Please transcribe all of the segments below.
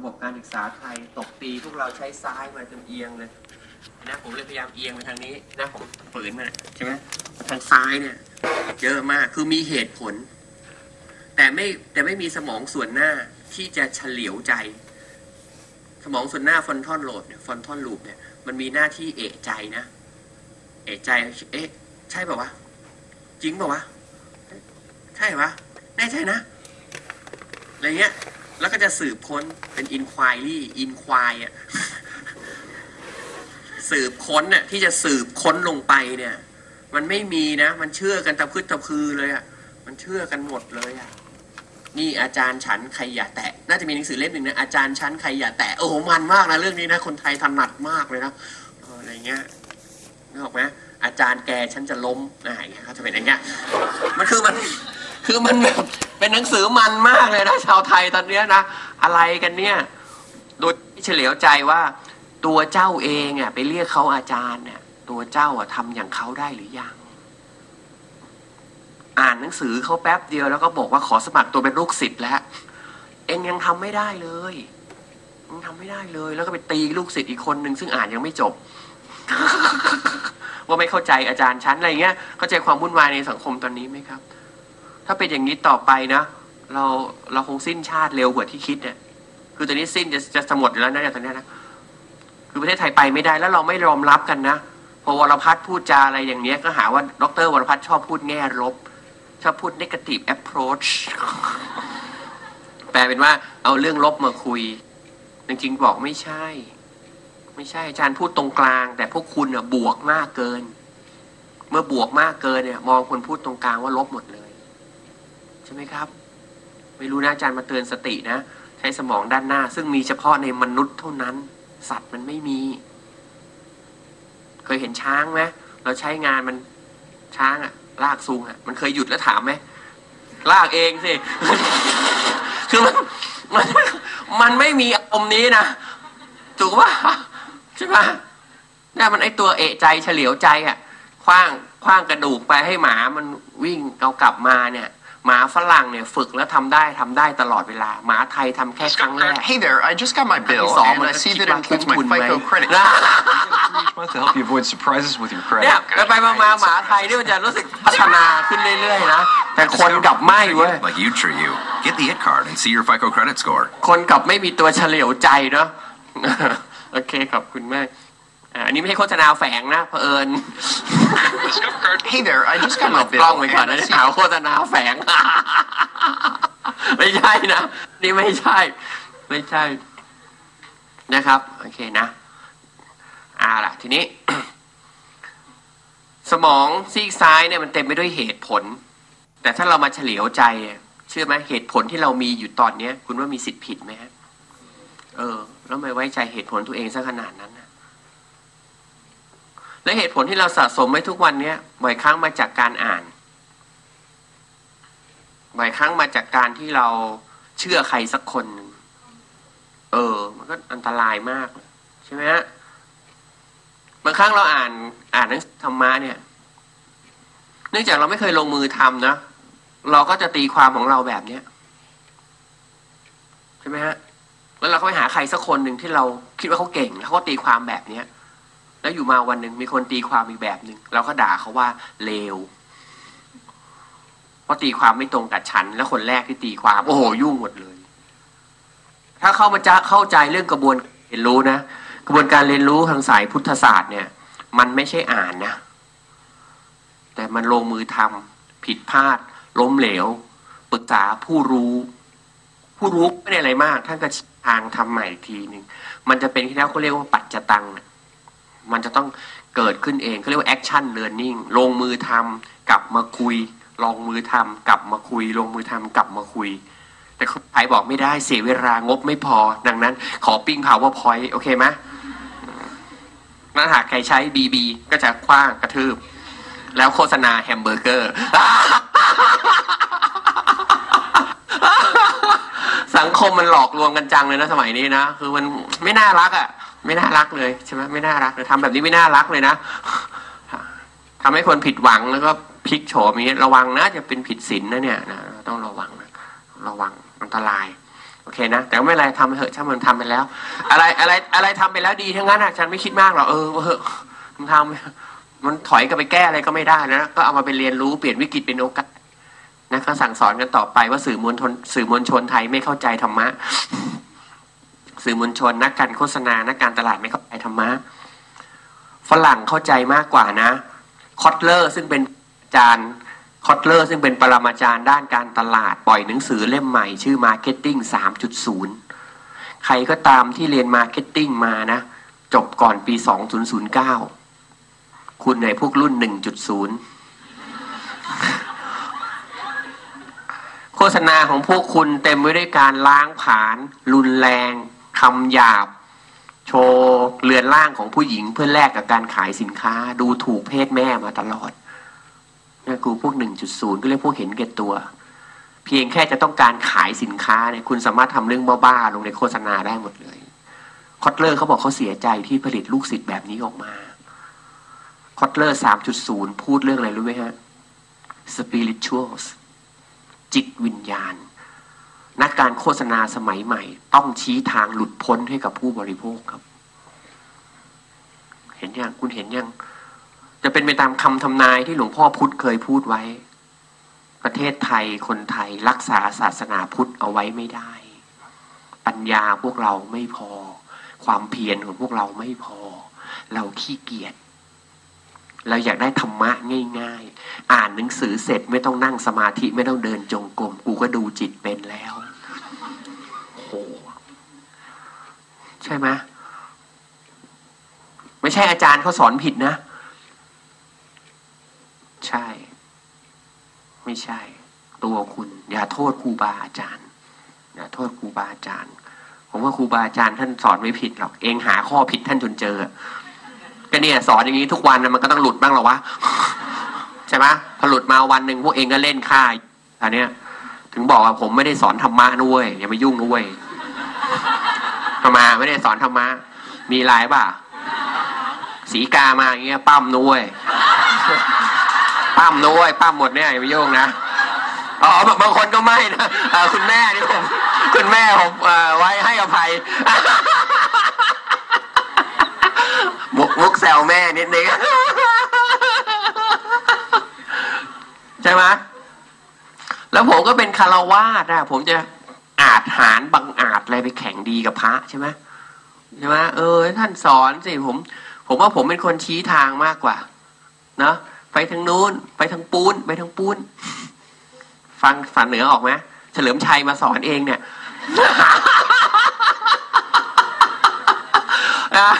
ระบบการศึกษาไทยตกตีพวกเราใช้ซ้ายมาจนเอียงเลยนะผมเลยพยายามเอียงไปทางนี้นะผมฝืนมาใช่ไหมทางซ้ายเนี่ย เยอะมากคือมีเหตุผล แต่ไม่แต่ไม่มีสมองส่วนหน้าที่จะเฉลียวใจ สมองส่วนหน้าฟอนทอนโหลดเนี่ยฟอนทอนลูปเนี่ยมันมีหน้าที่เอะใจนะ เอะใจเอ๊ะใช่ป่าวะจริงป่าวะใช่ปะแน่ใจนะอะไรเงี้ย แล้วก็จะสืบค้นเป็น inquiry inquire อะสืบค้นน่ะที่จะสืบค้นลงไปเนี่ย มันไม่มีนะ มันเชื่อกันตะพืดตะพือเลยอะมันเชื่อกันหมดเลยอะนี่อาจารย์ฉันใครอย่าแตะ น่าจะมีหนังสือเล่มหนึ่งนะอาจารย์ฉันใครอย่าแตะโอ้โหมันมากนะเรื่องนี้นะ คนไทยถนัดมากเลยนะอะไรเงี้ยนึกออกไหมอาจารย์แกฉันจะล้มอะไรอย่างเงี้ยเขาจะเป็นอย่างเงี้ยมันคือมันคือมันแบบ เป็นหนังสือมันมากเลยนะชาวไทยตอนเนี้ยนะอะไรกันเนี่ยโดยเฉลียวใจว่าตัวเจ้าเองอะไปเรียกเขาอาจารย์เนี่ยตัวเจ้าอะทำอย่างเขาได้หรือยังอ่านหนังสือเขาแป๊บเดียวแล้วก็บอกว่าขอสมัครตัวเป็นลูกศิษย์แล้วเองยังทำไม่ได้เลยยังทำไม่ได้เลย แล้วก็ไปตีลูกศิษย์อีกคนหนึ่งซึ่งอ่านยังไม่จบ ว่าไม่เข้าใจอาจารย์ชั้นอะไรเงี้ยเข้าใจความวุ่นวายในสังคมตอนนี้ไหมครับ ถ้าเป็นอย่างนี้ต่อไปนะ เราเราคงสิ้นชาติเร็วกว่าที่คิดเนี่ยคือตอนนี้สิ้นจะจะจะหมดอยู่แล้วนะเนี่ยตอนนี้นะคือประเทศไทยไปไม่ได้แล้วเราไม่ยอมรับกันนะพอวรพัฒน์พูดจาอะไรอย่างเนี้ยก็หาว่าดรวรพัฒน์ชอบพูดแง่ลบชอบพูด negative approach แปลเป็นว่าเอาเรื่องลบมาคุย จริงๆบอกไม่ใช่ ไม่ใช่อาจารย์พูดตรงกลาง แต่พวกคุณอะบวกมากเกิน เมื่อบวกมากเกินเนี่ย มองคนพูดตรงกลางว่าลบหมดเลย ช่ไหมครับ ไม่รู้นะอาจารย์มาเตือนสตินะ ใช้สมองด้านหน้า ซึ่งมีเฉพาะในมนุษย์เท่านั้น สัตว์มันไม่มี เคยเห็นช้างไหมเราใช้งานมันช้างอะลากซูงอะมันเคยหยุดแล้วถามไหมลากเองสิคือมันมันมันไม่มีอมนี้นะถูกป่ะใช่ป่ะนี่มันไอตัวเอะใจเฉลียวใจอะคว้างคว้างกระดูกไปให้หมามันวิ่งเอากลับมาเนี่ย หมาฝรั่งเนี่ยฝึกแล้วทำได้ทำได้ตลอดเวลา หมาไทยทำแค่ครั้งแรก Hey there, I just got my ครั้ง bill ที่สอง and มัน I ก็ see คิด that it ว่าคุ้ includes น my ๆไหม FICO credit. นะ each month to help you avoid surprises with your เนี่ย credit. ไปไปๆมาๆหมาไทยนี่มันจะรู้สึกพัฒนาขึ้นเรื่อยๆนะ แต่คนกลับไม่เว้ย Like you treat you. Get the IT card and see your FICO credit score. คนกลับไม่มีตัวเฉลียวใจเนาะ โอเคขอบคุณมาก อ่าอันนี้ไม่ใช่โฆษณาแฝงนะเผอิญ Hey there, I just got หล my บกล้อง bill ไปก่อน and นะ I see ข่าวโฆษณาแฝง ไม่ใช่นะ นี่ไม่ใช่ ไม่ใช่ นะครับ โอเคนะอ่าล่ะ ทีนี้ สมองซีกซ้ายเนี่ยมันเต็มไปด้วยเหตุผล แต่ถ้าเรามาเฉลียวใจอะเชื่อไหมเหตุผลที่เรามีอยู่ตอนเนี้ย คุณว่ามีสิทธิ์ผิดไหมฮะ เออ แล้วไม่ไว้ใจเหตุผลตัวเองซะขนาดนั้นนะ และเหตุผลที่เราสะสมไว้ทุกวันเนี้ยบ่อยครั้งมาจากการอ่าน บ่อยครั้งมาจากการที่เราเชื่อใครสักคนหนึ่งเออ มันก็อันตรายมาก ใช่ไหมฮะบางครั้งเราอ่านอ่านหนังสือธรรมะเนี่ย เนื่องจากเราไม่เคยลงมือทำนะเราก็จะตีความของเราแบบเนี้ยใช่ไหมฮะ แล้วเราก็ไปหาใครสักคนหนึ่งที่เราคิดว่าเขาเก่ง แล้วเขาก็ตีความแบบเนี้ย แล้วอยู่มาวันหนึ่งมีคนตีความอีกแบบหนึ่งเราก็ด่าเขาว่าเลวเพราะตีความไม่ตรงกับฉัน แล้วคนแรกที่ตีความ โอ้โหยุ่งหมดเลย ถ้าเข้ามาจะเข้าใจเรื่องกระบวนการเรียนรู้นะกระบวนการเรียนรู้ทางสายพุทธศาสตร์เนี่ย มันไม่ใช่อ่านนะแต่มันลงมือทำผิดพลาด ล้มเหลวปรึกษาผู้รู้ ผู้รู้ไม่ได้อะไรมากท่านก็ทางทำใหม่อีกทีหนึ่งมันจะเป็นที่แล้วเขาเรียกว่าปัจจตังนะ มันจะต้องเกิดขึ้นเองเขาเรียกว่าแอคชั่นเร์ n นิ่งลงมือทำกลับมาคุย ลองมือทำกลับมาคุย ลงมือทำกลับมาคุย แต่คนไทยบอกไม่ได้เสียเวลางบไม่พอ ดังนั้น ขอปิ้ง PowerPoint โอเคไหมนั่นหากใครใช้ BB ก็จะขว้างกระทืบ แล้วโฆษณาแฮมเบอร์เกอร์สังคมมันหลอกลวงกันจังเลยนะสมัยนี้นะ คือมันไม่น่ารักอะ ไม่น่ารักเลยใช่ไหมไม่น่ารักเลยทำแบบนี้ไม่น่ารักเลยนะทำให้คนผิดหวังแล้วก็พลิกโฉมอย่างนี้ระวังนะจะเป็นผิดศีลนะเนี่ยนะต้องระวังนะระวังอันตราย โอเคนะ แต่ไม่ไรทำไปเถอะช่างมันทำไปแล้ว อะไรอะไรอะไรทำไปแล้วดีทั้งนั้นอะฉันไม่คิดมากหรอกเออเออมันทำมันถอยกลับไปแก้อะไรก็ไม่ได้นะก็เอามาไปเรียนรู้เปลี่ยนวิกฤตเป็นโอกาสนะก็สั่งสอนกันต่อไปว่าสื่อมวลชนสื่อมวลชนไทยไม่เข้าใจธรรมะ สื่อมวลชนนักการโฆษณานักการตลาดไม่เข้าใจธรรมะฝรั่งเข้าใจมากกว่านะ คอตเลอร์ซึ่งเป็นอาจารย์คอตเลอร์ซึ่งเป็นปรมาจารย์ด้านการตลาด ปล่อยหนังสือเล่มใหม่ชื่อ Marketing 3.0 ใครก็ตามที่เรียน Marketing มานะ จบก่อนปี 2009 คุณในพวกรุ่น 1.0 โฆษณาของพวกคุณเต็มไปด้วยการล้างผลาญรุนแรง คำหยาบ โชว์เรือนร่างของผู้หญิงเพื่อแลกกับการขายสินค้า ดูถูกเพศแม่มาตลอดนี่กูพวก1.0ก็เรียกพวกเห็นแก่ตัว เพียงแค่จะต้องการขายสินค้าเนี่ยคุณสามารถทำเรื่องบ้าๆลงในโฆษณาได้หมดเลย Kotler เขาบอกเขาเสียใจที่ผลิตลูกศิษย์แบบนี้ออกมา Kotler 3.0พูดเรื่องอะไรรู้ไหมฮะ spirituals จิตวิญญาณ นักการโฆษณาสมัยใหม่ ต้องชี้ทางหลุดพ้นให้กับผู้บริโภคครับ เห็นยังคุณเห็นยัง จะเป็นไปตามคำทำนายที่หลวงพ่อพุธเคยพูดไว้ ประเทศไทยคนไทยรักษาศาสนาพุทธเอาไว้ไม่ได้ ปัญญาพวกเราไม่พอ ความเพียรของพวกเราไม่พอ เราขี้เกียจเราอยากได้ธรรมะง่าย ๆ อ่านหนังสือเสร็จไม่ต้องนั่งสมาธิไม่ต้องเดินจงกรมกูก็ดูจิตเป็นแล้ว ใช่ไหมไม่ใช่อาจารย์เขาสอนผิดนะ ใช่ ไม่ใช่ ตัวคุณ อย่าโทษครูบาอาจารย์ อย่าโทษครูบาอาจารย์ ผมว่าครูบาอาจารย์ท่านสอนไม่ผิดหรอก เองหาข้อผิดท่านจนเจอก็เนี่ยสอนอย่างนี้ทุกวันมันก็ต้องหลุดบ้างหรอวะ ใช่ไหมพอหลุดมาวันหนึ่งพวกเองก็เล่นค่ายอันเนี้ย ถึงบอกว่าผมไม่ได้สอนธรรมะด้ยอย่าไปยุ่งด้ยธรรมาไม่ได้สอนธรรมะ มีลายป่ะ สีกามาอย่างเงี้ยปั้มด้ยปั้มด้ยปั้มหมดเนี่ยอย่าไปยุ่งนะอ๋อบางคนก็ไม่นะคุณแม่นี่ผมคุณแม่ผมไว้ให้อภัยมุกมุกแซวแม่นิดนึงใช่ไหม แล้วผมก็เป็นคารวาสอะผมจะอาจหารบังอาจอะไรไปแข่งดีกับพระใช่ไหมใช่ไหมเออ ท่านสอนสิผม ผมว่าผมเป็นคนชี้ทางมากกว่า เนาะไปทางนู้น ไปทางปูน ไปทางปูน ฟังฝันเหนือออกไหมเฉลิมชัยมาสอนเองเนี่ยนะ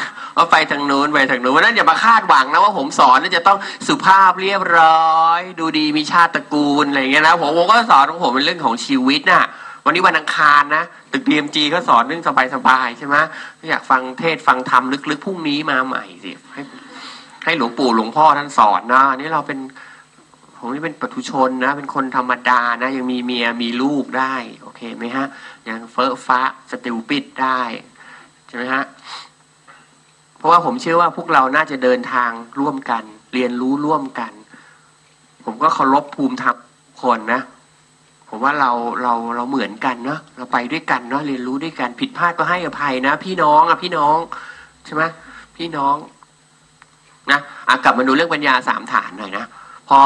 ว่าไปทางนู้นไปทางนู้นเพราะนั้นอย่ามาคาดหวังนะว่าผมสอนแล้วจะต้องสุภาพเรียบร้อย ดูดีมีชาติตระกูลอะไรอย่างเงี้ยนะผมผมก็สอนของผมเป็นเรื่องของชีวิตน่ะวันนี้วันอังคารนะตึก BMG ก็สอนเรื่องสบายๆใช่ไหมอยากฟังเทศฟังธรรมลึกๆพรุ่งนี้มาใหม่สิให้ให้หลวงปู่หลวงพ่อท่านสอนนะนี่เราเป็นผมนี่เป็นปุถุชนนะ เป็นคนธรรมดานะ ยังมีเมียมีลูกได้ โอเคไหมฮะ ยังเฟ้อฟ้าสติวปิดได้ ใช่ไหมฮะ เพราะว่าผมเชื่อว่าพวกเราน่าจะเดินทางร่วมกัน เรียนรู้ร่วมกัน ผมก็เคารพภูมิธรรมคนนะผมว่าเราเราเราเหมือนกันเนาะเราไปด้วยกันเนาะเรียนรู้ด้วยกันผิดพลาดก็ให้อภัยนะ พี่น้องอะพี่น้องใช่ไหมพี่น้องนะอะกลับมาดูเรื่องปัญญาสามฐานหน่อยนะพอ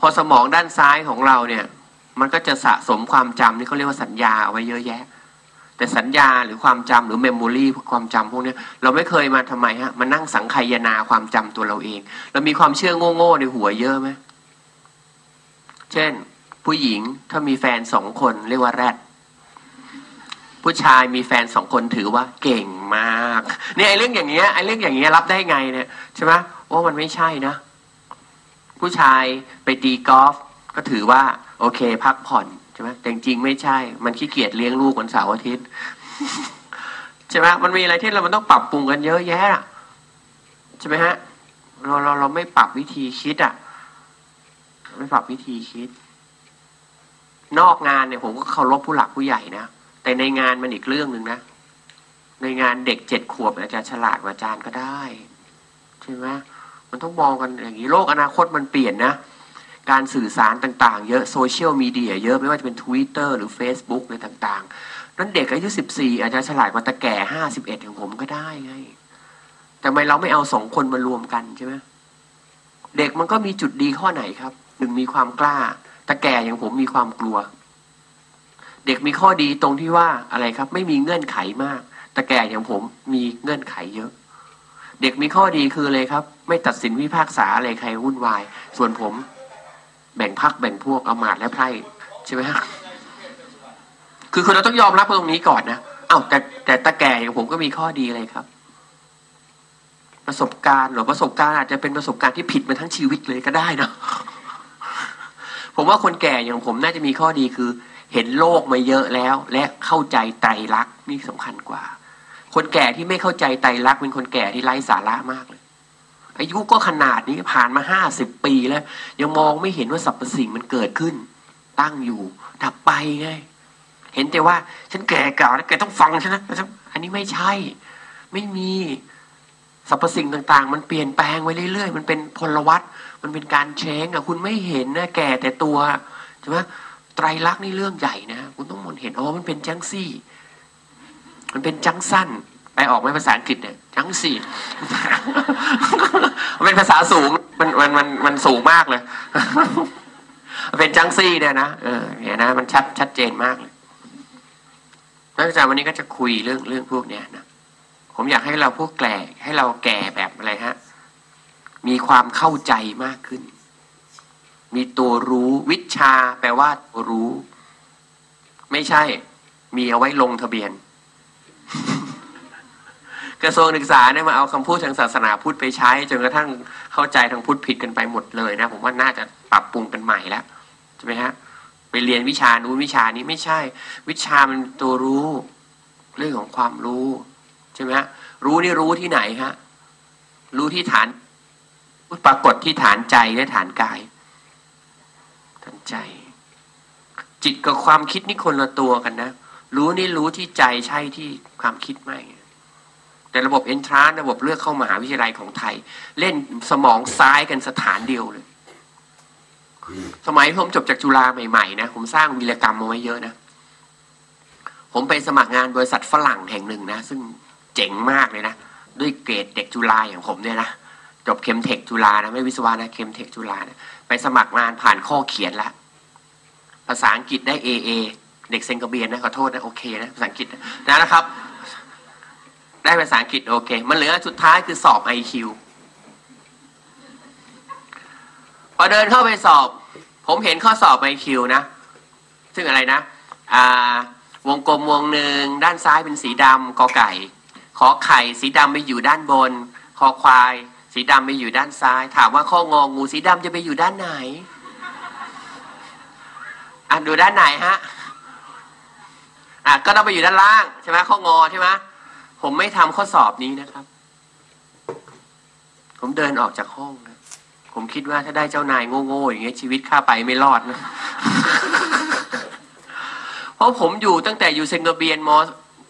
พอสมองด้านซ้ายของเราเนี่ย มันก็จะสะสมความจำที่เขาเรียกว่าสัญญาเอาไว้เยอะแยะ แต่สัญญาหรือความจำหรือเมมโมรีความจำพวกนี้เราไม่เคยมาทำไมฮะมานั่งสังคายนาความจำตัวเราเอง เรามีความเชื่อโง่ๆในหัวเยอะไหมเช่น ผู้หญิงถ้ามีแฟนสองคนเรียกว่าแรดผู้ชายมีแฟนสองคนถือว่าเก่งมากเนี่ยไอ้เรื่องอย่างเงี้ยไอ้เรื่องอย่างเงี้ยรับได้ไงเนี่ยใช่ไหมว่ามันไม่ใช่นะ ผู้ชายไปตีกอล์ฟก็ถือว่า โอเค พักผ่อน ช่ไหมแต่จริงไม่ใช่ มันขี้เกียจเลี้ยงลูกวันเสาร์อาทิตย์ใช่ไหมมันมีอะไรที่เรามันต้องปรับปรุงกันเยอะแยะอะใช่ไหมฮะเราเราเราไม่ปรับวิธีคิดอะไม่ปรับวิธีคิด นอกงานเนี่ยผมก็เคารพผู้หลักผู้ใหญ่นะแต่ในงานมันอีกเรื่องหนึ่งนะในงานเด็กเจ็ดขวบอาจจะฉลาดกว่าอาจารย์ก็ได้ ใช่ไหมมันต้องมองกันอย่างนี้โลกอนาคตมันเปลี่ยนนะ การสื่อสารต่างๆ เยอะโซเชียลมีเดียเยอะไม่ว่าจะเป็น Twitter หรือ Facebook อะไรต่างๆ นั้นเด็กอายุสิบสี่อาจจะฉลาดกว่าตะแก่ห้าสิบเอ็ดอย่างผมก็ได้ไงแต่ทำไมเราไม่เอาสองคนมารวมกันใช่ไหมเด็กมันก็มีจุดดีข้อไหนครับหนึ่งมีความกล้าตะแก่อย่างผมมีความกลัว เด็กมีข้อดีตรงที่ว่าอะไรครับ ไม่มีเงื่อนไขมากตะแก่อย่างผมมีเงื่อนไขเยอะ เด็กมีข้อดีคืออะไรครับ ไม่ตัดสินวิพากษาอะไรใครวุ่นวาย ส่วนผม แบ่งพักแบ่งพวกเอามาดและไพร่ใช่ไหมฮะคือคือเราต้องยอมรับตรงนี้ก่อนนะเอ้าแต่แต่ตะแก่อย่างผมก็มีข้อดีอะไรครับ ประสบการณ์หรือประสบการณ์อาจจะเป็นประสบการณ์ที่ผิดมาทั้งชีวิตเลยก็ได้นะผมว่าคนแก่อย่างผมน่าจะมีข้อดีคือ เห็นโลกมาเยอะแล้ว และเข้าใจไตรลักษณ์นี่สำคัญกว่า คนแก่ที่ไม่เข้าใจไตรลักษณ์เป็นคนแก่ที่ไร้สาระมากเลย อายุก็ขนาดนี้ผ่านมาห้าสิบปีแล้ว ยังมองไม่เห็นว่าสรรพสิ่งมันเกิดขึ้น ตั้งอยู่ดับไปไง เห็นแต่ว่า ฉันแก่เก่าแล้วแกต้องฟังฉันนะอันนี้ไม่ใช่ ไม่มีสรรพสิ่งต่าง ๆ มันเปลี่ยนแปลงไปเรื่อยๆ มันเป็นพลวัตมันเป็นการเชงอะ คุณไม่เห็นนะแก่แต่ตัวใช่ไหมไตรลักษณ์นี่เรื่องใหญ่นะ คุณต้องมองเห็นอ๋อมันเป็นจังซี่ มันเป็นจังสั้น ไปออกไหมภาษาอังกฤษเนี่ยจังสี่เป็นภาษาสูงมันมันมันมันสูงมากเลย เป็นจังซี่เนี่ยนะเออเนี่ยนะมันชัดชัดเจนมากเลยนักศึกษาวันนี้ก็จะคุยเรื่องเรื่องพวกเนี้ยนะผมอยากให้เราพวกแก่ให้เราแก่แบบอะไรฮะ มีความเข้าใจมากขึ้น มีตัวรู้วิชา แปลว่าตัวรู้ ไม่ใช่ มีเอาไว้ลงทะเบียน กระทรวงศึกษาเนี่ยมาเอาคำพูดทางศาสนาพุทธไปใช้ จนกระทั่งเข้าใจทางพุทธผิดกันไปหมดเลยนะผมว่าน่าจะปรับปรุงกันใหม่แล้วใช่ไหมฮะไปเรียนวิชานู้นวิชานี้ไม่ใช่ วิชามันเป็นตัวรู้เรื่องของความรู้ใช่ไหมฮะรู้นี่รู้ที่ไหนฮะรู้ที่ฐานปรากฏที่ฐานใจและฐานกาย ฐานใจ จิตกับความคิดนี่คนละตัวกันนะ รู้นี่รู้ที่ใจใช่ที่ความคิดไม่ แต่ระบบเอนทรานระบบเลือกเข้ามหาวิทยาลัยของไทย เล่นสมองซ้ายกันสถานเดียวเลย สมัยผมจบจากจุฬาใหม่ๆนะผมสร้างวีรกรรมมาไว้เยอะนะ ผมไปสมัครงานบริษัทฝรั่งแห่งหนึ่งนะ ซึ่งเจ๋งมากเลยนะ ด้วยเกรดเด็กจุฬาอย่างผมเนี่ยนะจบเคมเทคจุฬานะไม่วิศวะนะเคมเทคจุฬานะไปสมัครงานผ่านข้อเขียนแล้วภาษาอังกฤษได้ AA เด็กเซนกระเบียนนะขอโทษนะโอเคนะภาษาอังกฤษนะนะครับ ได้ภาษาอังกฤษโอเค มันเหลือสุดท้ายคือสอบ IQ พอเดินเข้าไปสอบ ผมเห็นข้อสอบ IQ นะ ซึ่งอะไรนะอ่าวงกลมวงหนึ่งด้านซ้ายเป็นสีดำกอไก่ ขอไข่สีดำไปอยู่ด้านบน คอควาย สีดำไปอยู่ด้านซ้าย ถามว่าข้ององูสีดำจะไปอยู่ด้านไหนอะดูด้านไหนฮะอะก็ต้องไปอยู่ด้านล่างใช่ไหมข้องอใช่ไหม ผมไม่ทำข้อสอบนี้นะครับ ผมเดินออกจากห้องนะผมคิดว่าถ้าได้เจ้านายโง่ๆอย่างเงี้ยชีวิตข้าไปไม่รอดนะ เพราะผมอยู่ตั้งแต่อยู่เซนเกอร์เบียนม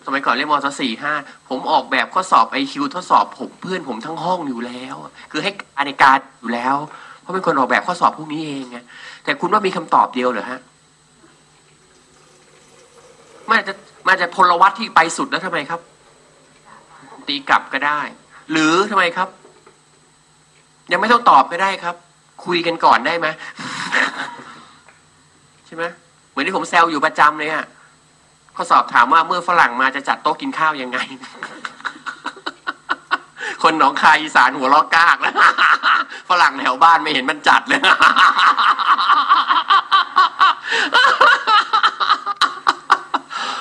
สมัยก่อนเรียกมศสี่ห้าผมออกแบบข้อสอบไอคิวทดสอบ ผมเพื่อนผมทั้งห้องอยู่แล้ว คือให้การในการอยู่แล้ว เพราะเป็นคนออกแบบข้อสอบพวกนี้เองไงแต่คุณว่ามีคำตอบเดียวเหรอฮะมันจะมันจจะพลวัตที่ไปสุดแล้วทำไมครับ ตีกลับก็ได้ หรือทำไมครับ ยังไม่ต้องตอบก็ได้ครับ คุยกันก่อนได้ไหมใช่ไหมเหมือนที่ผมแซวอยู่ประจำเลยอะข้อสอบถามว่าเมื่อฝรั่งมาจะจัดโต๊ะกินข้าวยังไง คนหนองคายอีสานหัวล้อกากแล้วฝรั่งแถวบ้านไม่เห็นมันจัดเลย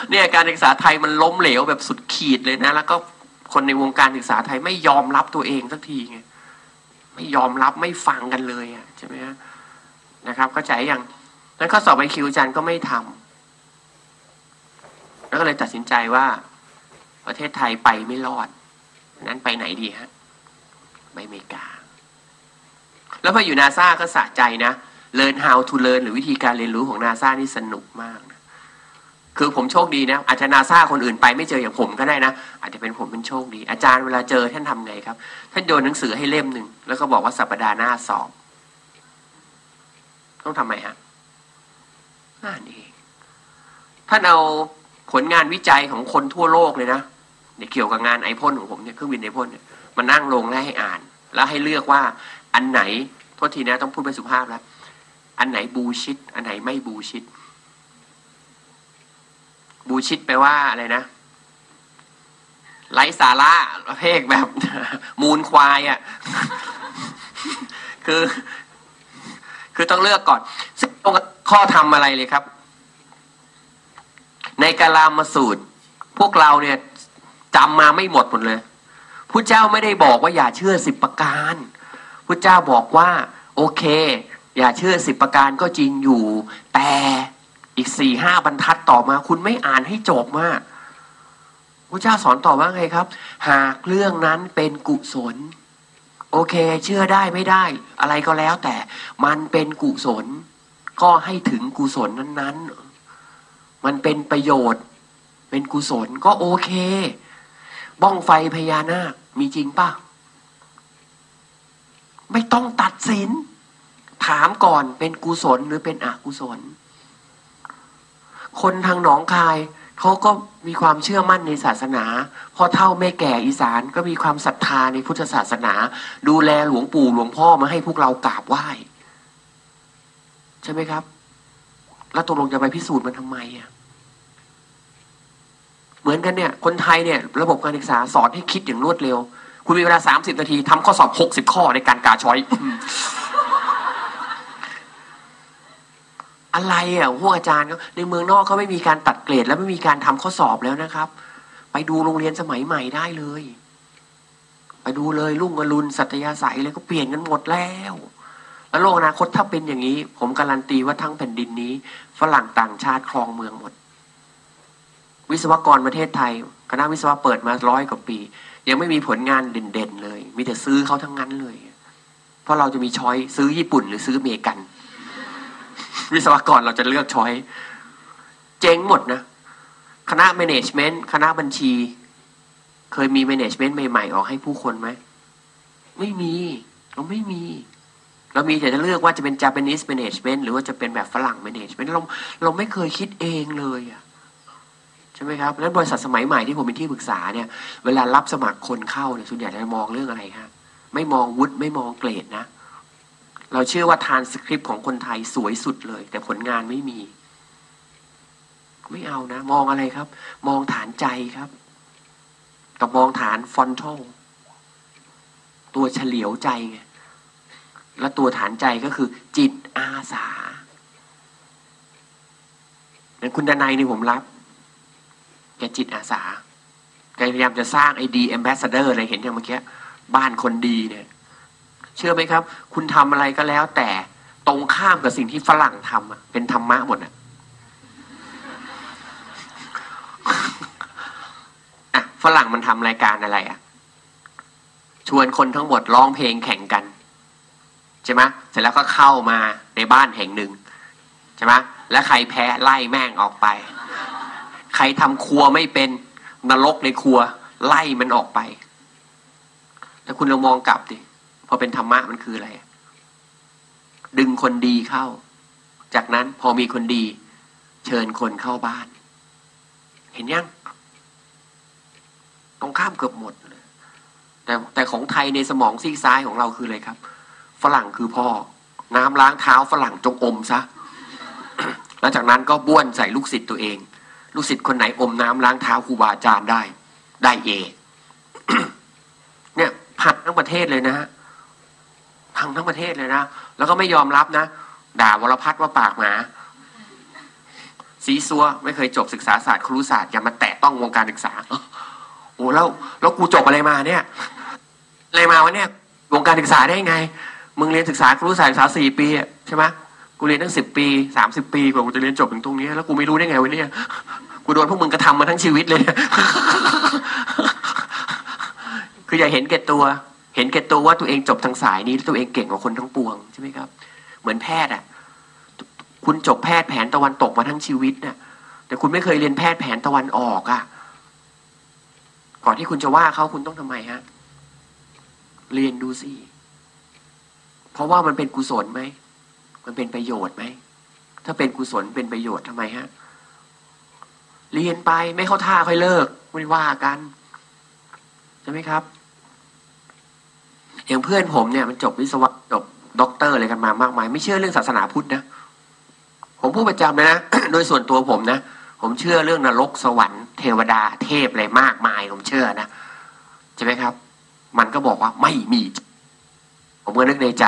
เนี่ยการศึกษาไทยมันล้มเหลวแบบสุดขีดเลยนะ แล้วก็ คนในวงการศึกษาไทยไม่ยอมรับตัวเองสักทีไงไม่ยอมรับไม่ฟังกันเลยอะใช่ไหมฮะนะครับเข้าใจยังนั้นข้อสอบไอคิวอาจารย์ก็ไม่ทำแล้วก็เลยตัดสินใจว่า ประเทศไทยไปไม่รอด นั้นไปไหนดีฮะไปอเมริกา แล้วพออยู่นาซาก็สะใจนะ learn how to learn หรือวิธีการเรียนรู้ของนาซานี่สนุกมาก คือผมโชคดีนะอาจจะนาซาคนอื่นไปไม่เจออย่างผมก็ได้นะ อาจจะเป็นผมเป็นโชคดี อาจารย์เวลาเจอท่านทำไงครับ ท่านโยนหนังสือให้เล่มหนึ่งแล้วก็บอกว่าสัปดาห์หน้าสอบ ต้องทำไงฮะอ่านเองท่านเอาผลงานวิจัยของคนทั่วโลกเลยนะเนี่ยเกี่ยวกับงานไอพ่นของผมเนี่ยเครื่องบินไอพ่นเนี่ยมานั่งลงแล้วให้อ่าน แล้วให้เลือกว่า อันไหนโทษทีนะต้องพูดเป็นสุภาพแล้วอันไหนบูชิด อันไหนไม่บูชิด บูชิดแปว่าอะไรนะไร้สาระประเภทแบบ มูลควายอะ่ะ คือ คือต้องเลือกก่อนซึ่งตรงข้อทำอะไรเลยครับ ในกาลามาสูตร พวกเราเนี่ยจำมาไม่หมดหมดเลยพระเจ้าไม่ได้บอกว่าอย่าเชื่อสิบประการพระเจ้าบอกว่า โอเค อย่าเชื่อสิบประการก็จริงอยู่ แต่ อีกสี่ห้าบรรทัดต่อมา คุณไม่อ่านให้จบมากพระเจ้าสอนต่อว่าไงครับ หากเรื่องนั้นเป็นกุศล โอเค เชื่อได้ไม่ได้ อะไรก็แล้วแต่มันเป็นกุศล ก็ให้ถึงกุศลนั้น ๆ มันเป็นประโยชน์ เป็นกุศลก็โอเค บ้องไฟพญานาคมีจริงป่ะ ไม่ต้องตัดสิน ถามก่อนเป็นกุศลหรือเป็นอกุศล คนทางหนองคายเขาก็มีความเชื่อมั่นในศาสนาพอเท่าแม่แก่อีสานก็มีความศรัทธาในพุทธศาสนา ดูแลหลวงปู่หลวงพ่อมาให้พวกเรากราบไหว้ ใช่ไหมครับ แล้วตกลงจะไปพิสูจน์มันทำไมอะเหมือนกันเนี่ย คนไทยเนี่ย ระบบการศึกษาสอนให้คิดอย่างรวดเร็ว คุณมีเวลาสามสิบนาทีทำข้อสอบหกสิบข้อในการกาช้อย อะไรอะพวกอาจารย์ก็ในเมืองนอกเขาไม่มีการตัดเกรด และไม่มีการทำข้อสอบแล้วนะครับ ไปดูโรงเรียนสมัยใหม่ได้เลย ไปดูเลยลุ่งอรุณสัตยาสายเลยก็เปลี่ยนกันหมดแล้ว แล้วโลกอนาคตถ้าเป็นอย่างนี้ ผมการันตีว่าทั้งแผ่นดินนี้ ฝรั่งต่างชาติครองเมืองหมด วิศวกรประเทศไทยคณะวิศวะเปิดมาร้อยกว่าปี ยังไม่มีผลงานเด่นๆเลย มีแต่ซื้อเขาทั้งนั้นเลย เพราะเราจะมีช้อยซื้อญี่ปุ่นหรือซื้ออเมริกัน วิศวกรเราจะเลือกช้อยเจ๊งหมดนะ คณะ management คณะบัญชี เคยมี management ใหม่ๆ ออกให้ผู้คนไหม ไม่มี เราไม่มี เรามีแต่จะเลือกว่าจะเป็น Japanese management หรือว่าจะเป็นแบบฝรั่ง management เราเราไม่เคยคิดเองเลยอะใช่ไหมครับแล้วบริษัทสมัยใหม่ที่ผมเป็นที่ปรึกษาเนี่ย เวลารับสมัครคนเข้าเนี่ยส่วนใหญ่จะมองเรื่องอะไรฮะไม่มองวุฒิไม่มองเกรดนะ เราเชื่อว่าทานสคริปต์ของคนไทยสวยสุดเลย แต่ผลงานไม่มี ไม่เอานะ มองอะไรครับ มองฐานใจครับกับมองฐานฟอนทัลตัวเฉลียวใจไงและตัวฐานใจก็คือ จิตอาสาอย่างคุณดนายนี่ผมรับ แกจิตอาสาแกพยายามจะสร้างไอดีแอมบสเดอร์อะไรเห็นอย่างเมื่อกี้ บ้านคนดีเนี่ย เชื่อไหมครับ คุณทำอะไรก็แล้ว แต่ตรงข้ามกับสิ่งที่ฝรั่งทำอะเป็นธรรมะหมดอะอะฝรั่งมันทำรายการอะไรอะ ชวนคนทั้งหมดร้องเพลงแข่งกันใช่ไหมเสร็จแล้วก็เข้ามาในบ้านแห่งหนึ่งใช่ไหมแล้วใครแพ้ไล่แม่งออกไป ใครทำครัวไม่เป็นนรกในครัว ไล่มันออกไปแต่คุณลองมองกลับดิ พอเป็นธรรมะมันคืออะไร ดึงคนดีเข้า จากนั้นพอมีคนดี เชิญคนเข้าบ้าน เห็นยังตรงข้ามเกือบหมดเลยแต่แต่ของไทยในสมองซีกซ้ายของเราคืออะไรครับ ฝรั่งคือพ่อ น้ำล้างเท้าฝรั่งจงอมซะแล้วจากนั้นก็บ้วนใส่ลูกศิษย์ตัวเอง ลูกศิษย์คนไหนอมน้ำล้างเท้าครูบาอาจารย์ได้ ได้เอเนี่ยพังทั้งประเทศเลยนะฮะ พังทั้งประเทศเลยนะ แล้วก็ไม่ยอมรับนะ ด่าวรพัฒน์ว่าปากหมาสีซัวไม่เคยจบศึกษาศาสตร์ครุศาสตร์อย่ามาแตะต้องวงการศึกษา โอ้แล้วแล้วกูจบอะไรมาเนี่ยอะไรมาวะเนี่ยวงการศึกษาได้ไง มึงเรียนศึกษาครุศาสตร์ศึกษาสี่ปีใช่ไหมกูเรียนตั้งสิบปีสามสิบปีกว่ากูจะเรียนจบถึงตรงนี้ แล้วกูไม่รู้ได้ไงวะเนี่ย กูโดนพวกมึงกระทำมาทั้งชีวิตเลย คืออย่าเห็นแก่ตัว เห็นแก่ตัวว่าตัวเองจบทางสายนี้แล้วตัวเองเก่งกว่าคนทั้งปวงใช่ไหมครับ เหมือนแพทย์อะ คุณจบแพทย์แผนตะวันตกมาทั้งชีวิตเนี่ยแต่คุณไม่เคยเรียนแพทย์แผนตะวันออกอะ ก่อนที่คุณจะว่าเขาคุณต้องทำไมฮะ เรียนดูสิ เพราะว่ามันเป็นกุศลไหม มันเป็นประโยชน์ไหม ถ้าเป็นกุศลเป็นประโยชน์ทำไมฮะ เรียนไปไม่เข้าท่าค่อยเลิกไม่ว่ากัน ใช่ไหมครับ อย่างเพื่อนผมเนี่ยมันจบวิศวะจบด็อกเตอร์อะไรกันมามากมาย ไม่เชื่อเรื่องศาสนาพุทธนะ ผมพูดประจำเลยนะ โดยส่วนตัวผมนะ ผมเชื่อเรื่องนรกสวรรค์เทวดาเทพอะไรมากมาย ผมเชื่อนะใช่ไหมครับ มันก็บอกว่าไม่มี ผมก็นึกในใจ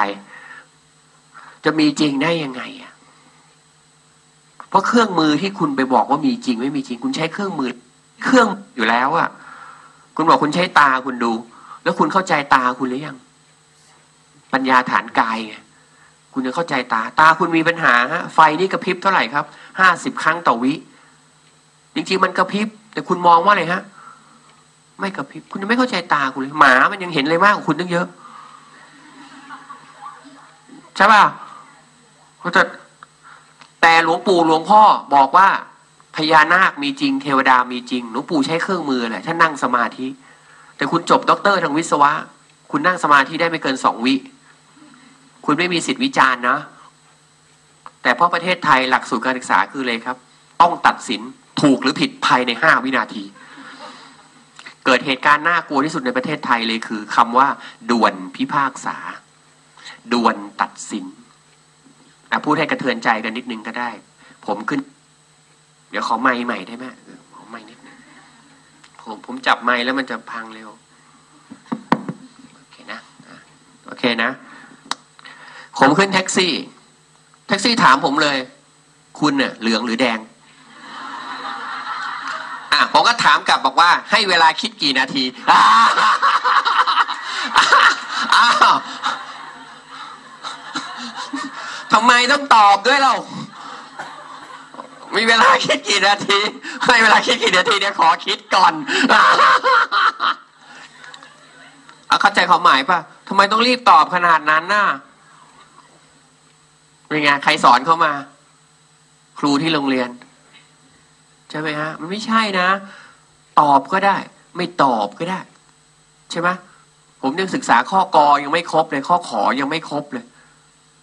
จะมีจริงได้ยังไงอะเพราะเครื่องมือที่คุณไปบอกว่ามีจริง ไม่มีจริง คุณใช้เครื่องมือ เครื่องอยู่แล้วอะ คุณบอกคุณใช้ตาคุณดู แล้วคุณเข้าใจตาคุณหรือยัง ปัญญาฐานกายไงคุณจะเข้าใจตา ตาคุณมีปัญหาฮะไฟนี่กระพริบเท่าไหร่ครับห้าสิบครั้งต่อวิจริงๆมันกระพริบ แต่คุณมองว่าอะไรฮะ ไม่กระพริบ คุณยังไม่เข้าใจตาคุณเลยหมามันยังเห็นอะไรมากกว่าคุณตั้งเยอะใช่ป่ะเขาจะแต่หลวงปู่หลวงพ่อบอกว่าพญานาคมีจริง เทวดามีจริงหลวงปู่ใช้เครื่องมือแหละท่านนั่งสมาธิ แต่คุณจบด็อกเตอร์ทางวิศวะ คุณนั่งสมาธิได้ไม่เกินสองวิ คุณไม่มีสิทธิวิจารณ์นะ แต่เพราะประเทศไทยหลักสูตรการศึกษาคือเลยครับ ต้องตัดสินถูกหรือผิดภายในห้าวินาที เกิดเหตุการณ์น่ากลัวที่สุดในประเทศไทยเลยคือคำว่า ด่วนพิพากษา ด่วนตัดสินอะพูดให้กระเทือนใจกันนิดนึงก็ได้ ผมขึ้น เดี๋ยวขอไม้ใหม่ได้ไหมขอไม้นิดนึงผมผมจับไม้แล้วมันจะพังเร็ว โอเคนะ โอเคนะ ผมขึ้นแท็กซี่ แท็กซี่ถามผมเลย คุณเนี่ยเหลืองหรือแดง อะผมก็ถามกลับบอกว่า ให้เวลาคิดกี่นาทีอ้าวทำไมต้องตอบด้วยเรามีเวลาคิดกี่นาทีให้เวลาคิดกี่นาทีเดี๋ยวขอคิดก่อนเอาเข้าใจความหมายป่ะทำไมต้องรีบตอบขนาดนั้นน่ะ เป็นไงใครสอนเข้ามา ครูที่โรงเรียน ใช่ไหมฮะ มันไม่ใช่นะ ตอบก็ได้ ไม่ตอบก็ได้ ใช่ไหมผมยังศึกษาข้อกอยังไม่ครบเลยข้อขอยังไม่ครบเลย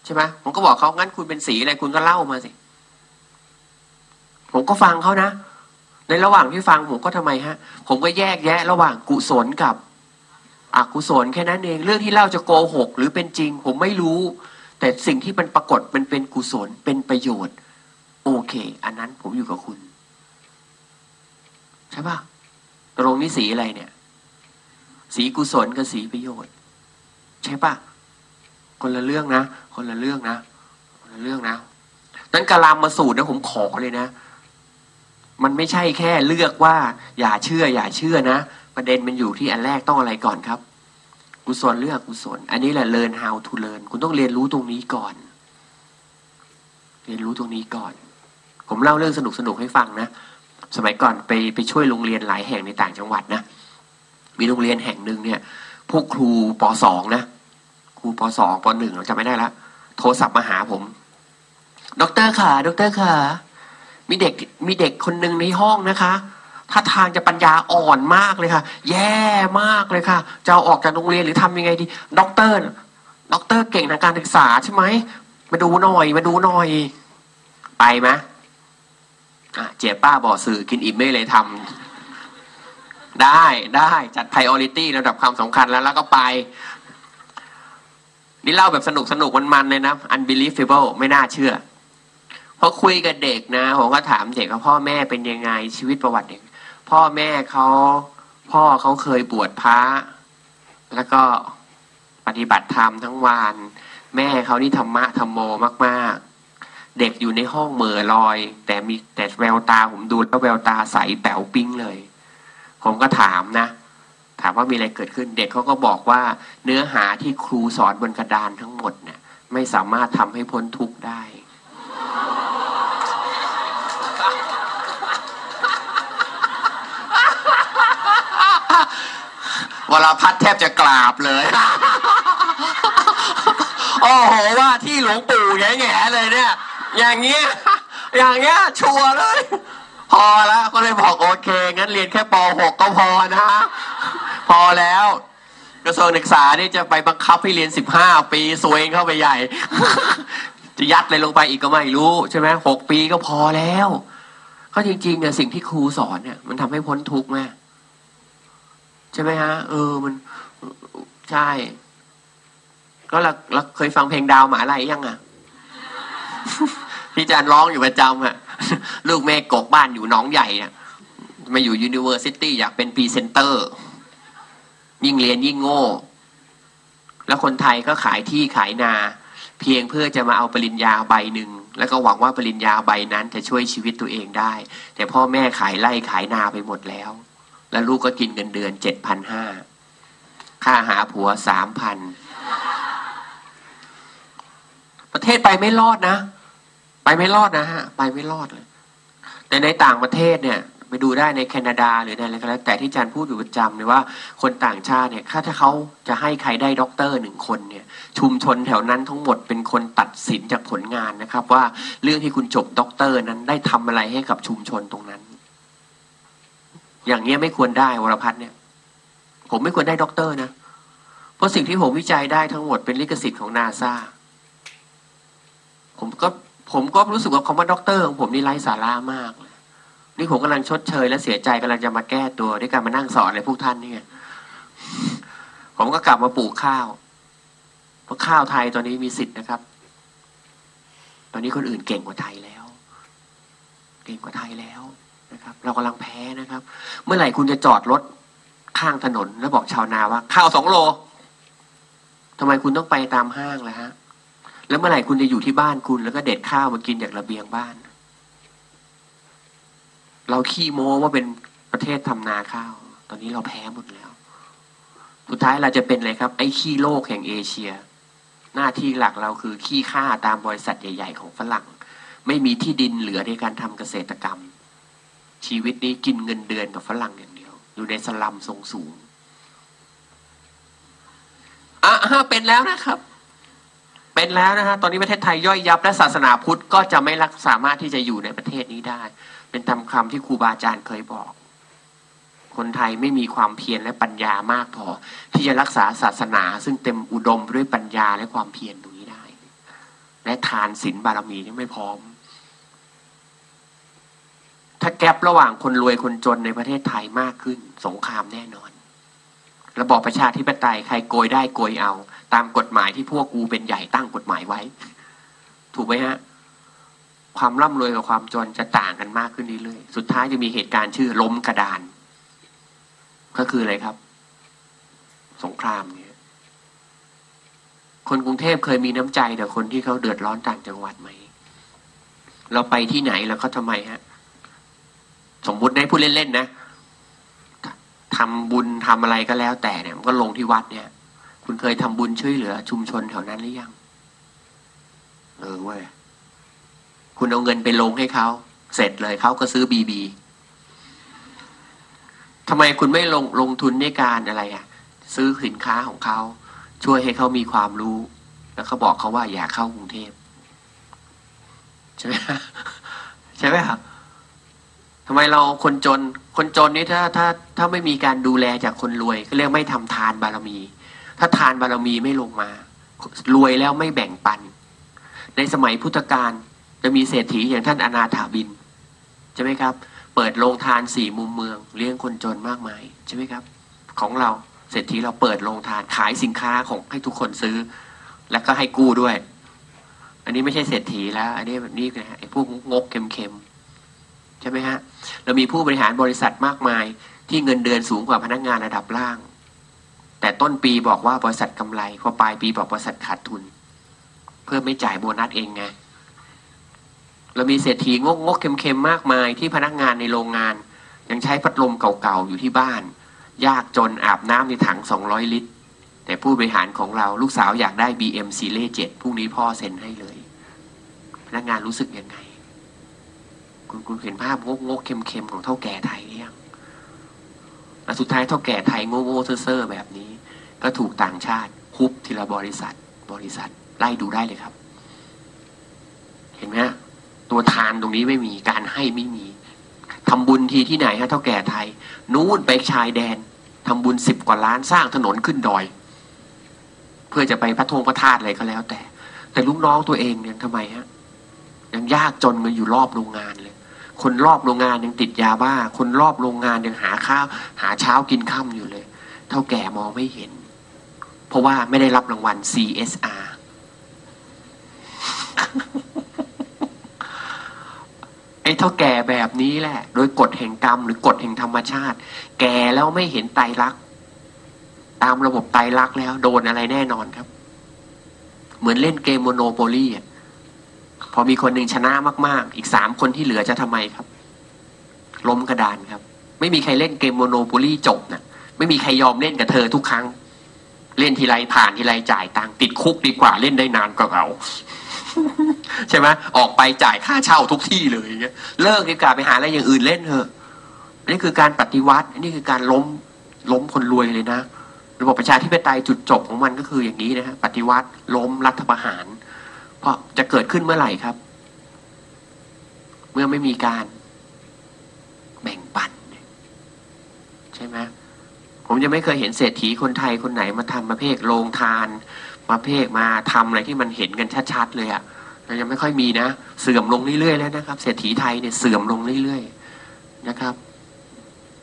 ใช่ไหมผมก็บอกเขางั้นคุณเป็นสีอะไรคุณก็เล่ามาสิ ผมก็ฟังเขานะ ในระหว่างที่ฟังผมก็ทำไมฮะ ผมก็แยกแยะ ระหว่างกุศลกับอกุศลแค่นั้นเอง เรื่องที่เล่าจะโกหก หรือเป็นจริง ผมไม่รู้ แต่สิ่งที่มันปรากฏมันเป็นกุศลเป็นประโยชน์ โอเค อันนั้นผมอยู่กับคุณ ใช่ปะตรงนี้สีอะไรเนี่ย สีกุศลกับสีประโยชน์ ใช่ปะคนละเรื่องนะคนละเรื่องนะคนละเรื่องนะนั้นกาลามมาสูตรนะผมขอเลยนะ มันไม่ใช่แค่เลือกว่า อย่าเชื่อ อย่าเชื่อนะ ประเด็นมันอยู่ที่อันแรกต้องอะไรก่อนครับ กุศลเลือกกุศล อันนี้แหละ learn how to learn คุณต้องเรียนรู้ตรงนี้ก่อน เรียนรู้ตรงนี้ก่อน ผมเล่าเรื่องสนุกสนุกให้ฟังนะ สมัยก่อนไปไปช่วยโรงเรียนหลายแห่งในต่างจังหวัดนะ มีโรงเรียนแห่งหนึ่งเนี่ย พวกครูปสองนะ ครูปสองปหนึ่งเราจำไม่ได้ละโทรศัพท์มาหาผมด็อกเตอร์ค่ะด็อกเตอร์ค่ะ มีเด็กมีเด็กคนหนึ่งในห้องนะคะ ท่าทางจะปัญญาอ่อนมากเลยค่ะ แย่มากเลยค่ะ จะออกจากโรงเรียนหรือทำยังไงดี ด็อกเตอร์ ด็อกเตอร์เก่งทางการศึกษาใช่ไหม มาดูหน่อย มาดูหน่อย ไปไหมเจ๊ป้าบอกสื่อกินอิ่มไม่เลยทำได้ได้จัด priority ระดับความสำคัญแล้วแล้วก็ไป นี่เล่าแบบสนุกสนุกมันๆเลยนะ unbelievable ไม่น่าเชื่อพอคุยกับเด็กนะผมก็ถามเด็กว่าพ่อแม่เป็นยังไงชีวิตประวัติเด็ก พ่อแม่เขาพ่อเขาเคยบวชพระแล้วก็ปฏิบัติธรรมทั้งวันแม่เขานี่ธรรมะธรรมโมมาก ๆ เด็กอยู่ในห้องเหม่อลอย แต่มีแต่แววตาผมดูแล้วแววตาใสแป๋วปิ้งเลย ผมก็ถามนะ ถามว่ามีอะไรเกิดขึ้น เด็กเขาก็บอกว่า เนื้อหาที่ครูสอนบนกระดานทั้งหมดเนี่ยไม่สามารถทำให้พ้นทุกข์ได้ วรพัฒน์แทบจะกราบเลย โอ้โหว่าที่หลวงปู่แง่ๆเลยเนี่ย อย่างเงี้ย อย่างเงี้ยชัวร์เลย พอแล้วก็เลยบอกโอเคงั้นเรียนแค่ป .6 ก็พอนะพอแล้วกระทรวงศึกษานี่จะไปบังคับให้เรียน 15 ปีสวยเข้าไปใหญ่ จะยัดเลยลงไปอีกก็ไม่รู้ใช่ไหมหกปีก็พอแล้ว ก็จริงๆเนี่ยสิ่งที่ครูสอนเนี่ยมันทำให้พ้นทุกข์แม่ ใช่ไหมฮะ เออมันใช่ก็เราเราเคยฟังเพลงดาวมหาลัยยังอะพี่จานร้องอยู่ประจำอะลูกแม่กกบ้านอยู่น้องใหญ่อะมาอยู่ university อยากเป็นพรีเซนเตอร์ ยิ่งเรียนยิ่งโง่ แล้วคนไทยก็ขายที่ขายนา เพียงเพื่อจะมาเอาปริญญาใบหนึ่งแล้วก็หวังว่าปริญญาใบนั้นจะช่วยชีวิตตัวเองได้ แต่พ่อแม่ขายไร่ขายนาไปหมดแล้ว แล้วลูกก็กินเงินเดือนเจ็ดพันห้าค่าหาผัวสามพันประเทศไปไม่รอดนะ ไปไม่รอดนะฮะ ไปไม่รอดเลย แต่ในต่างประเทศเนี่ยไปดูได้ในแคนาดาหรือในอะไรก็แล้วแต่ที่อาจารย์พูดอยู่ประจำเลยว่าคนต่างชาติเนี่ย ถ้าถ้าเขาจะให้ใครได้ด็อกเตอร์หนึ่งคนเนี่ย ชุมชนแถวนั้นทั้งหมดเป็นคนตัดสินจากผลงานนะครับ ว่าเรื่องที่คุณจบด็อกเตอร์นั้นได้ทำอะไรให้กับชุมชนตรงนั้น อย่างเนี้ยไม่ควรได้วรพัฒน์เนี่ย ผมไม่ควรได้ด็อกเตอร์นะเพราะสิ่งที่ผมวิจัยได้ทั้งหมดเป็นลิขสิทธิ์ของนาซาผมก็ผมก็รู้สึกว่าคำว่าด็อกเตอร์ของผมนี่ไร้สาระมากเลยนี่ผมกำลังชดเชย และเสียใจกำลังจะมาแก้ตัวด้วยการมานั่งสอนอะไรพวกท่านนี่ไงผมก็กลับมาปลูกข้าวเพราะข้าวไทยตอนนี้มีสิทธิ์นะครับ ตอนนี้คนอื่นเก่งกว่าไทยแล้ว เก่งกว่าไทยแล้ว นะครับ เรากำลังแพ้นะครับ เมื่อไหร่คุณจะจอดรถข้างถนน แล้วบอกชาวนาว่า ข้าวสองโลทำไมคุณต้องไปตามห้างล่ะฮะ แล้วเมื่อไหร่คุณจะอยู่ที่บ้านคุณ แล้วก็เด็ดข้าวมากินจากระเบียงบ้าน เราขี้โม้ว่าเป็นประเทศทำนาข้าว ตอนนี้เราแพ้หมดแล้ว สุดท้ายเราจะเป็นอะไรครับ ไอ้ขี้โลกแห่งเอเชีย หน้าที่หลักเราคือขี้ข้าตามบริษัทใหญ่ ๆ ของฝรั่ง ไม่มีที่ดินเหลือในการทำเกษตรกรรม ชีวิตนี้กินเงินเดือนกับฝรั่งอย่างเดียว อยู่ในสลัมทรงสูงอะฮะเป็นแล้วนะครับ เป็นแล้วนะฮะตอนนี้ประเทศไทยย่อยยับและศาสนาพุทธก็จะไม่รักสามารถที่จะอยู่ในประเทศนี้ได้ เป็นตามคำที่ครูบาอาจารย์เคยบอก คนไทยไม่มีความเพียรและปัญญามากพอ ที่จะรักษาศาสนา ซึ่งเต็มอุดมด้วยปัญญาและความเพียรตรงนี้ได้ และทานศีลบารมียังไม่พร้อม ถ้าแกลบระหว่างคนรวยคนจนในประเทศไทยมากขึ้น สงครามแน่นอน ระบอบประชาธิปไตยใครโกยได้โกยเอา ตามกฎหมายที่พวกกูเป็นใหญ่ตั้งกฎหมายไว้ ถูกไหมฮะ ความร่ำรวยกับความจนจะต่างกันมากขึ้นเรื่อยๆสุดท้ายจะมีเหตุการณ์ชื่อล้มกระดาน ก็คืออะไรครับ สงครามเนี่ยคนกรุงเทพเคยมีน้ำใจแต่คนที่เขาเดือดร้อนต่างจังหวัดไหมเราไปที่ไหนแล้วเขาทำไมฮะ สมมุติได้พูดเล่นๆนะทำบุญทำอะไรก็แล้ว แต่เนี่ยมันก็ลงที่วัดเนี่ย คุณเคยทำบุญช่วยเหลือ ชุมชนแถวนั้นหรือยัง เออเว้ยคุณเอาเงินไปลงให้เขาเสร็จเลยเขาก็ซื้อบีบีทำไมคุณไม่ลงลงทุนในการอะไรอะ่ะ ซื้อสินค้าของเขาช่วยให้เขามีความรู้ แล้วเขาบอกเขาว่าอยากเข้ากรุงเทพใช่ไหมใช่ไหมครับ ทำไมเราคนจนคนจนนี่ถ้าถ้าถ้าไม่มีการดูแลจากคนรวยก็เรียกไม่ทำทานบารมี ถ้าทานบารมีไม่ลงมา รวยแล้วไม่แบ่งปัน ในสมัยพุทธกาลจะมีเศรษฐีอย่างท่านอนาถาบินใช่ไหมครับ เปิดโรงทานสี่มุมเมือง เลี้ยงคนจนมากมายใช่ไหมครับ ของเราเศรษฐีเราเปิดโรงทานขายสินค้าของให้ทุกคนซื้อ แล้วก็ให้กู้ด้วย อันนี้ไม่ใช่เศรษฐีแล้ว อันนี้แบบนี้นะฮะไอ้พวกงกเค็มๆ ใช่ไหมฮะเรามีผู้บริหารบริษัทมากมาย ที่เงินเดือนสูงกว่าพนักงานระดับล่าง แต่ต้นปีบอกว่าบริษัทกำไรพอปลายปีบอกบริษัทขาดทุน เพื่อไม่จ่ายโบนัสเองไงเรามีเศรษฐีงกงกเค็มๆมากมายที่พนักงานในโรงงาน ยังใช้พัดลมเก่าๆอยู่ที่บ้าน ยากจนอาบน้ำในถังสองร้อยลิตร แต่ผู้บริหารของเราลูกสาวอยากได้ BM ซีรีส์7พรุ่งนี้พ่อเซ็นให้เลย พนักงานรู้สึกยังไง คุณคุณเห็นภาพงกงกๆเค็มๆของเท่าแก่ไทยหรือยังและสุดท้ายเท่าแก่ไทยโง่โง่เซ่อๆแบบนี้ ก็ถูกต่างชาติคุบทีละบริษัท บริษัท ไล่ดูได้เลยครับ เห็นไหมตัวทานตรงนี้ไม่มีการให้ไม่มีทำบุญทีที่ไหนฮะเท่าแก่ไทย นู้นไปชายแดนทำบุญสิบกว่าล้านสร้างถนนขึ้นดอย เพื่อจะไปพระธงพระธาตุอะไรก็แล้ว แต่ แต่ลูกน้องตัวเองเนี่ยทำไมฮะยังยากจนกันอยู่รอบโรงงานเลย คนรอบโรงงานยังติดยาบ้า คนรอบโรงงานยังหาข้าว หาเช้ากินค่ำอยู่เลย เท่าแก่มองไม่เห็น เพราะว่าไม่ได้รับรางวัล CSR ไอ้เท่าแก่แบบนี้แหละ โดยกฎแห่งกรรมหรือกฎแห่งธรรมชาติ แก่แล้วไม่เห็นไตรลักษณ์ตามระบบไตรลักษณ์แล้ว โดนอะไรแน่นอนครับ เหมือนเล่นเกมโมโนโปลีอะ พอมีคนหนึ่งชนะมาก ๆ อีกสามคนที่เหลือจะทำไมครับ ล้มกระดานครับ ไม่มีใครเล่นเกมโมโนโปลี่จบนะไม่มีใครยอมเล่นกับเธอทุกครั้ง เล่นทีไรผ่านทีไรจ่ายตังติดคุกดีกว่าเล่นได้นานกว่าเราใช่ไหมออกไปจ่ายค่าเช่าทุกที่เลยเงี้ยเลิกดีกว่าไปหาอะไรอย่างอื่นเล่นเถอะนี่คือการปฏิวัตินี่คือการล้มล้มคนรวยเลยนะระบบประชาธิปไตยจุดจบของมันก็คืออย่างนี้นะฮะปฏิวัติล้มรัฐประหาร เพราะจะเกิดขึ้นเมื่อไหร่ครับ เมื่อไม่มีการแบ่งปัน ใช่ไหมผมจะไม่เคยเห็นเศรษฐีคนไทยคนไหนมาทำประเภทโรงทานมาเพกมาทำอะไรที่มันเห็นกันชัดๆเลยอะ่ะยังไม่ค่อยมีนะ เสื่อมลงเรื่อยๆแล้วนะครับ เศรษฐีไทยเนี่ยเสื่อมลงเรื่อยๆนะครับ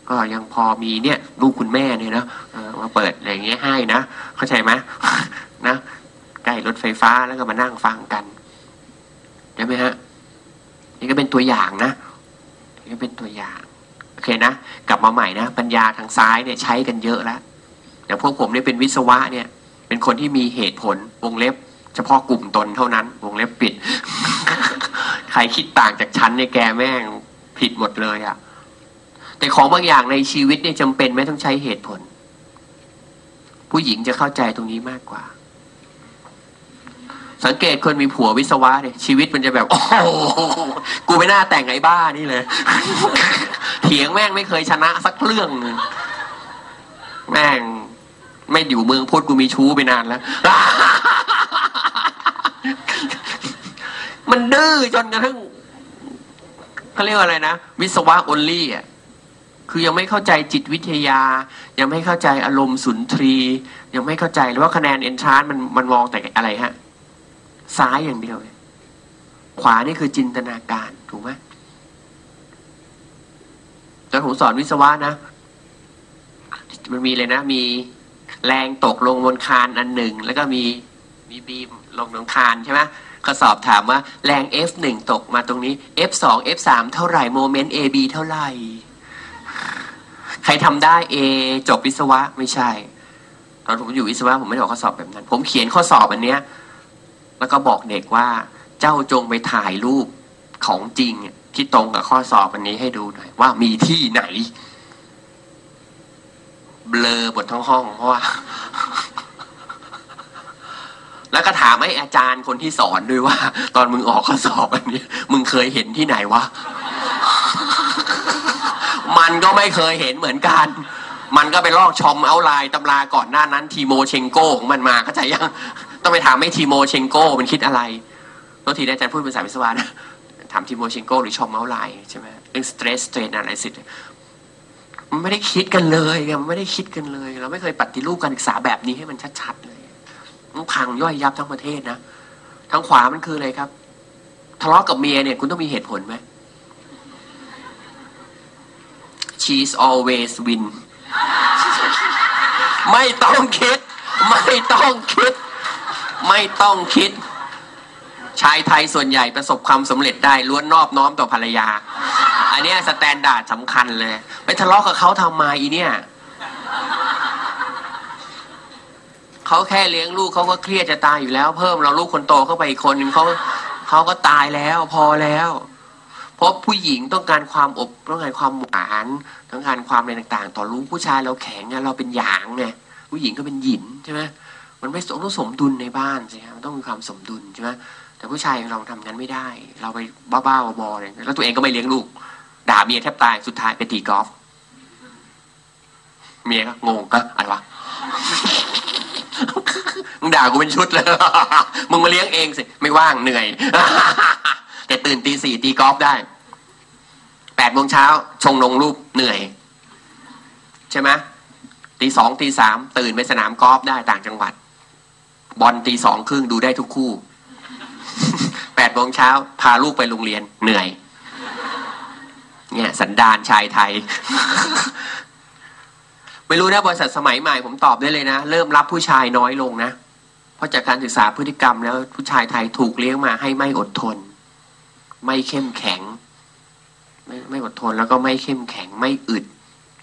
ก็ยังพอมีเนี่ยลูกคุณแม่เนี่ยนะมาเปิดอะไรอย่างเงี้ยให้นะเข้าใจไหมนะ ใกล้รถไฟฟ้าแล้วก็มานั่งฟังกันใช่ไหมฮะนี่ก็เป็นตัวอย่างนะนี่ก็เป็นตัวอย่างโอเคนะกลับมาใหม่นะ ปัญญาทางซ้ายเนี่ยใช้กันเยอะแล้วอย่างพวกผมเนี่ยเป็นวิศวะเนี่ย เป็นคนที่มีเหตุผลวงเล็บ เฉพาะกลุ่มตนเท่านั้น วงเล็บปิด ใครคิดต่างจากฉันในแกแม่งผิดหมดเลยอะ่ะแต่ของบางอย่างในชีวิตเนี่ยจำเป็นไม่ต้องใช้เหตุผล ผู้หญิงจะเข้าใจตรงนี้มากกว่า สังเกตคนมีผัววิศวะเนี่ยชีวิตมันจะแบบ โอ้โหกูไม่น่าแต่งไอ้บ้านี่เลย เถียงแม่งไม่เคยชนะสักเรื่องนึงแม่ง ไม่อยู่เมืองพุทธกูมีชู้ไปนานแล้ว มันดื้อจนกระทั่งเขาเรียกว่าอะไรนะ วิศวะออนลี่อะคือยังไม่เข้าใจจิตวิทยา ยังไม่เข้าใจอารมณ์สุนทรี ยังไม่เข้าใจเลยว่าคะแนนเอนทรานมันมันมองแต่อะไรฮะ ซ้ายอย่างเดียวเลยขวานี่คือจินตนาการถูกไหมตอนผมสอนวิศวะนะ มันมีเลยนะ มีแรงตกลงบนคานอันหนึ่ง แล้วก็มีมีบีมลงบนคานใช่ไหมข้อสอบถามว่าแรง F1 ตกมาตรงนี้ F2 F3 เท่าไหร่โมเมนต์ AB เท่าไหร่ ใครทำได้ A จบวิศวะไม่ใช่ ตอนผมอยู่วิศวะผมไม่ได้ออกข้อสอบแบบนั้น ผมเขียนข้อสอบอันเนี้ย แล้วก็บอกเด็กว่าเจ้าจงไปถ่ายรูปของจริงที่ตรงกับข้อสอบอันนี้ให้ดูหน่อย ว่ามีที่ไหน เบลอหมดทั้งห้องเพราะว่า แล้วก็ถามไอ้อาจารย์คนที่สอนด้วยว่า ตอนมึงออกข้อสอบอันนี้ มึงเคยเห็นที่ไหนวะมันก็ไม่เคยเห็นเหมือนกัน มันก็ไปลอก Schaum's Outline ตำราก่อนหน้านั้น Timoshenko ของมันมาเข้าใจยัง ต้องไปถามไอ้ Timoshenko มันคิดอะไรบางทีอาจารย์พูดภาษาวิศวะนะถาม Timoshenko หรือ Schaum's Outline ใช่ไหมเรื่อง stress strain analysis มันไม่ได้คิดกันเลยไงมันไม่ได้คิดกันเลย เราไม่เคยปฏิรูปการศึกษาแบบนี้ให้มันชัดๆเลยมันพังย่อยยับทั้งประเทศนะทางขวามันคืออะไรครับทะเลาะกับเมียเนี่ย คุณต้องมีเหตุผลไหม she's always win ไม่ต้องคิด ไม่ต้องคิด ไม่ต้องคิดชายไทยส่วนใหญ่ประสบความสำเร็จได้ล้วนนอบน้อมต่อภรรยา อันนี้ standard สำคัญเลย ไปทะเลาะกับเขาทำไมอีเนี่ยเขาแค่เลี้ยงลูกเขาก็เครียดจะตายอยู่แล้ว เพิ่มเราลูกคนโตเข้าไปอีกคนนึงเขาเขาก็ตายแล้วพอแล้วเพราะผู้หญิงต้องการความอบต้องการความหวานต้องการความอะไรต่าง ๆ ต่อลูกผู้ชายเราแข็งไงเราเป็นหยางไงผู้หญิงก็เป็นหยินใช่ไหม มันไม่ต้องสมดุลในบ้านใช่ไหมมันต้องมีความสมดุลใช่ไหมแต่ผู้ชายเราทำงั้นไม่ได้ เราไปบ้าๆบอๆเลยแล้วตัวเองก็ไม่เลี้ยงลูก ด่าเมียแทบตายสุดท้ายไปตีกอล์ฟเมียก็งงก็อะไรวะมึงด่ากูเป็นชุดเลยมึงมาเลี้ยงเองสิไม่ว่างเหนื่อย แต่ตื่นตีสี่ตีกอล์ฟได้แปดโมงเช้าชงลงรูปเหนื่อย ใช่ไหมตีสองตีสามตื่นไปสนามกอล์ฟได้ต่างจังหวัด บอลตีสองครึ่งดูได้ทุกคู่แปดโมงเช้า พาลูกไปโรงเรียนเหนื่อย เนี่ย สันดานชายไทย ไม่รู้นะบริษัทสมัยใหม่ผมตอบได้เลยนะ เริ่มรับผู้ชายน้อยลงนะ เพราะจากการศึกษาพฤติกรรมแล้วผู้ชายไทยถูกเลี้ยงมาให้ไม่อดทน ไม่เข้มแข็ง ไม่ไม่อดทนแล้วก็ไม่เข้มแข็งไม่อึด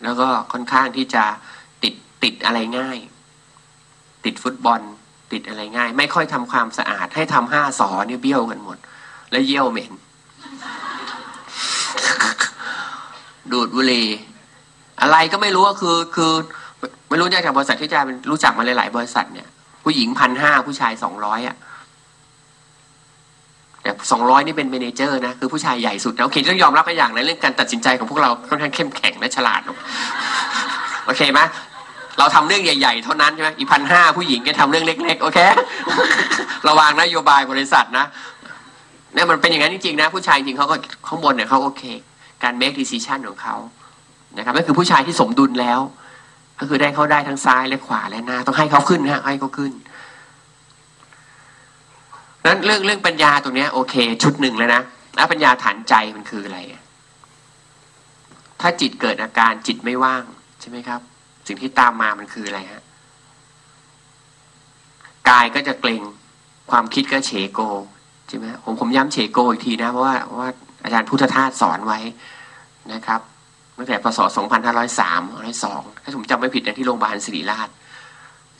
แล้วก็ค่อนข้างที่จะติดติดอะไรง่าย ติดฟุตบอล ติดอะไรง่าย ไม่ค่อยทำความสะอาด ให้ทำห้าสอเนี่ยเบี้ยวกันหมด แล้วเยี่ยวเหม็น ดูดบุหรี่อะไรก็ไม่รู้ก็คือ คือไม่รู้จากบริษัทที่อาจารย์รู้จักมาหลายๆบริษัทเนี่ย ผู้หญิงพันห้าผู้ชายสองร้อยอะแต่สองร้อยนี่เป็นเมเนเจอร์นะ คือผู้ชายใหญ่สุดนะโอเคต้องยอมรับไปอย่างในเรื่องการตัดสินใจของพวกเราค่อนข้างเข้มแข็งและฉลาดโอเคไหม เราทำเรื่องใหญ่ๆ เท่านั้นใช่ไหมอีพันห้าผู้หญิงแก็ทำเรื่องเล็ก ๆ โอเค ระวังนโยบายบริษัทนะเนี่ยมันเป็นอย่างนั้นจริงๆนะ ผู้ชายจริงเขาก็ข้างบนเนี่ยเขาโอเค การ make decision ของเขานะครับก็คือผู้ชายที่สมดุลแล้ว ก็คือได้เขาได้ทั้งซ้ายและขวาและหน้า ต้องให้เขาขึ้นนะให้เขาขึ้นนั้นเรื่องเรื่องปัญญาตรงนี้โอเค ชุดหนึ่งแล้วนะแล้วปัญญาฐานใจมันคืออะไร ถ้าจิตเกิดอาการจิตไม่ว่างใช่ไหมครับ สิ่งที่ตามมามันคืออะไรฮะกายก็จะเกรงความคิดก็เฉโกใช่ไหมผมผมย้ำเฉโกอีกทีนะเพราะว่าว่าอาจารย์พุทธทาสสอนไว้นะครับตั้งแต่พศ 2503 102 ถ้าผมจำไม่ผิดนะที่โรงพยาบาลศิริราช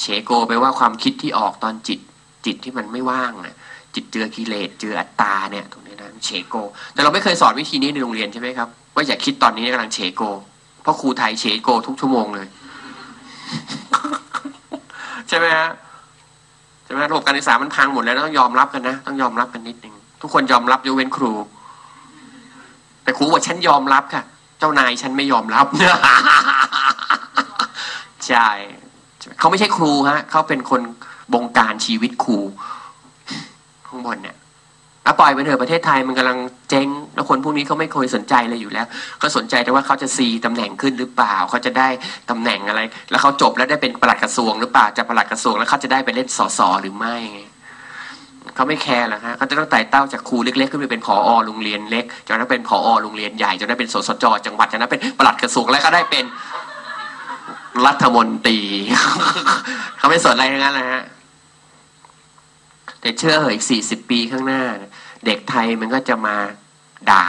เฉโกแปลว่าความคิดที่ออกตอนจิต จิตที่มันไม่ว่างนะจิตเจือกิเลสเจืออัตตาเนี่ยตรงนี้นะเฉโก แต่เราไม่เคยสอนวิธีนี้ในโรงเรียนใช่ไหมครับว่าอย่าคิดตอนนี้กำลังเฉโก เพราะครูไทยเฉโกทุกชั่วโมงเลย ใช่ไหมฮะใช่ไหมระบบการศึกษามันพังหมดแล้วต้องยอมรับกันนะต้องยอมรับกันนิดนึงทุกคนยอมรับยกเว้นครู แต่ครูบอกฉันยอมรับค่ะ เจ้านายฉันไม่ยอมรับใช่เขาไม่ใช่ครูฮะเขาเป็นคนบงการชีวิตครูข้างบนเนี่ย อะปล่อยไปเถอะประเทศไทยมันกำลังเจ๊งแล้วคนพวกนี้เขาไม่เคยสนใจเลยอยู่แล้วก็สนใจแต่ว่าเขาจะซีตำแหน่งขึ้นหรือเปล่าเขาจะได้ตำแหน่งอะไร แล้วเขาจบแล้วได้เป็นปลัดกระทรวงหรือเปล่าจะปลัดกระทรวงแล้วเขาจะได้ไปเล่นสสหรือไม่เขาไม่แคร์หรอกฮะเขาจะต้องไต่เต้าจากครูเล็ก ๆ ขึ้นไปเป็นผอโรงเรียนเล็กจนนั้นเป็นผอโรงเรียนใหญ่จนนั้นเป็นสสจจังหวัดจนนั้นเป็นปลัดกระทรวงแล้วก็ได้เป็นรัฐมนตรีเขาไม่สนอะไรทั้งนั้นนะฮะแต่เชื่อเหอะอีกสี่สิบปีข้างหน้าเเด็กไทยมันก็จะมาด่า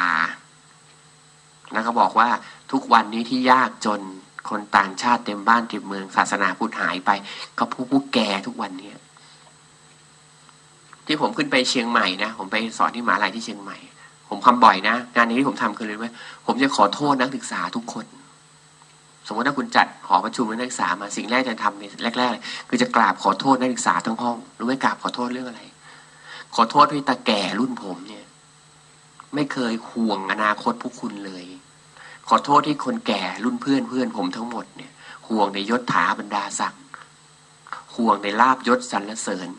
แล้วก็บอกว่าทุกวันนี้ที่ยากจนคนต่างชาติเต็มบ้านเต็มเมือง ศาสนาพุทธหายไป ก็ผู้ผู้แก่ทุกวันเนี้ยที่ผมขึ้นไปเชียงใหม่นะผมไปสอนที่มหาลัยที่เชียงใหม่ ผมทำบ่อยนะงานนี้ที่ผมทำคือเลยว่าผมจะขอโทษนักศึกษาทุกคน สมมติถ้าคุณจัดหอประชุมนักศึกษามาสิ่งแรกจะทำในแรกๆคือจะกราบขอโทษนักศึกษาทั้งห้องรู้ไหมกราบขอโทษเรื่องอะไร ขอโทษที่ตาแก่รุ่นผมเนี่ย ไม่เคยห่วงอนาคตพวกคุณเลย ขอโทษที่คนแก่รุ่นเพื่อนเพื่อนผมทั้งหมดเนี่ย ห่วงในยศถาบรรดาศักดิ์ห่วงในลาบยศสรรเสริญ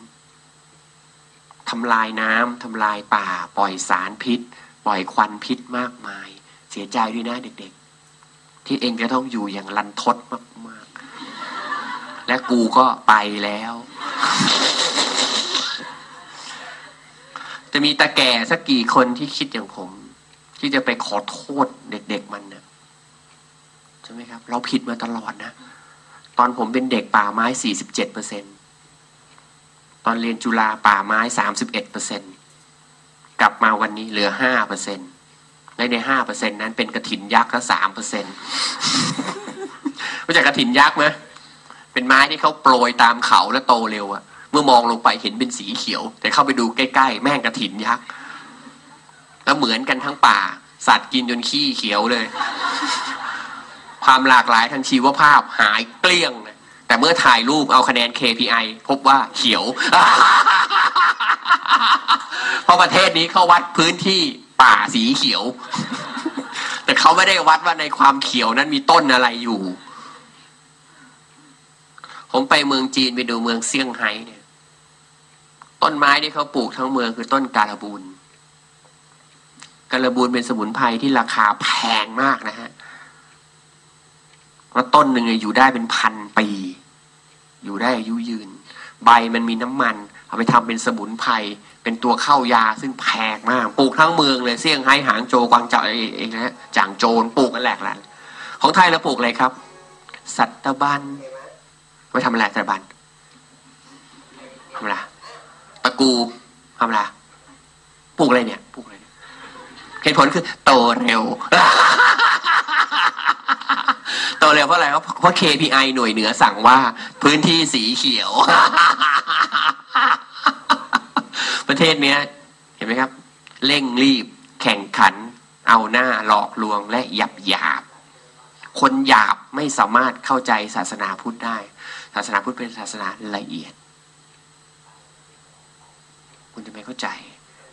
ทำลายน้ำทำลายป่า ปล่อยสารพิษ ปล่อยควันพิษมากมาย เสียใจด้วยนะเด็กๆ ที่เองจะต้องอยู่อย่างลันทดมากๆ และกูก็ไปแล้ว จะมีตาแก่สักกี่คนที่คิดอย่างผม ที่จะไปขอโทษเด็ก ๆ มันนะใช่ไหมครับ เราผิดมาตลอดนะ ตอนผมเป็นเด็กป่าไม้สี่สิบเจ็ดเปอร์เซ็นต์ตอนเรียนจุฬาป่าไม้สามสิบเอ็ดเปอร์เซ็นต์กลับมาวันนี้เหลือห้าเปอร์เซ็นต์และในห้าเปอร์เซ็นต์นั้นเป็นกระถินยักษ์ละสามเปอร์เซ็นต์รู้จักกระถินยักษ์ไหมเป็นไม้ที่เขาโปรยตามเขาแล้วโตเร็วอะ มื่อมองลงไปเห็นเป็นสีเขียว แต่เข้าไปดูใกล้ๆ แม่งกระถินยักษ์แล้วเหมือนกันทั้งป่า สัตว์กินจนขี้เขียวเลย ความหลากหลายทางชีวภาพหายเกลี้ยงแต่เมื่อถ่ายรูปเอาคะแนน KPI พบว่าเขียว เพราะประเทศนี้เขาวัดพื้นที่ป่าสีเขียว แต่เขาไม่ได้วัดว่าในความเขียวนั้นมีต้นอะไรอยู่ ผมไปเมืองจีนไปดูเมืองเซี่ยงไฮ้เนี่ย ต้นไม้ที่เขาปลูกทั้งเมืองคือต้นการบูนการบูนเป็นสมุนไพรที่ราคาแพงมากนะฮะว่าต้นหนึ่งอยู่ได้เป็นพันปี อยู่ได้อายุยืน ใบมันมีน้ำมัน เอาไปทำเป็นสมุนไพรเป็นตัวเข้ายาซึ่งแพงมาก ปลูกทั้งเมืองเลยเซี่ยงไฮ้หางโจกวางเจาเองนะฮะจางโจนปลูกกันแหลกแหลนของไทยเราปลูกอะไรครับ สัตบันไว้ทำอะไรสัตบันทำอะไร ตะกูทำไรปลูกอะไรเนี่ยปลูกอะไรเหตุผลคือ โตเร็ว โตเร็วเพราะอะไรครับเพราะ KPI หน่วยเหนือสั่งว่า พื้นที่สีเขียว ประเทศเนี้ย เห็นไหมครับ เร่งรีบ แข่งขัน เอาหน้าหลอกลวงและหยับหยาบ คนหยาบไม่สามารถเข้าใจศาสนาพุทธได้ ศาสนาพุทธเป็นศาสนาละเอียด คุณจะไม่เข้าใจ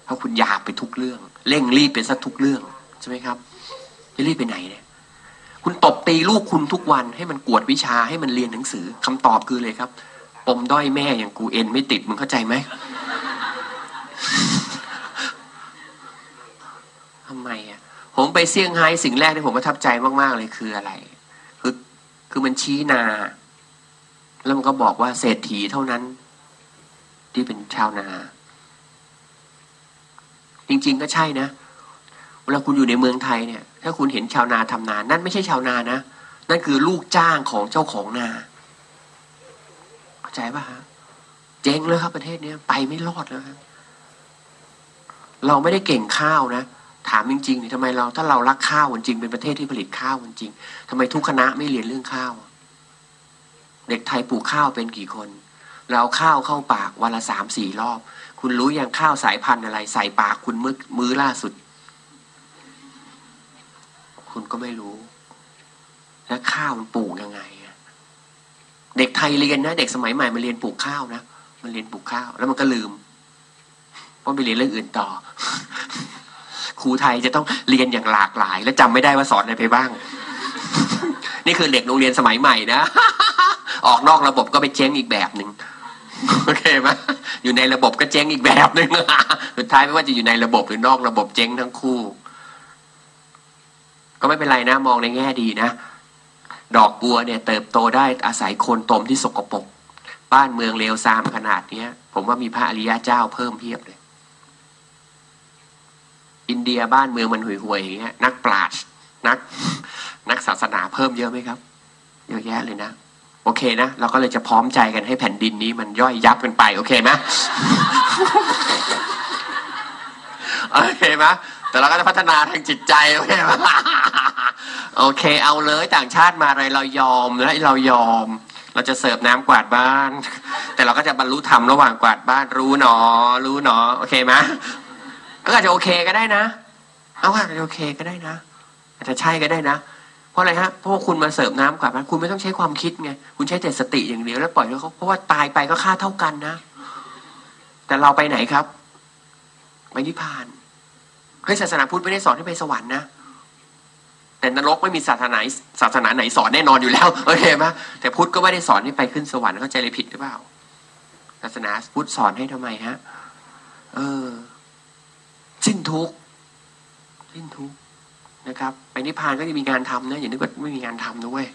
เพราะคุณหยาบไปทุกเรื่อง เร่งรีบเป็นซะทุกเรื่อง ใช่ไหมครับจะรีบไปไหนเนี่ย คุณตบตีลูกคุณทุกวันให้มันกวดวิชาให้มันเรียนหนังสือคำตอบคือเลยครับปมด้อยแม่อย่างกูเอ็นไม่ติดมึงเข้าใจไหมทำไมอะ ผมไปเซี่ยงไฮ้สิ่งแรกที่ผมประทับใจมากๆเลยคืออะไร คือคือมันชี้นา แล้วมันก็บอกว่าเศรษฐีเท่านั้น ที่เป็นชาวนา จริง ๆ ก็ใช่นะ เวลาคุณอยู่ในเมืองไทยเนี่ย ถ้าคุณเห็นชาวนาทำนา นั่นไม่ใช่ชาวนานะ นั่นคือลูกจ้างของเจ้าของนา เข้าใจป่ะฮะ เจ๊งเลยครับ ประเทศเนี้ยไปไม่รอดแล้วครับเราไม่ได้เก่งข้าวนะ ถามจริงๆนี่ทำไมเราถ้าเรารักข้าวจริงเป็นประเทศที่ผลิตข้าวจริงๆทำไมทุกคณะไม่เรียนเรื่องข้าว เด็กไทยปลูกข้าวเป็นกี่คน เราข้าวเข้าปากวันละสามสี่รอบ คุณรู้อย่างข้าวสายพันธุ์อะไร ใส่ปากคุณมื้อมื้อล่าสุด คุณก็ไม่รู้ แล้วข้าวมันปลูกยังไงเด็กไทยเรียนนะ เด็กสมัยใหม่มาเรียนปลูกข้าวนะมันเรียนปลูกข้าว แล้วมันก็ลืมเพราะไปเรียนเรื่องอื่นต่อ ครูไทยจะต้องเรียนอย่างหลากหลาย และจำไม่ได้ว่าสอนอะไรไปบ้าง นี่คือเด็กโรงเรียนสมัยใหม่นะออกนอกระบบก็ไปเจ๊งอีกแบบหนึ่ง โอเคไหมอยู่ในระบบก็เจ๊งอีกแบบหนึ่งสุดท้ายไม่ว่าจะอยู่ในระบบหรือนอกระบบเจ๊งทั้งคู่ ก็ไม่เป็นไรนะ มองในแง่ดีนะ ดอกบัวเนี่ย เติบโตได้อาศัยโคนตมที่สกปรกบ้านเมืองเลวทรามขนาดเนี้ย ผมว่ามีพระอริยะเจ้าเพิ่มเพียบเลย อินเดียบ้านเมืองมันห่วยๆอย่างเงี้ย นักปราชญ์นัก นักศาสนาเพิ่มเยอะไหมครับเยอะแยะเลยนะ โอเคนะ เราก็เลยจะพร้อมใจกันให้แผ่นดินนี้มันย่อยยับกันไป โอเคไหมโอเคไหมแต่เราก็จะพัฒนาทางจิตใจโอเคไหมโอเค เอาเลยต่างชาติมาอะไรเรายอมและเรายอม เราจะเสิร์ฟน้ำกวาดบ้าน แต่เราก็จะบรรลุธรรมระหว่างกวาดบ้านรู้หนอ รู้หนอ โอเคไหมก็อาจจะโอเคก็ได้นะ เอาอาจจะโอเคก็ได้นะอาจจะใช่ก็ได้นะ เพราะอะไรฮะเพราะว่าคุณมาเสิร์ฟน้ำกวาดบ้านคุณไม่ต้องใช้ความคิดไงคุณใช้แต่สติอย่างเดียวแล้วปล่อยให้เขาเพราะว่าตายไปก็ค่าเท่ากันนะ แต่เราไปไหนครับ ไปนิพพานเฮ้ยศาสนาพุทธไม่ได้สอนให้ไปสวรรค์นะแต่นรกไม่มีศาสนาไหนศาสนาไหนสอนแน่นอนอยู่แล้วโอเคไหมแต่พุทธก็ไม่ได้สอนให้ไปขึ้นสวรรค์เข้าใจเลยผิดหรือเปล่าศาสนาพุทธสอนให้ทำไมฮะ เออสิ้นทุกข์สิ้นทุกข์ นะครับไปนิพพานก็จะมีงานทำนะอย่านึกว่าไม่มีงานทำนะเว้ย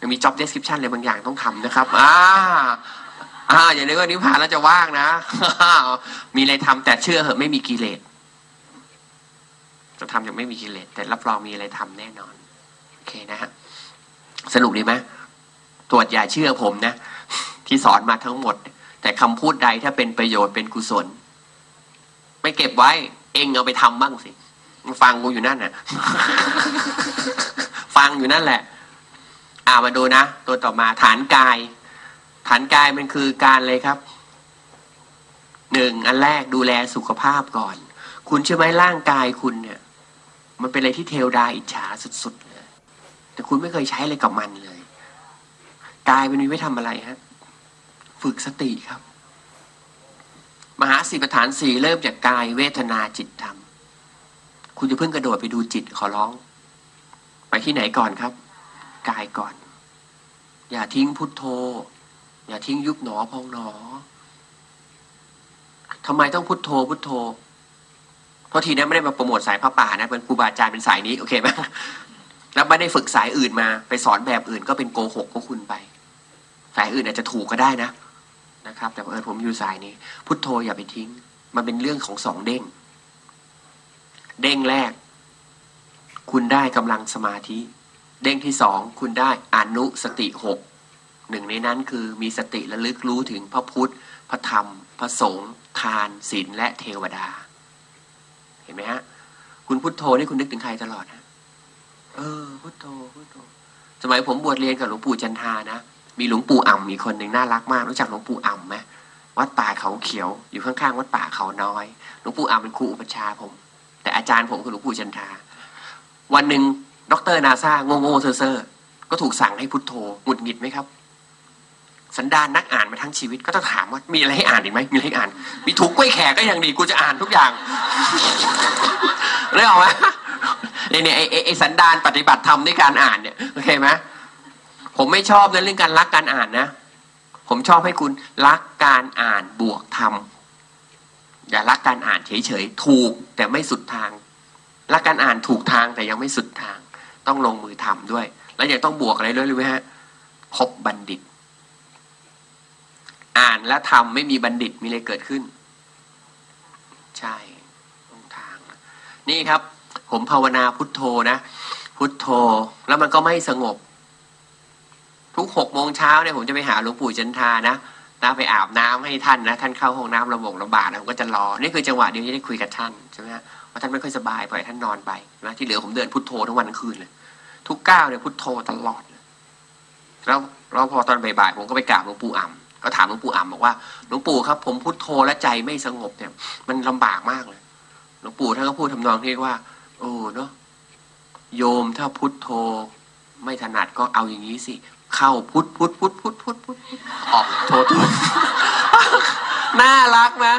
ยังมี job description อะไรบางอย่างต้องทำนะครับอ่าอ่าอย่านึกว่านิพพานแล้วจะว่างนะมีอะไรทำแต่เชื่อเหอะไม่มีกิเลสจะทำย่างไม่มีกิเลสแต่รับรองมีอะไรทำแน่นอนโอเคนะฮะสรุปดีไหมตรวจอย่าเชื่อผมนะ ที่สอนมาทั้งหมด แต่คำพูดใดถ้าเป็นประโยชน์เป็นกุศล ไม่เก็บไว้ เองเอาไปทำบ้างสิ ฟังกูอยู่นั่นน่ะ ฟังอยู่นั่นแหละ อ่ามาดูนะ ตัวต่อมาฐานกาย ฐานกายมันคือการเลยครับ หนึ่งอันแรกดูแลสุขภาพก่อน คุณเชื่อไหมร่างกายคุณเนี่ย มันเป็นอะไรที่เทวดาอิจฉาสุดๆเลย แต่คุณไม่เคยใช้อะไรกับมันเลย กายมันมีไว้ทำอะไรฮะ ฝึกสติครับ มหาสีประฐานสี่เริ่มจากกายเวทนาจิตธรรม คุณจะเพิ่งกระโดดไปดูจิตขอร้อง ไปที่ไหนก่อนครับ กายก่อน อย่าทิ้งพุทโธ อย่าทิ้งยุบหนอพองหนอทำไมต้องพุทโธพุทโธเพราะทีนี้ไม่ได้มาโปรโมทสายพระป่านะเป็นครูบาอาจารย์เป็นสายนี้โอเคไหมแล้วไม่ได้ฝึกสายอื่นมา ไปสอนแบบอื่นก็เป็นโกหกของคุณไปสายอื่นอาจจะถูกก็ได้นะนะครับ แต่เออผมอยู่สายนี้ พุทโธอย่าไปทิ้ง มันเป็นเรื่องของสองเด้ง เด้งแรก คุณได้กำลังสมาธิ เด้งที่สองคุณได้อนุสติหกหนึ่งในนั้นคือมีสติระลึกรู้ถึงพระพุทธ พระธรรม พระสงฆ์ทานศีลและเทวดา เห็นไหมฮะ คุณพุทโธนี่คุณนึกถึงใครตลอดนะเออ พุทโธพุทโธ สมัยผมบวชเรียนกับหลวงปู่จันทานะมีหลวงปู่อ่ำมีคนหนึ่งน่ารักมาก รู้จักหลวงปู่อ่ำไหมวัดป่าเขาเขียว อยู่ข้างๆวัดป่าเขาน้อยหลวงปู่อ่ำเป็นครูอุปชาผม แต่อาจารย์ผมคือหลวงปู่จันทาวันหนึ่งดรนาซาโง่โง่ๆเซ่อเซ่อก็ถูกสั่งให้พุทโธหงุดหงิดไหมครับ สันดานนักอ่านมาทั้งชีวิตก็ต้องถามว่ามีอะไรให้อ่านอีกไหมมีอะไรให้อ่าน มีถูกกล้วยแขกก็ยังดีกูจะอ่านทุกอย่างได้ออกไหมเนี่ยเนี่ยไอ้ไอสันดานปฏิบัติธรรมด้วยการอ่านเนี่ยโอเคไหมผมไม่ชอบในเรื่องการรักการอ่านนะ ผมชอบให้คุณรักการอ่านบวกธรรม อย่ารักการอ่านเฉยๆถูกแต่ไม่สุดทางรักการอ่านถูกทางแต่ยังไม่สุดทาง ต้องลงมือทำด้วย แล้วยังต้องบวกอะไรด้วยรู้ไหมฮะคบบัณฑิต อ่านและทำไม่มีบัณฑิตมีอะไรเกิดขึ้น ใช่ตรงทางนะนี่ครับ ผมภาวนาพุทโธนะพุทโธ แล้วมันก็ไม่สงบ ทุกหกโมงเช้าเนี่ยผมจะไปหาหลวงปู่จันทานะ นะไปอาบน้ำให้ท่านนะท่านเข้าห้องน้ำระบงระบาดนะผมก็จะรอนี่คือจังหวะเดียวที่ได้คุยกับท่านใช่ไหมฮะเพราท่านไม่ค่อยสบายปล่อยท่านนอนไปใช่ไหมที่เหลือผมเดินพุทโธทั้งวันทั้งคืนเลยทุกก้าวเนี่ยพุทโธตลอดแล้วแล้วพอตอนบ่ายๆผมก็ไปกราบหลวงปู่อ่ำก็ถามหลวงปู่อ่ำบอกว่าหลวงปู่ครับผมพุทโธและใจไม่สงบเนี่ย มันลำบากมากเลยหลวงปู่ท่านก็พูดทำนองที่ว่า โอ้เนาะโยมถ้าพุทโธไม่ถนัดก็เอาอย่างนี้สิ เข้าพุทพุทพุทพุทพุทพุทพุทออกโทโทน่ารักนะ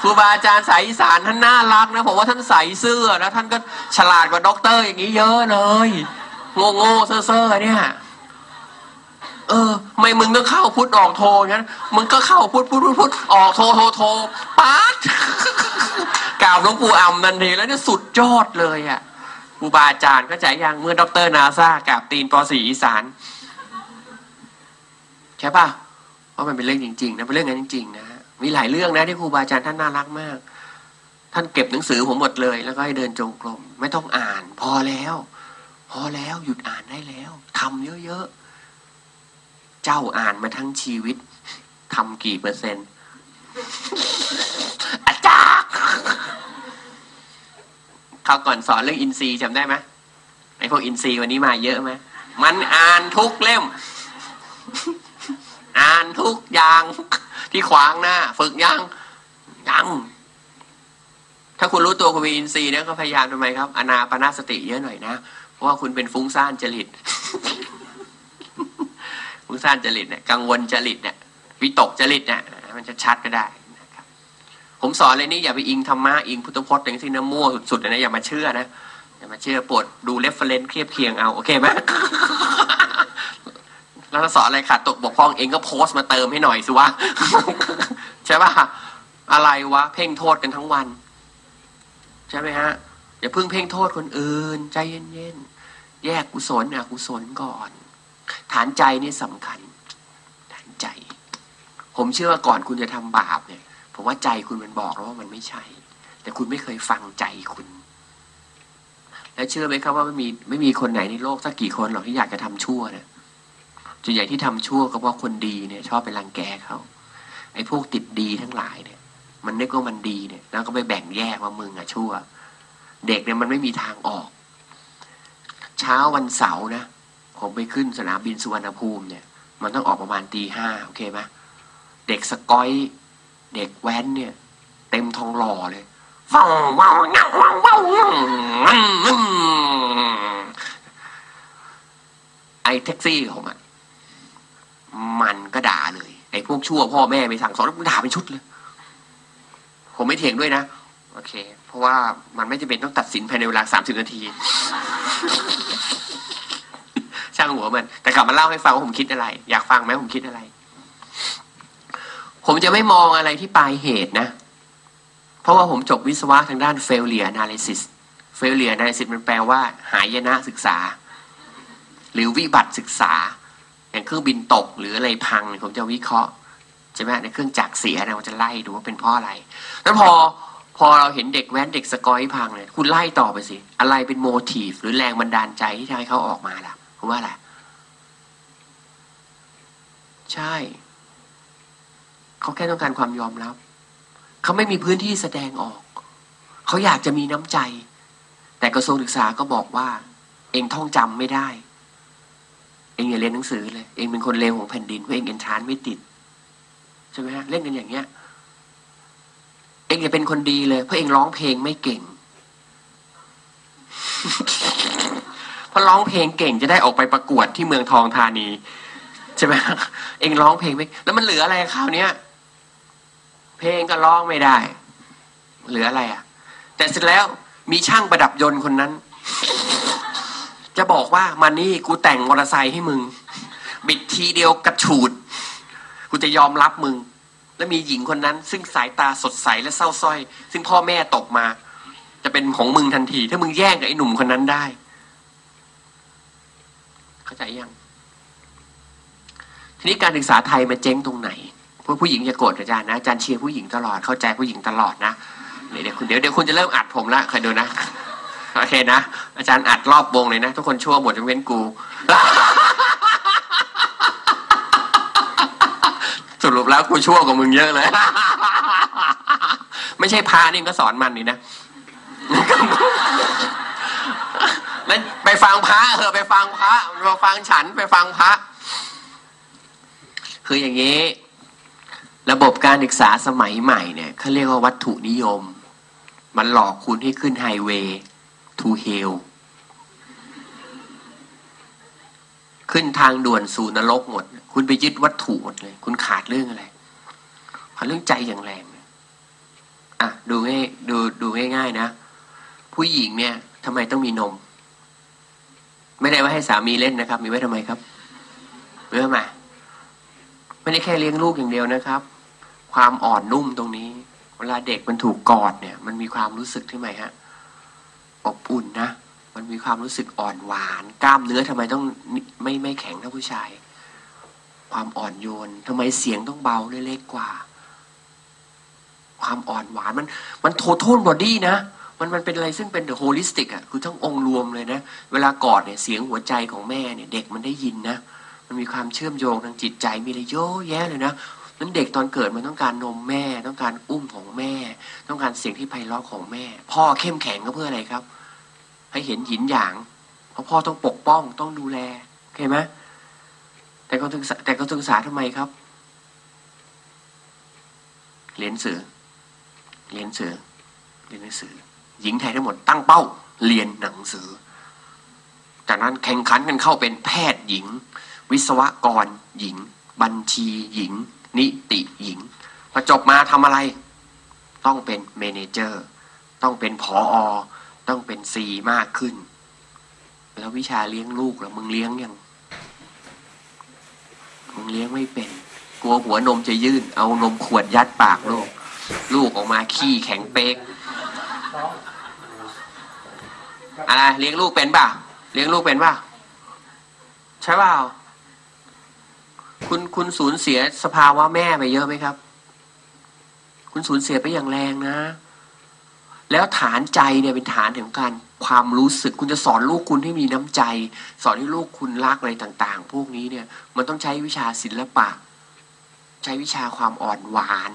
ครูบาอาจารย์สายอีสานท่านน่ารักนะผมว่าท่านใส่เสื้อนะท่านก็ฉลาดกว่าด็อกเตอร์อย่างนี้เยอะเลยโง่โง่เซ่อเซ่อเนี่ยเออไม่มึงต้องเข้าพุทธออกโทงั้นมึงก็เข้าพุทธพุทธพุทธพุทออกโทโทโทป๊าดกล่าวหลวงปู่อ่ำนันทีแล้วเนี่ยสุดยอดเลยอะครูบาอาจารย์ก็ใจยังเมื่อด็อกเตอร์นาซากราบตีนปอสี่อีสาน ใช่ป่ะเพราะมันเป็นเรื่องจริงๆนะเป็นเรื่องนั้นจริงๆนะมีหลายเรื่องนะที่ครูบาอาจารย์ท่านน่ารักมาก ท่านเก็บหนังสือผมหมดเลย แล้วก็ให้เดินจงกรมไม่ต้องอ่าน พอแล้ว พอแล้วหยุดอ่านได้แล้วทำเยอะๆเจ้าอ่านมาทั้งชีวิตทำกี่เปอร์เซ็นต์อาจารย์เขาวก่อนสอนเรื่องอินทรีย์จำได้ไหมไอพวกอินทรีย์วันนี้มาเยอะไหมมันอ่านทุกเล่ม อ่านทุกอย่างที่ขวางหน้า ฝึกยังยังถ้าคุณรู้ตัวคุณมีอินทรีย์เนี่ยก็พยายามทำไมครับ อนาปนาสติเยอะหน่อยนะเพราะว่าคุณเป็นฟุ้งซ่านจริตฟุ้งซ่านจริตเนี่ยกังวลจริตเนี่ยวิตกจริตเนี่ยมันจะชัดก็ได้นะครับ ผมสอนเลยนี่อย่าไปอิงธรรมะอิงพุทธพจน์อย่างที่น้ำมั่วสุดๆนะอย่ามาเชื่อนะอย่ามาเชื่อโปรดดู reference เทียบเคียงเอาโอเคไหม แล้วสอนอะไรขาดตกบกพร่องเองก็โพสต์มาเติมให้หน่อยสิวะ ใช่ป่ะอะไรวะ เพ่งโทษกันทั้งวัน ใช่ไหมฮะ อย่าเพิ่งเพ่งโทษคนอื่น ใจเย็นๆ แยกกุศลอกุศลก่อน ฐานใจนี่สำคัญ ฐานใจ ผมเชื่อว่าก่อนคุณจะทำบาปเนี่ย ผมว่าใจคุณมันบอกแล้วว่ามันไม่ใช่ แต่คุณไม่เคยฟังใจคุณแล้วเชื่อไหมครับว่าไม่มีไม่มีคนไหนในโลกสักกี่คนหรอกที่อยากจะทำชั่วเนะ ส่วนใหญ่ที่ทำชั่วก็เพราะคนดีเนี่ย ชอบไปรังแกเขาไอ้พวกติดดีทั้งหลายเนี่ย มันนึกว่ามันดีเนี่ย แล้วก็ไปแบ่งแยกว่ามึงอะชั่ว เด็กเนี่ยมันไม่มีทางออก เช้าวันเสาร์นะผมไปขึ้นสนามบินสุวรรณภูมิเนี่ย มันต้องออกประมาณตีห้าโอเคไหมเด็กสกอย เด็กแว้นเนี่ย เต็มทองหล่อเลยว้าวว้าวว้าวว้าว้าวไอ้แท็กซี่ผมอะ มันก็ด่าเลยไอ้พวกชั่วพ่อแม่ไปสั่งสอนมันด่าเป็นชุดเลย ผมไม่เถียงด้วยนะ โอเค เพราะว่ามันไม่จำเป็นต้องตัดสินภายในเวลาสามสิบนาที ช่างหัวมัน แต่กลับมาเล่าให้ฟังว่าผมคิดอะไร อยากฟังไหมผมคิดอะไร ผมจะไม่มองอะไรที่ปลายเหตุนะ เพราะว่าผมจบวิศวะทางด้าน failure analysis failure analysis มันแปลว่า หายนะศึกษา หรือวิบัติศึกษา อย่างเครื่องบินตกหรืออะไรพังผมจะวิเคราะห์ใช่ไหมในเครื่องจักรเสียนะมันจะไล่ดูว่าเป็นเพราะอะไร แล้วพอพอเราเห็นเด็กแว้นเด็กสกอยพังเลยคุณไล่ต่อไปสิ อะไรเป็นโมทีฟหรือแรงบันดาลใจที่ทำให้เขาออกมาล่ะคุณว่าอะไรใช่ เขาแค่ต้องการความยอมรับ เขาไม่มีพื้นที่แสดงออก เขาอยากจะมีน้ำใจ แต่กระทรวงศึกษาก็บอกว่า เองท่องจำไม่ได้ เองอย่าเรียนหนังสือเลยเองเป็นคนเลวของแผ่นดินเพราะเองเอนทานไม่ติดใช่ไหมฮะเล่นกันอย่างเงี้ย เองอย่าเป็นคนดีเลยเพราะเองร้องเพลงไม่เก่งเพราะร้องเพลงเก่งจะได้ออกไปประกวดที่เมืองทองธานีใช่ไหมฮะเองร้องเพลงไม่แล้วมันเหลืออะไรคราวเนี้ยเพลงก็ร้องไม่ได้ เหลืออะไรอะ แต่เสร็จแล้วมีช่างประดับยนต์คนนั้น จะบอกว่ามานี่กูแต่งมอเตอร์ไซค์ให้มึง บิดทีเดียวกระฉูด กูจะยอมรับมึง แล้วมีหญิงคนนั้น ซึ่งสายตาสดใสและเศร้าส้อย ซึ่งพ่อแม่ตกมา จะเป็นของมึงทันที ถ้ามึงแย่งกับไอ้หนุ่มคนนั้นได้ เข้าใจยัง ทีนี้การศึกษาไทยมันเจ๊งตรงไหนพวกผู้หญิงอย่าโกรธอาจารย์นะอาจารย์เชียร์ผู้หญิงตลอดเข้าใจผู้หญิงตลอดนะเดี๋ยวคุณเดี๋ยวเดี๋ยวคุณจะเริ่มอัดผมละคอยดูนะ โอเคนะ อาจารย์อัดรอบวงเลยนะ ทุกคนชั่วหมดยกเว้นกู สรุปแล้วกูชั่วกว่ามึงเยอะเลย ไม่ใช่พานี่ก็สอนมันนี่นะแล้วไปฟังพระเออไปฟังพระมาฟังฉันไปฟังพระ คืออย่างนี้ ระบบการศึกษาสมัยใหม่เนี่ยเขาเรียกว่าวัตถุนิยม มันหลอกคุณให้ขึ้นไฮเวย์ to hell ขึ้นทางด่วนสู่นรกหมด คุณไปยึดวัตถุหมดเลย คุณขาดเรื่องอะไรขาดเรื่องใจอย่างแรงอะดูง่ายดูดูง่ายๆนะ ผู้หญิงเนี่ยทำไมต้องมีนม ไม่ได้ว่าให้สามีเล่นนะครับ มีไว้ทำไมครับมีไว้ทำไมไม่ได้แค่เลี้ยงลูกอย่างเดียวนะครับ ความอ่อนนุ่มตรงนี้ เวลาเด็กมันถูกกอดเนี่ย มันมีความรู้สึกที่ไหมฮะ อบอุ่นนะ มันมีความรู้สึกอ่อนหวาน กล้ามเนื้อทำไมต้องไม่ไม่แข็งเท่าผู้ชาย ความอ่อนโยนทำไมเสียงต้องเบาเล็กกว่า ความอ่อนหวานมัน มันโทท a ลบอดี้นะมันมันเป็นอะไรซึ่งเป็น the holistic อะคือทั้งองค์รวมเลยนะ เวลากอดเนี่ยเสียงหัวใจของแม่เนี่ย เด็กมันได้ยินนะ มันมีความเชื่อมโยงทางจิตใจมีอะไรเยอะแยะเลยนะ นั้นเด็กตอนเกิดมันต้องการนมแม่ ต้องการอุ้มของแม่ ต้องการเสียงที่ไพเราะของแม่ พ่อเข้มแข็งก็เพื่ออะไรครับ ให้เห็นหยินหยาง เพราะพ่อต้องปกป้องต้องดูแลโอเคไหมแต่ก็ศึกษาแต่ก็ศึกษาทำไมครับเรียนสือเรียนสือเรียนหนังสือ หญิงไทยทั้งหมดตั้งเป้า เรียนหนังสือ จากนั้นแข่งขันกันเข้าเป็นแพทย์หญิง วิศวกรหญิง บัญชีหญิง นิติหญิงพอจบมาทำอะไร ต้องเป็นเมนเจอร์ ต้องเป็นผออต้องเป็นซีมากขึ้น แล้ววิชาเลี้ยงลูกล่ะมึงเลี้ยงยังมึงเลี้ยงไม่เป็น กลัวหัวนมจะยื่น เอานมขวดยัดปากลูก ลูกออกมาขี้แข็งเป๊กอะไรเลี้ยงลูกเป็นป่ะ เลี้ยงลูกเป็นป่ะ ใช่เปล่า คุณคุณสูญเสียสภาวะแม่ไปเยอะไหมครับ คุณสูญเสียไปอย่างแรงนะ แล้วฐานใจเนี่ยเป็นฐานของการความรู้สึกคุณจะสอนลูกคุณให้มีน้ำใจ สอนให้ลูกคุณรักอะไรต่าง ๆ พวกนี้เนี่ย มันต้องใช้วิชาศิลปะ ใช้วิชาความอ่อนหวาน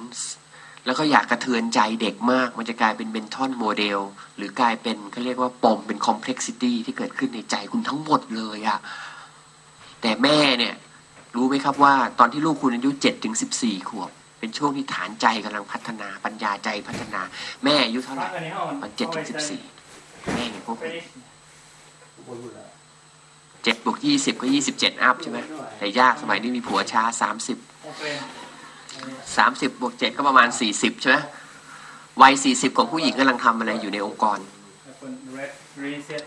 แล้วก็อย่ากระเทือนใจเด็กมาก มันจะกลายเป็น mental model หรือกลายเป็นเขาเรียกว่าปมเป็น complexity ที่เกิดขึ้นในใจคุณทั้งหมดเลยอะแต่แม่เนี่ย รู้ไหมครับว่า ตอนที่ลูกคุณอายุเจ็ดถึงสิบสี่ขวบ เป็นช่วงที่ฐานใจกำลังพัฒนาปัญญาใจพัฒนา แม่อายุเท่าไหร่มันเจ็ดถึงสิบสี่แม่เนี่ยพวกเจ็ดบวกยี่สิบก็ยี่สิบเจ็ด up ใช่ไหมแต่ยากสมัยนี้มีผัวช้าสามสิบสามสิบบวกเจ็ดก็ประมาณสี่สิบใช่ไหมวัยสี่สิบของผู้หญิงกำลังทำอะไรอยู่ในองค์กร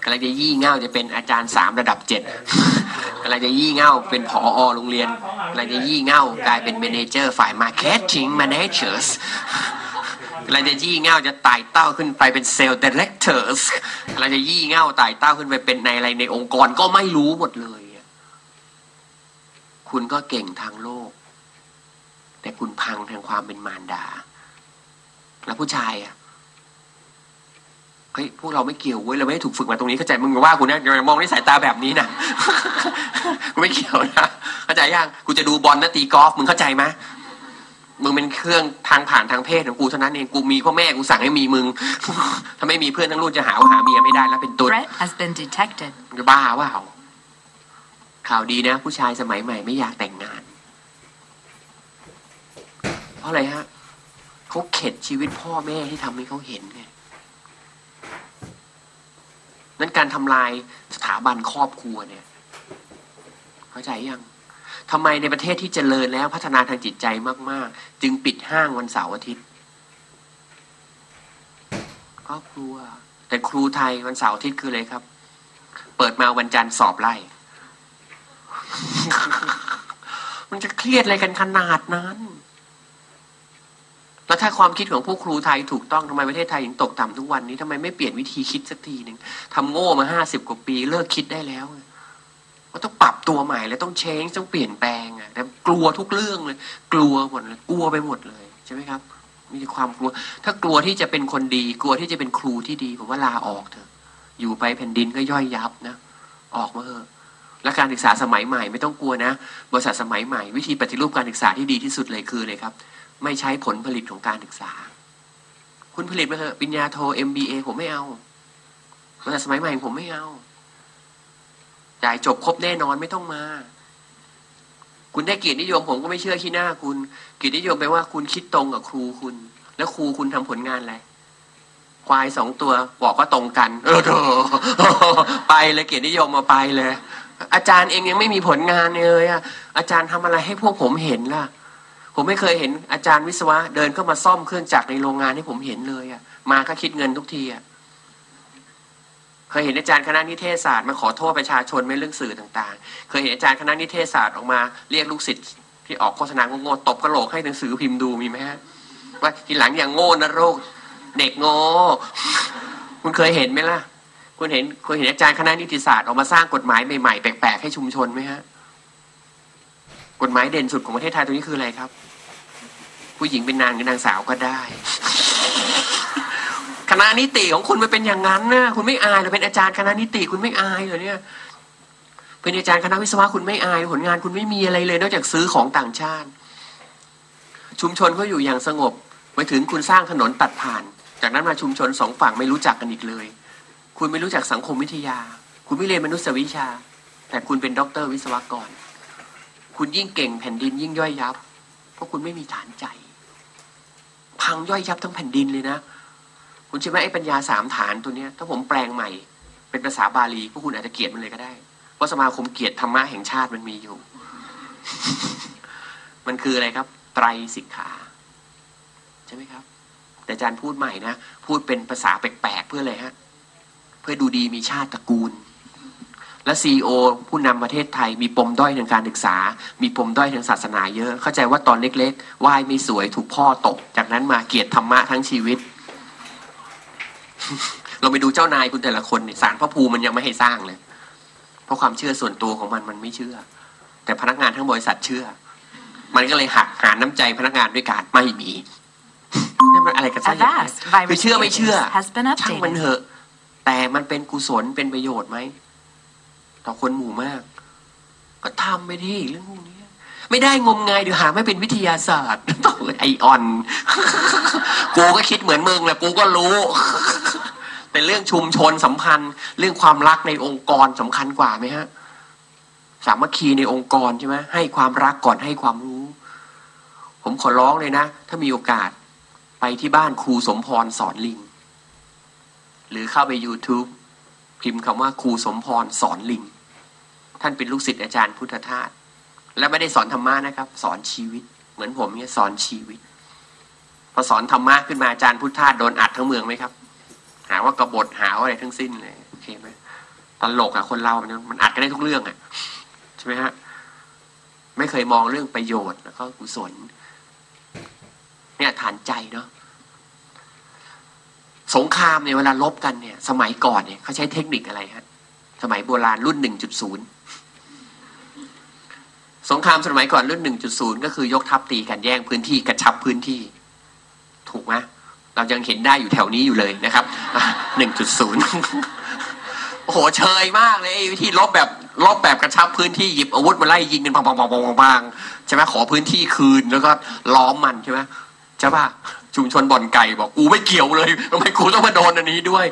กำลังจะงี่เง่าจะเป็นอาจารย์สามระดับเจ็ดกำลังจะงี่เง่าเป็นผอโรงเรียนกำลังจะงี่เง่ากลายเป็น manager ฝ่าย marketing managersกำลังจะยี่เง่าจะไต่เต้าขึ้นไปเป็นเซลล์ดีเรคเตอร์สกำลังจะยี่เง่าไต่เต้าขึ้นไปเป็นในอะไรในองค์กรก็ไม่รู้หมดเลยอะคุณก็เก่งทางโลก แต่คุณพังทางความเป็นมารดา แล้วผู้ชายอะ เฮ้ยพวกเราไม่เกี่ยวเว้ยเราไม่ได้ถูกฝึกมาตรงนี้เข้าใจมึงอย่าว่ากูนะอย่ามองด้วยสายตาแบบนี้นะกูไม่เกี่ยวนะเข้าใจยังกูจะดูบอลนะตีกอล์ฟมึงเข้าใจไหมมึงเป็นเครื่องทางผ่านทางเพศของกูเท่านั้นเองกูมีพ่อแม่กูสั่งให้มีมึงถ้าไม่มีเพื่อนทั้งรุ่นจะหาว่าหาเมียไม่ได้แล้วเป็นตุ๊ด Threat has been detected. มึงจะบ้าว่าข่าวดีนะ ผู้ชายสมัยใหม่ไม่อยากแต่งงาน เพราะอะไรฮะเขาเข็ดชีวิตพ่อแม่ที่ทำให้เขาเห็นไง นั้นการทำลายสถาบันครอบครัวเนี่ย เข้าใจยังทำไมในประเทศที่เจริญแล้วพัฒนาทางจิตใจมาก ๆ จึงปิดห้างวันเสาร์อาทิตย์ครอบครัว แต่ครูไทยวันเสาร์อาทิตย์คืออะไรครับ เปิดมาวันจันทร์สอบไล่มันจะเครียดอะไรกันขนาดนั้น แล้วถ้าความคิดของพวกครูไทยถูกต้องทำไมประเทศไทยถึงตกต่ำทุกวันนี้ทำไมไม่เปลี่ยนวิธีคิดสักทีหนึ่งทำโง่มาห้าสิบกว่าปี เลิกคิดได้แล้วมันต้องปรับตัวใหม่แล้วต้องเชงต้องเปลี่ยนแปลงอะแต่กลัวทุกเรื่องเลย กลัวหมดเลยกลัวไปหมดเลยใช่ไหมครับ มีแต่ความกลัว ถ้ากลัวที่จะเป็นคนดี กลัวที่จะเป็นครูที่ดีผมว่าลาออกเถอะ อยู่ไปแผ่นดินก็ย่อยยับนะออกมาเถอะและการศึกษาสมัยใหม่ไม่ต้องกลัวนะบริษัทสมัยใหม่วิธีปฏิรูปการศึกษาที่ดีที่สุดเลยคือเลยครับ ไม่ใช้ผลผลิตของการศึกษา คุณผลิตมาเถอะปริญญาโท MBA ผมไม่เอาบริษัทสมัยใหม่ผมไม่เอาจ่ายจบครบแน่นอนไม่ต้องมา คุณได้เกียรตินิยมผมก็ไม่เชื่อขี้หน้าคุณเกียรตินิยมแปลว่าคุณคิดตรงกับครูคุณ แล้วครูคุณทำผลงานอะไรควายสองตัวบอกว่าตรงกัน เออเถอไปเลยเกียรตินิยมมาไปเลย อาจารย์เองยังไม่มีผลงานเลยอะอาจารย์ทำอะไรให้พวกผมเห็นล่ะ ผมไม่เคยเห็นอาจารย์วิศวะ เดินเข้ามาซ่อมเครื่องจักรในโรงงานให้ผมเห็นเลยอะมาก็คิดเงินทุกทีอะเคยเห็นอาจารย์คณะนิเทศศาสตร์มาขอโทษประชาชนไม่เรื่องสื่อต่างๆ เคยเห็นอาจารย์คณะนิเทศศาสตร์ออกมาเรียกลูกศิษย์ที่ออกโฆษณาโง่ๆตบกระโหลกให้หนังสือพิมพ์ดูมีไหมฮะว่าทีหลังอย่างโง่นะโรคเด็กโง่คุณเคยเห็นไหมล่ะ คุณเห็นเคยเห็นอาจารย์คณะนิติศาสตร์ออกมาสร้างกฎหมายใหม่ๆแปลกๆให้ชุมชนไหมฮะกฎหมายเด่นสุดของประเทศไทยตัวนี้คืออะไรครับ ผู้หญิงเป็นนางหรือนางสาวก็ได้ คณะนิติของคุณมันเป็นอย่างนั้นนะคุณไม่อายเหรอเป็นอาจารย์คณะนิติคุณไม่อายเหรอเนี่ย เป็นอาจารย์คณะวิศวะคุณไม่อาย ผลงานคุณไม่มีอะไรเลย นอกจากซื้อของต่างชาติ ชุมชนเขาอยู่อย่างสงบไปถึงคุณสร้างถนนตัดผ่าน จากนั้นมาชุมชนสองฝั่งไม่รู้จักกันอีกเลย คุณไม่รู้จักสังคมวิทยา คุณไม่เรียนมนุษยวิชา แต่คุณเป็นด็อกเตอร์วิศวกร คุณยิ่งเก่งแผ่นดินยิ่งย่อยยับ เพราะคุณไม่มีฐานใจ พังย่อยยับทั้งแผ่นดินเลยนะ คุณเชื่อไหมไอ้ปัญญาสามฐานตัวเนี้ย ถ้าผมแปลงใหม่ เป็นภาษาบาลีพวกคุณอาจจะเกลียดมันเลยก็ได้ เพราะสมาคมเกลียดธรรมะแห่งชาติมันมีอยู่ มันคืออะไรครับ ไตรสิกขา ใช่ไหมครับ แต่อาจารย์พูดใหม่นะ พูดเป็นภาษาแปลกๆเพื่ออะไรฮะ เพื่อดูดีมีชาติตระกูล และซีอผู้นำประเทศไทย มีปมด้อยทางการศึกษา มีปมด้อยทางศาสนาเยอะ เข้าใจว่าตอนเล็กๆว่ายไม่สวยถูกพ่อตก จากนั้นมาเกลียรติธรรมะทั้งชีวิต เราไปดูเจ้านายคุณแต่ละคนเนี่ยสารพระภูมิมันยังไม่ให้สร้างเลย เพราะความเชื่อส่วนตัวของมันมันไม่เชื่อ แต่พนักงานทั้งบริษัทเชื่อ มันก็เลยหักหาน้ำใจพนักงานด้วยการไม่มีนี่มันอะไรกันซะอย่างนั้น Avast virus คือเชื่อไม่เชื่อ database has been ช่างมัน updated. เถอะ แต่มันเป็นกุศลเป็นประโยชน์ไหม ต่อคนหมู่มาก ก็ทำไปที่เรื่องพวกนี้ ไม่ได้งมงายเดี๋ยวหาไม่เป็นวิทยาศาสตร์ต้องไอออน กูก็คิดเหมือนมึงแหละกูก็รู้เป็นเรื่องชุมชนสัมพันธ์ เรื่องความรักในองค์กรสำคัญกว่าไหมฮะ สามัคคีในองค์กรใช่ไหมให้ความรักก่อนให้ความรู้ ผมขอร้องเลยนะ ถ้ามีโอกาสไปที่บ้านครูสมพรสอนลิง หรือเข้าไป YouTube พิมพ์คำว่าครูสมพรสอนลิง ท่านเป็นลูกศิษย์อาจารย์พุทธทาสและไม่ได้สอนธรรมะนะครับ สอนชีวิต เหมือนผมเนี่ยสอนชีวิต พอสอนธรรมะขึ้นมาอาจารย์พุทธทาสโดนอัดทั้งเมืองไหมครับ หาว่ากบฏหาว่าอะไรทั้งสิ้นเลยโอเคไหมตลกอะคนเรามันมันอัดกันได้ทุกเรื่องอะใช่ไหมฮะไม่เคยมองเรื่องประโยชน์แล้วก็กุศล เนี่ยฐานใจเนาะสงครามเนี่ยเวลาลบกันเนี่ย สมัยก่อนเนี่ยเขาใช้เทคนิคอะไรฮะ สมัยโบราณรุ่นหนึ่งจุดศูนย์ สงครามสมัยก่อนรุ่น 1.0 ก็คือยกทัพตีกันแย่งพื้นที่กระชับพื้นที่ ถูกไหมเรายังเห็นได้อยู่แถวนี้อยู่เลยนะครับ 1.0 โอ้โหเชยมากเลยไอ้วิธีลบแบบลบแบบกระชับพื้นที่หยิบอาวุธมาไล่ยิงกันปังปังปังปังปังใช่ไหมขอพื้นที่คืนแล้วก็ล้อมมันใช่ไหมใช่ป่ะชุมชนบ่อนไก่บอกกูไม่เกี่ยวเลยทำไมกูต้องมาโดนอันนี้ด้วย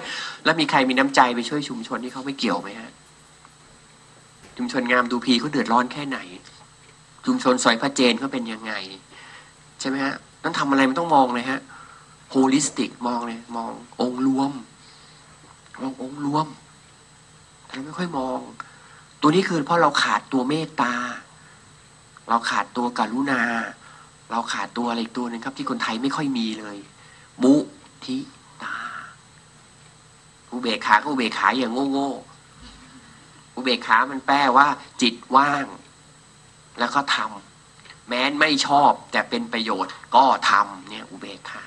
แล้วมีใครมีน้ำใจไปช่วยชุมชนที่เขาไม่เกี่ยวไหมฮะชุมชนงามดูพลีเขาเดือดร้อนแค่ไหน ชุมชนซอยพระเจนเขาเป็นยังไง ใช่ไหมฮะต้องทำอะไรมันต้องมองเลยฮะ holistic มองเลยมององค์รวม มององค์รวมเราไม่ค่อยมอง ตัวนี้คือเพราะเราขาดตัวเมตตา เราขาดตัวกรุณา เราขาดตัวอะไรตัวหนึ่งครับ ที่คนไทยไม่ค่อยมีเลยมุทิตาอุเบกขาก็อุเบกขาอย่างโง่ๆอุเบกขามันแปลว่า จิตว่าง แล้วก็ทำแม้นไม่ชอบแต่เป็นประโยชน์ก็ทำเนี่ยอุเบกขา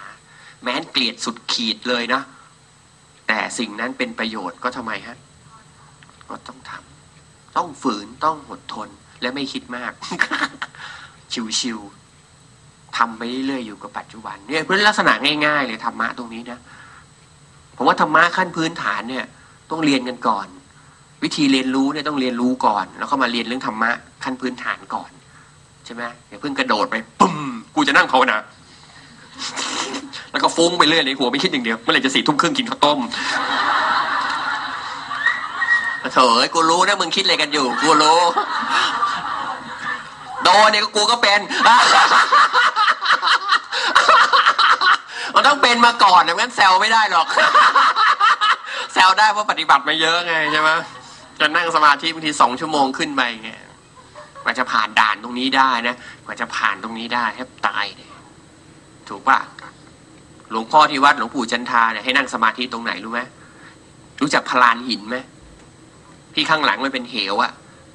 แม้นเกลียดสุดขีดเลยนะ แต่สิ่งนั้นเป็นประโยชน์ก็ทำไมฮะ ก็ต้องทำต้องฝืนต้องอดทนและไม่คิดมาก ชิวๆทำไปเรื่อยๆอยู่กับปัจจุบันเนี่ยเพื่อลักษณะง่ายๆเลยธรรมะตรงนี้นะ ผมว่าธรรมะขั้นพื้นฐานเนี่ย ต้องเรียนกันก่อน วิธีเรียนรู้เนี่ยต้องเรียนรู้ก่อน แล้วก็มาเรียนเรื่องธรรมะขั้นพื้นฐานก่อน ใช่ไหมอย่าเพิ่งกระโดดไปปึ้มกูจะนั่งภาวนาแล้วก็ฟุ้งไปเรื่อยในหัวไม่คิดอย่างเดียวเมื่อไหรจะสี่ทุ่มครึ่งกินข้าวต้มเถอะกูรู้นะมึงคิดอะไรกันอยู่ กูรู้โดนเนี่ยก็กูก็เป็นมันต้องเป็นมาก่อนงั้นแซวไม่ได้หรอก แซวได้เพราะปฏิบัติมาเยอะไงใช่ไหม จะนั่งสมาธิบางทีสองชั่วโมงขึ้นไปไงกว่าจะผ่านด่านตรงนี้ได้นะกว่าจะผ่านตรงนี้ได้แทบตายเลยถูกปะหลวงพ่อที่วัดหลวงปู่จันทาเนี่ยให้นั่งสมาธิตรงไหนรู้ไหมรู้จักพลานหินไหมที่ข้างหลังมันเป็นเหวอะ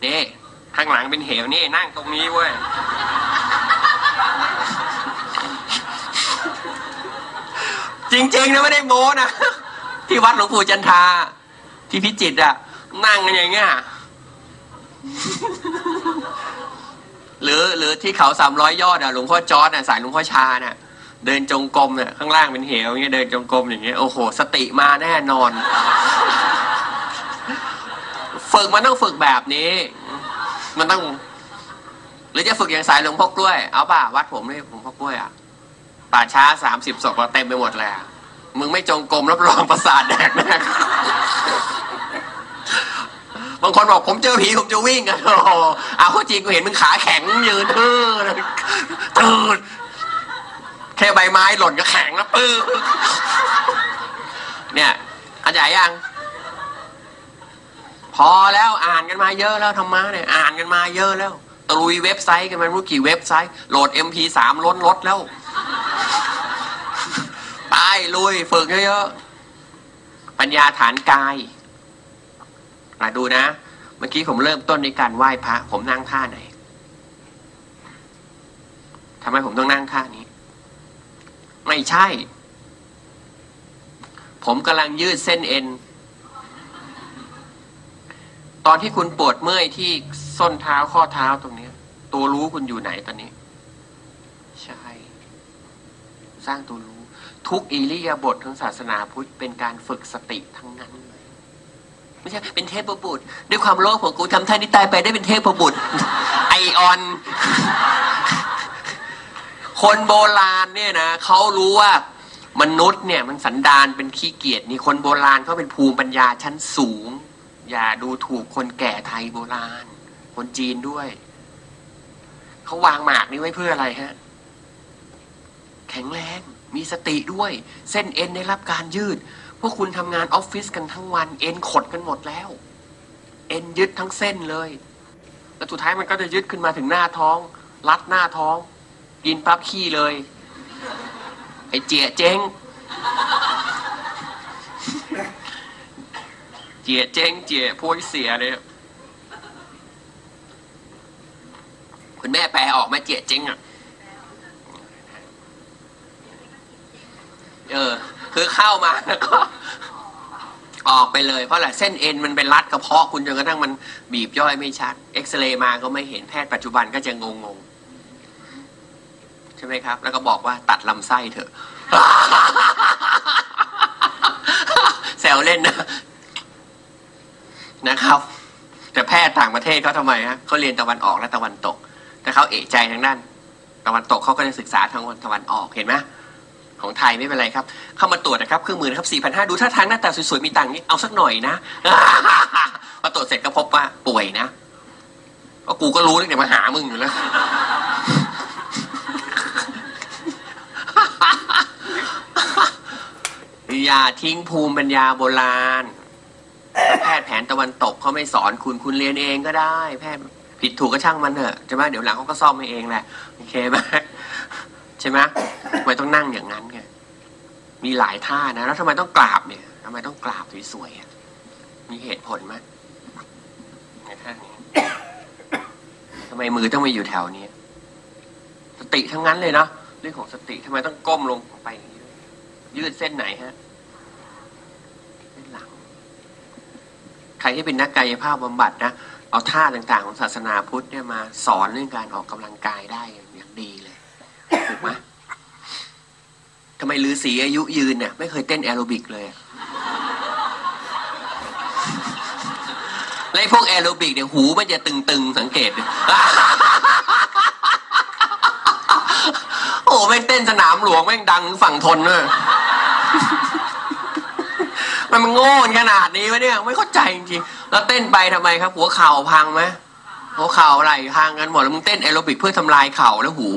นี่ข้างหลังเป็นเหวนี่นั่งตรงนี้เว้ยจริงๆนะไม่ได้โม้นะที่วัดหลวงปู่จันทาที่พิจิตรอะ นั่งกันอย่างเงี้ยหรือหรือที่เขาสามร้อยยอดอะหลวงพ่อจอร์ดอะสายหลวงพ่อชาน่ะ เดินจงกรมเนี่ยข้างล่างเป็นเหวอย่างเงี้ยเดินจงกรมอย่างเงี้ยโอ้โห สติมาแน่นอน ฝึกมันต้องฝึกแบบนี้ มันต้อง หรือจะฝึกอย่างสายหลวงพ่อกล้วย เอาป่ะวัดผมนี่หลวงพ่อกล้วยอะป่าช้าสามสิบศพเต็มไปหมดเลยอะมึงไม่จงกรมรับรองประสาทแดกแน่างคนบอกผมเจอผีผมจะวิ่งอะอ้โหเอาข้าจริงกูเห็นมึงขาแข็งยืนทื่อตื่นแค่ใบไม้หล่นก็แข็งแล้วปื้อเนี่ยเข้าใจยัง พอแล้วอ่านกันมาเยอะแล้วธรรมะเนี่ยอ่านกันมาเยอะแล้วตะลุยเว็บไซต์กันมาไม่รู้กี่เว็บไซต์โหลด MP3 ล้นรถแล้วไปลุยฝึกเยอะๆปัญญาฐานกาย มาดูนะ เมื่อกี้ผมเริ่มต้นในการไหว้พระ ผมนั่งท่าไหนทำไมผมต้องนั่งท่านี้ ไม่ใช่ ผมกำลังยืดเส้นเอ็น ตอนที่คุณปวดเมื่อยที่ส้นเท้าข้อเท้าตรงนี้ ตัวรู้คุณอยู่ไหนตอนนี้ ใช่ สร้างตัวรู้ ทุกอิริยาบถของศาสนาพุทธเป็นการฝึกสติทั้งนั้น ไม่ใช่เป็นเทพบุตรด้วยความโลภของกูทำท่านี้ตายไปได้เป็นเทพบุตรไอออน คนโบราณเนี่ยนะเขารู้ว่ามนุษย์เนี่ยมันสันดานเป็นขี้เกียจนี่คนโบราณเขาเป็นภูมิปัญญาชั้นสูง อย่าดูถูกคนแก่ไทยโบราณ คนจีนด้วยเขาวางหมากนี้ไว้เพื่ออะไรฮะ แข็งแรงมีสติด้วย เส้นเอ็นได้รับการยืด พวกคุณทำงานออฟฟิศกันทั้งวัน เอ็นขดกันหมดแล้ว เอ็นยึดทั้งเส้นเลย แล้วสุดท้ายมันก็จะยึดขึ้นมาถึงหน้าท้อง รัดหน้าท้อง กินปั๊บขี้เลย ไอเจียเจ๊ง เจียเจ๊งเจียพวยเสียเลยคุณแม่แปลออกไมาเจียเจ๊งอะ เออ คือเข้ามาแล้วก็ออกไปเลยเพราะอะไรเส้นเอ็นมันเป็นรัดกระเพาะคุณจนกระทั่งมันบีบย่อยไม่ชัดเอ็กซเรย์มาก็ไม่เห็นแพทย์ปัจจุบันก็จะงงงๆใช่ไหมครับ แล้วก็บอกว่าตัดลำไส้เถอะแซวเล่นนะนะครับ แต่แพทย์ต่างประเทศเขาทำไมฮะเขาเรียนตะวันออกและตะวันตก แต่เขาเอกใจทางด้าน ตะวันตกเขาก็จะศึกษาทางตะวันออกเห็นไหม ของไทยไม่เป็นไรครับ เข้ามาตรวจนะครับเครื่องมือนะครับ4,500ดูท่าทางหน้าตาสวยๆมีตังค์นี่เอาสักหน่อยนะพอตรวจเสร็จก็พบว่าป่วยนะก็กูก็รู้ตั้งแต่มาหามึงอยู่แล้วอย่าทิ้งภูมิปัญญาโบราณ แพทย์แผนตะวันตกเขาไม่สอนคุณคุณเรียนเองก็ได้ แพทย์ผิดถูกก็ช่างมันเถอะใช่ไหมเดี๋ยวหลังเขาก็ซ่อมให้เองแหละโอเคไหม ใช่ไหมทำไมต้องนั่งอย่างนั้นไงมีหลายท่านะ แล้วทำไมต้องกราบเนี่ยทำไมต้องกราบสวยๆอะมีเหตุผลไหมในท่านี้ทำไมมือต้องมาอยู่แถวนี้ สติทั้งนั้นเลยเนาะเรื่องของสติทำไมต้องก้มลงไปอย่างนี้ยืดเส้นไหนฮะเส้นหลัง ใครที่เป็นนักกายภาพบำบัดนะเอาท่าต่างๆ ของศาสนาพุทธเนี่ยมาสอนเรื่องการออกกำลังกายได้ ถูกไหมทำไมฤๅษีอายุยืนเนี่ยไม่เคยเต้นแอโรบิกเลยแล้วไอ้พวกแอโรบิกเนี่ยหูมันจะตึงๆ สังเกต โอ้แม่งเต้นสนามหลวงแม่งดังฝั่งทนเลยมันมันโง่ขนาดนี้วะเนี่ย ไม่เข้าใจจริงๆ แล้วเต้นไปทำไมครับ หัวเข่าพังไหมหัวเข่าไหล่พังกันหมดแล้วมึงเต้นแอโรบิกเพื่อทำลายเข่าแล้วหู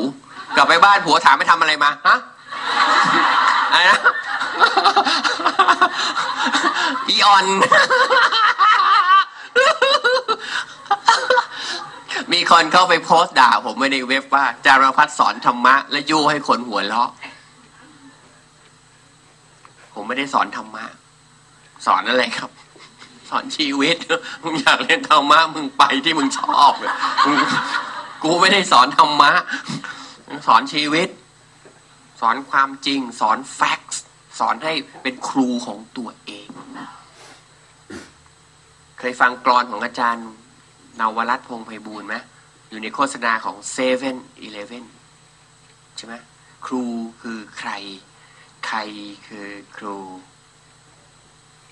กลับไปบ้านผัวถามไปทำอะไรมาฮะอะไรนะอีออน มีคนเข้าไปโพสต์ด่า ผมไว้ในเว็บว่า จารพัฒสอนธรรมะ และยั่วให้คนหัวเราะ ผมไม่ได้สอนธรรมะ สอนอะไรครับ สอนชีวิต มึงอยากเรียนธรรมะ มึงไปที่มึงชอบเลยกูไม่ได้สอนธรรมะ สอนชีวิต สอนความจริง สอนแฟกต์สอนให้เป็นครูของตัวเอง เคยฟังกรอนของอาจารย์ นาวรัตน์พงไพบูลย์ไหมอยู่ในโฆษณาของเซเว่นอีเลฟเว่นใช่ไหมครูคือใคร ใครคือครู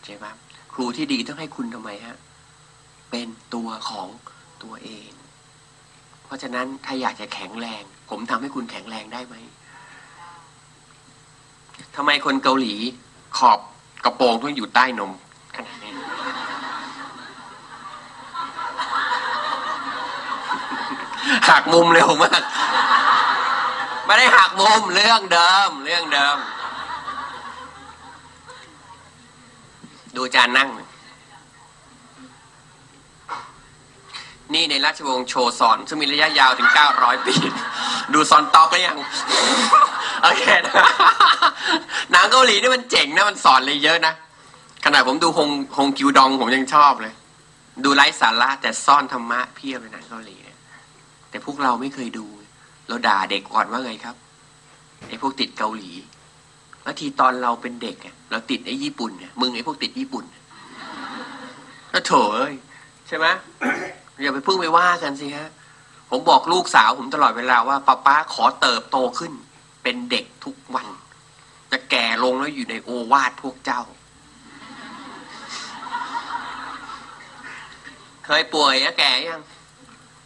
ใช่ไหมครูที่ดีต้องให้คุณทำไมฮะ เป็นตัวของตัวเอง เพราะฉะนั้นถ้าอยากจะแข็งแรง ผมทำให้คุณแข็งแรงได้ไหมทำไมคนเกาหลีขอบกระโปรงต้องอยู่ใต้นมขนาดนี้หักมุมเร็วมาก ไม่ได้หักมุมเรื่องเดิม เรื่องเดิม ดูจานนั่ง นี่ในราชวงศ์โชซอน ซึ่งมีระยะยาวถึง 900 ปี ดูซอนตอกหรือยัง โอเคนะหนังเกาหลีนี่มันเจ๋งนะ มันสอนเลยเยอะนะ ขนาดผมดูฮงฮงกิวดองผมยังชอบเลย ดูไร้สาระแต่ซ่อนธรรมะเพียบเลยหนังเกาหลีเนี่ยแต่พวกเราไม่เคยดู เราด่าเด็กก่อนว่าไงครับไอ้พวกติดเกาหลีแล้วทีตอนเราเป็นเด็กอะเราติดไอ้ญี่ปุ่นเนี่ยมึงไอ้พวกติดญี่ปุ่นก็โถเอ้ยใช่ไหม อย่าไปพึ่งไปว่ากันสิฮะผมบอกลูกสาวผมตลอดเวลาว่าป้าป้าขอเติบโตขึ้น เป็นเด็กทุกวัน จะแก่ลงแล้วอยู่ในโอวาทพวกเจ้า เคยป่วยอะแก่ยัง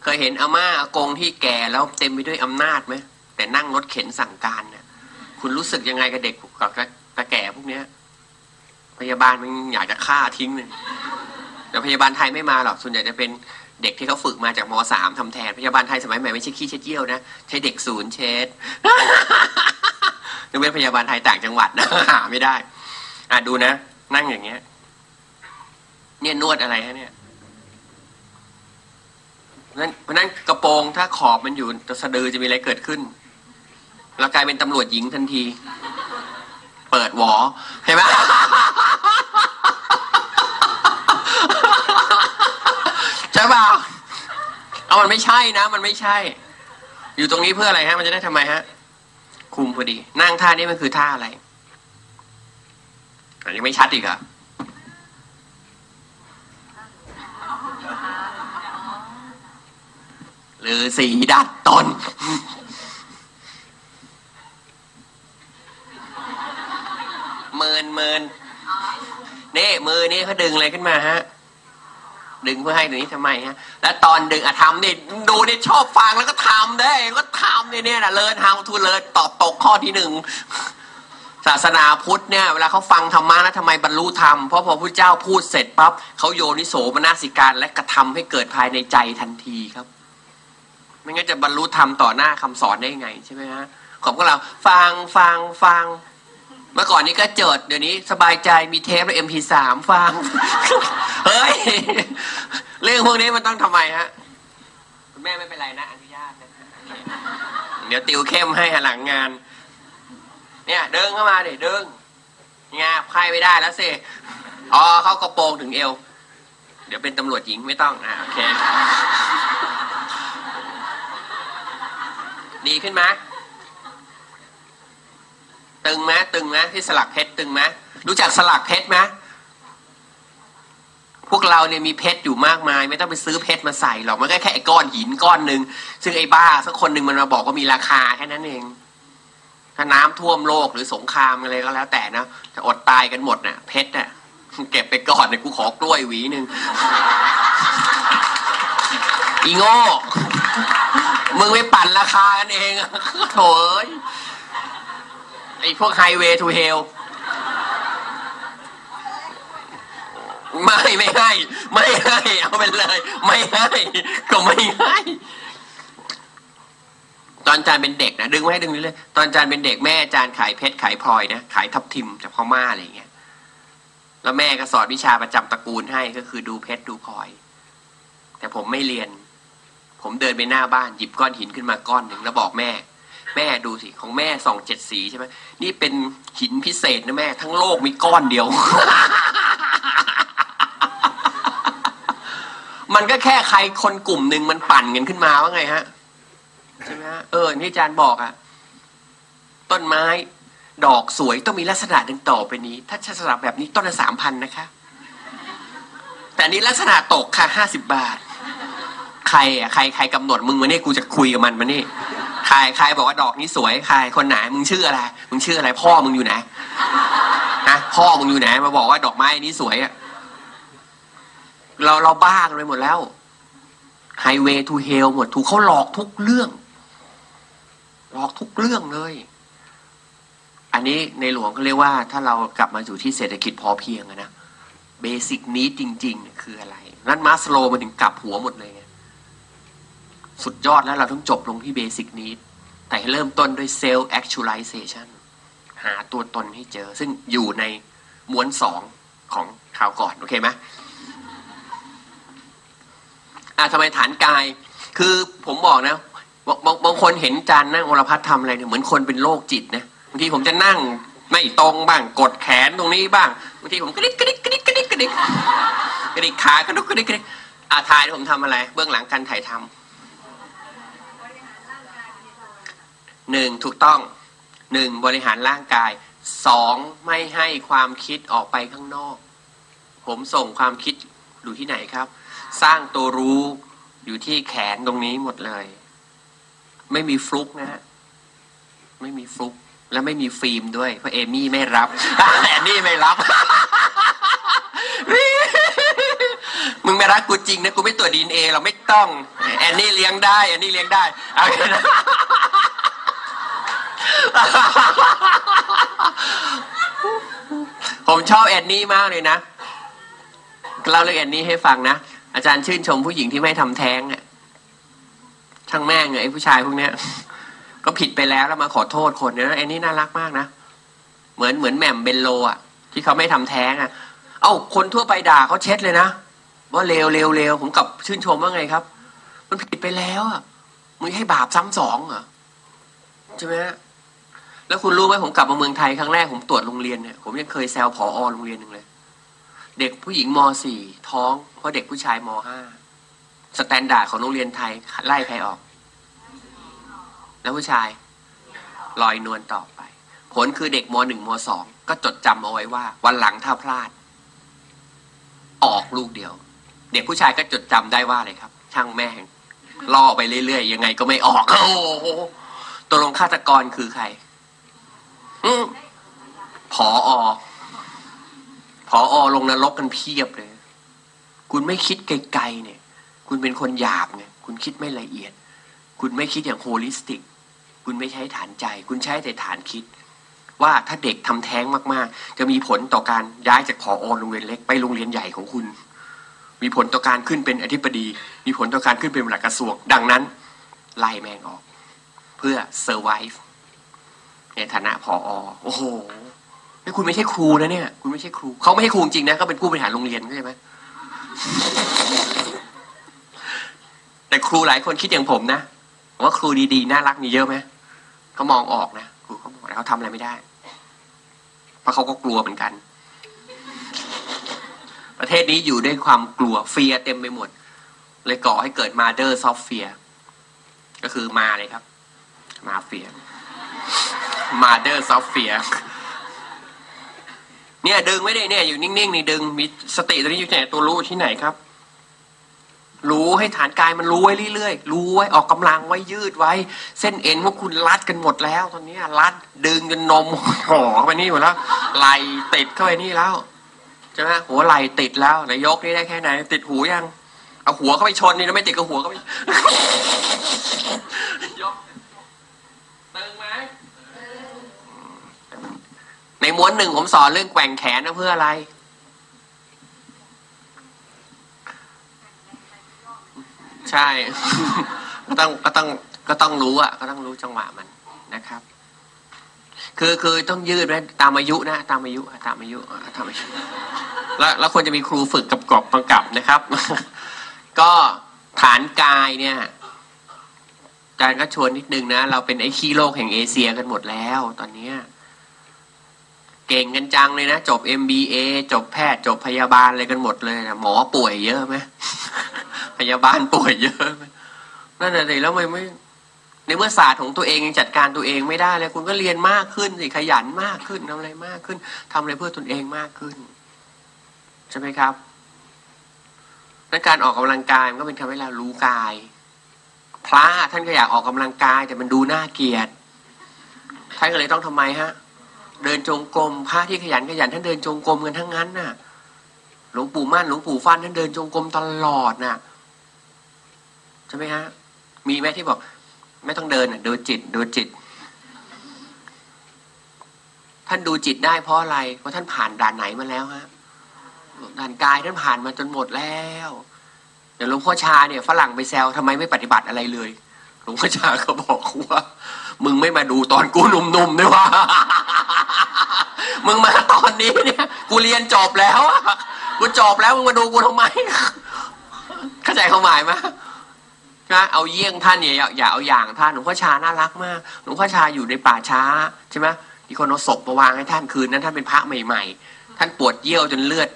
เคยเห็นอาม่าอากงที่แก่แล้วเต็มไปด้วยอำนาจไหมแต่นั่งรถเข็นสั่งการเนี่ยคุณรู้สึกยังไงกับเด็กกับตาแก่พวกเนี้ย พยาบาลมันอยากจะฆ่าทิ้งเลยแต่พยาบาลไทยไม่มาหรอกส่วนใหญ่จะเป็น เด็กที่เขาฝึกมาจากมสามทำแทนพยาบาลไทยสมัยใหม่ไม่ใช่ขี้เช็ดเยี่ยวนะ ใช้เด็กศูนย์เช็ดนึกเป็นพยาบาลไทยต่างจังหวัดนะหาไม่ได้ อะดูนะ นั่งอย่างเงี้ย เนี่ยนวดอะไรฮะเนี่ยเพราะนั้นเพราะนั้นกระโปรงถ้าขอบมันอยู่ตสะดือจะมีอะไรเกิดขึ้นแล้วกลายเป็นตำรวจหญิงทันที เปิดหวอเห็นไหม เอามันไม่ใช่นะ มันไม่ใช่ อยู่ตรงนี้เพื่ออะไรฮะ มันจะได้ทำไมฮะ คุมพอดี นั่งท่านี้มันคือท่าอะไรยังไม่ชัดอีกอะหรือสีดัดตน เมินเมินนี่มือนี่เขาดึงอะไรขึ้นมาฮะ ดึงเพื่อให้ตรงนี้ทำไมฮะแล้วตอนดึงอะทำนี่ดูนี่ชอบฟังแล้วก็ทำได้ก็ทำเนี่ยเนี่ยนะเลิน how to เลินตอบตกข้อที่หนึ่งศาสนาพุทธเนี่ยเวลาเขาฟังธรรมะแล้วทำไมบรรลุธรรมเพราะพอพระเจ้าพูดเสร็จปั๊บเขาโยนิโสมนสิการและกระทำให้เกิดภายในใจทันทีครับ ไม่งั้นจะบรรลุธรรมต่อหน้าคำสอนได้ไงใช่ไหมฮะของพวกเราฟังฟังฟัง เมื่อก่อนนี้ก็เจิดเดี๋ยวนี้สบายใจมีเทปและ MP3 ฟัง เฮ้ย เรื่องพวกนี้มันต้องทำไมฮะคุณแม่ไม่เป็นไรนะอนุญาตนะเดี๋ยวติวเข้มให้หลังงาน เนี่ยเดินเข้ามาดิเดินงาไพ่ไม่ได้แล้วสิอ๋อเขากระโปรงถึงเอว เดี๋ยวเป็นตำรวจหญิงไม่ต้องอ่าโอเค ดีขึ้นไหม ตึงไหมตึงไหมที่สลักเพชรตึงไหมรู้จักสลักเพชรไหมพวกเราเนี่ยมีเพชรอยู่มากมาย ไม่ต้องไปซื้อเพชรมาใส่หรอกมันก็แค่ไอ้ก้อนหินก้อนหนึ่งซึ่งไอ้บ้าสักคนหนึ่งมันมาบอกว่ามีราคาแค่นั้นเอง ถ้าน้ำท่วมโลกหรือสงครามอะไรก็แล้วแต่นะจะอดตายกันหมดน่ะ เพชรน่ะเก็บไปก่อนเนี่ยกูขอกล้วยหวีหนึ่งอีโง่มึงไม่ปั่นราคากันเองโถ่ ไอ้พวกไฮเวย์ทูเฮลไม่ไม่ให้ไม่ให้เอาไปเลย ไม่ให้ก็ไม่ให้ตอนจารย์เป็นเด็กนะดึงไว้ให้ดึงนี้เลยตอนจารย์เป็นเด็กแม่จารย์ขายเพชรขายพลอยนะขายทับทิมจากพม่าอะไรอย่างเงี้ยแล้วแม่ก็สอนวิชาประจำตระกูลให้ก็คือดูเพชรดูพลอย แต่ผมไม่เรียน ผมเดินไปหน้าบ้านหยิบก้อนหินขึ้นมาก้อนหนึ่งแล้วบอกแม่ แม่ดูสิของแม่สองเจ็ดสีใช่ไหมนี่เป็นหินพิเศษนะแม่ ทั้งโลกมีก้อนเดียว มันก็แค่ใครคนกลุ่มหนึ่งมันปั่นกันขึ้นมาว่าไงฮะใช่ไหมฮะเออที่อาจารย์บอกอะต้นไม้ ดอกสวยต้องมีลักษณะดังต่อไปนี้ ถ้าสลับแบบนี้ต้นละสามพันนะคะ แต่นี้ลักษณะตกค่ะห้าสิบบาท ใครอะใครใครกำหนดมึงมาเนี่ยกูจะคุยกับมันมาเนี่ ครใครบอกว่าดอกนี้สวยใครคนไหนมึงชื่ออะไร มึงชื่ออะไร พ่อมึงอยู่ไหนนะพ่อมึงอยู่ไหนมาบอกว่าดอกไม้นี้สวยอะเราเราบ้ากันไปหมดแล้วไฮเวย์ทูเฮลหมดถูกเขาหลอกทุกเรื่อง หลอกทุกเรื่องเลย อันนี้ในหลวงเขาเรียกว่า ถ้าเรากลับมาอยู่ที่เศรษฐกิจพอเพียงนะเบสิกนี้จริง ๆ คืออะไร นั่นมาสโลมันถึงกลับหัวหมดเลยไง สุดยอดแล้วเราต้องจบลงที่เบสิกนี้ แต่เริ่มต้นด้วยเซลล์ actualization หาตัวตนให้เจอ ซึ่งอยู่ในม้วนสองของคราวก่อน โอเคไหมอะทำไมฐานกาย คือผมบอกนะบางบางบางคนเห็นจานนั่งวรพัฒน์ทำอะไรเนี่ยเหมือนคนเป็นโรคจิตนะบางทีผมจะนั่งไม่ตรงบ้าง กดแขนตรงนี้บ้างบางทีผมกระดิกกระดิกกระดิกกระดิกกระดิกกระดิกขากระดุกกระดิกกระดิกอาทายผมทำอะไร เบื้องหลังการถ่ายทำ หนึ่งถูกต้องหนึ่งบริหารร่างกายสองไม่ให้ความคิดออกไปข้างนอก ผมส่งความคิดอยู่ที่ไหนครับ สร้างตัวรู้อยู่ที่แขนตรงนี้หมดเลย ไม่มีฟลุกนะฮะไม่มีฟลุกและไม่มีฟิล์มด้วย เพราะเอมี่ไม่รับแอนนี่ไม่รับ มึงไม่รักกูจริงนะกูไม่ตรวจดีเอเราไม่ต้อง แอนนี่เลี้ยงได้ แอนนี่เลี้ยงได้เอาแค่นั้น ผมชอบแอนนี่มากเลยนะเล่าเรื่องแอนนี่ให้ฟังนะ อาจารย์ชื่นชมผู้หญิงที่ไม่ทำแท้งอะช่างแม่งไอ้ผู้ชายพวกเนี้ย ก็ผิดไปแล้วแล้วมาขอโทษคนเนี่ยแอนนี่น่ารักมากนะเหมือนเหมือนแหม่มเบนโลอะ ที่เขาไม่ทำแท้งอะ เอ้าคนทั่วไปด่าเขาเช็ดเลยนะว่าเลวเลวเลวผมกลับชื่นชมว่าไงครับ มันผิดไปแล้วอะมึงให้บาปซ้ำสองเหรอใช่ไหมฮะ แล้วคุณรู้ไหมผมกลับมาเมืองไทยครั้งแรกผมตรวจโรงเรียนเนี่ยผมยังเคยแซวผอโรงเรียนหนึ่งเลย เด็กผู้หญิงมสี่ท้องเพราะเด็กผู้ชายมห้า standard ของโรงเรียนไทยไล่ใครออก แล้วผู้ชายลอยนวลต่อไป ผลคือเด็กมหนึ่งมสองก็จดจำเอาไว้ว่า วันหลังถ้าพลาด ออกลูกเดียว เด็กผู้ชายก็จดจำได้ว่าอะไรครับ ช่างแม่งล่อไปเรื่อยๆยังไงก็ไม่ออกโอ้โหตัวลงฆาตกรคือใคร ผออผออลงนรกกันเพียบเลย คุณไม่คิดไกลๆเนี่ย คุณเป็นคนหยาบไงคุณคิดไม่ละเอียด คุณไม่คิดอย่างโฮลิสติก คุณไม่ใช้ฐานใจ คุณใช้แต่ฐานคิด ว่าถ้าเด็กทำแท้งมากๆ จะมีผลต่อการย้ายจากผอโรงเรียนเล็กไปโรงเรียนใหญ่ของคุณ มีผลต่อการขึ้นเป็นอธิบดี มีผลต่อการขึ้นเป็นหลักกระทรวง ดังนั้นไล่แมงออก เพื่อ survive ในฐานะผอโอ้โหนี่คุณไม่ใช่ครูนะเนี่ย คุณไม่ใช่ครู เขาไม่ใช่ครูจริงนะเขาเป็นผู้บริหารโรงเรียนเข้าใจไหมแต่ครูหลายคนคิดอย่างผมนะว่าครูดีๆน่ารักมีเยอะไหมเขามองออกนะครูเขามองแต่เขาทำอะไรไม่ได้ เพราะเขาก็กลัวเหมือนกัน ประเทศนี้อยู่ด้วยความกลัว fear เต็มไปหมด เลยก่อให้เกิด mothers of fear ก็คือมาเลยครับ มาเฟีย mothers of fear เนี่ยดึงไม่ได้เนี่ยอยู่นิ่งๆนี่ดึงมีสติตัวนี้อยู่ที่ไหนตัวรู้ที่ไหนครับ รู้ให้ฐานกายมันรู้ไว้เรื่อยๆรู้ไว้ออกกำลังไว้ยืดไว้ เส้นเอ็นพวกคุณรัดกันหมดแล้ว ตอนนี้รัดดึงจนนมห่อเข้าไปนี่หมดแล้วไหลติดเข้าไปนี่แล้วใช่ไหมหัวไหลติดแล้วไหนยกนี่ได้แค่ไหน ติดหูยังเอาหัวเข้าไปชนนี่แล้วไม่ติดกับหัวเข้าไปยกตึงไหม ในม้วนหนึ่งผมสอนเรื่องแกว่งแขนนะเพื่ออะไร ใช่ ก็ต้องก็ต้องก็ต้องรู้อะ ก็ต้องรู้จังหวะมันนะครับ คือคือต้องยืดไว้ตามอายุนะตามอายุตามอายุตามอายุแล้วแล้วควรจะมีครูฝึกกับกรอบกำกับนะครับ ก็ฐานกายเนี่ย จารย์ก็ชวนนิดนึงนะ เราเป็นไอ้ขี้โลกแห่งเอเชียกันหมดแล้ว ตอนเนี้ยเก่งกันจังเลยนะ จบ MBA จบแพทย์จบพยาบาลอะไรกันหมดเลยนะหมอป่วยเยอะไหมพยาบาลป่วยเยอะไหมนั่นแหละสิแล้วไม่ไม่ในเมื่อศาสตร์ของตัวเองยังจัดการตัวเองไม่ได้เลยคุณก็เรียนมากขึ้นสิขยันมากขึ้นทำอะไรมากขึ้นทำอะไรเพื่อตนเองมากขึ้น ใช่ไหมครับและการออกกำลังกายมันก็เป็นคำให้เรารู้กาย พระท่านก็อยากออกกำลังกาย แต่มันดูน่าเกลียดท่านก็เลยต้องทำไมฮะ เดินจงกรมพระที่ขยันขยันท่านเดินจงกรมกันทั้งนั้นน่ะ หลวงปู่มั่นหลวงปู่ฟันท่านเดินจงกรมตลอดน่ะใช่ไหมฮะมีไหมที่บอก ไม่ต้องเดินน่ะดูจิตดูจิต ท่านดูจิตได้เพราะอะไรเพราะท่านผ่านด่านไหนมาแล้วฮะด่านกายท่านผ่านมาจนหมดแล้ว เดี๋ยวหลวงพ่อชาเนี่ยฝรั่งไปแซวทำไมไม่ปฏิบัติอะไรเลย หลวงพ่อชาก็บอกว่า มึงไม่มาดูตอนกูหนุ่มๆด้วยว่ามึงมาตอนนี้เนี่ย กูเรียนจบแล้วอะกูจบแล้วมึงมาดูกูทำไม เข้าใจความหมายไหมนะเอาเยี่ยงท่านเนี่ยอย่าอย่าเอาอย่างท่านหลวงพ่อชาน่ารักมากหลวงพ่อชาอยู่ในป่าช้าใช่ไหมมีคนเอาศพมาวางให้ท่านคืนนั้นท่านเป็นพระใหม่ ๆ ท่านปวดเยี่ยวจนเลือด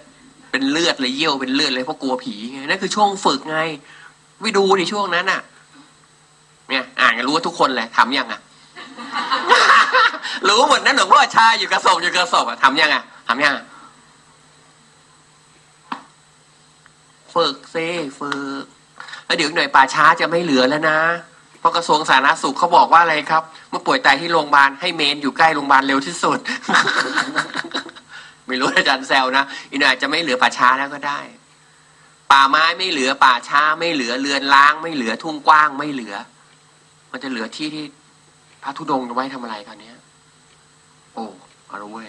เป็นเลือดเลยเยี่ยวเป็นเลือดเลยเพราะกลัวผีไงนั่นคือช่วงฝึกไงวิดูในช่วงนั้นน่ะ เนี่ย อ่านกันรู้ว่าทุกคนเลยทำยังอะรู้หมดนั่นหลวงพ่อชายอยู่กระสอบอยู่กระสอบอะทำยังอะทำยังอะฝึกซิฝึกแล้วเดี๋ยวหน่อยป่าช้าจะไม่เหลือแล้วนะเพราะกระทรวงสาธารณสุขเขาบอกว่าอะไรครับ เมื่อป่วยตายที่โรงพยาบาลให้เมนอยู่ใกล้โรงพยาบาลเร็วที่สุด ไม่รู้อาจารย์แซวนะอีกหน่อยอาจจะไม่เหลือป่าช้าแล้วก็ได้ ป่าไม้ไม่เหลือป่าช้า ไม่เหลือเรือนล้าง ไม่เหลือทุ่งกว้างไม่เหลือ มันจะเหลือที่ที่พระธุดงค์เอาไว้ทำอะไรคราวเนี้ย โอ้เอาละเว้ย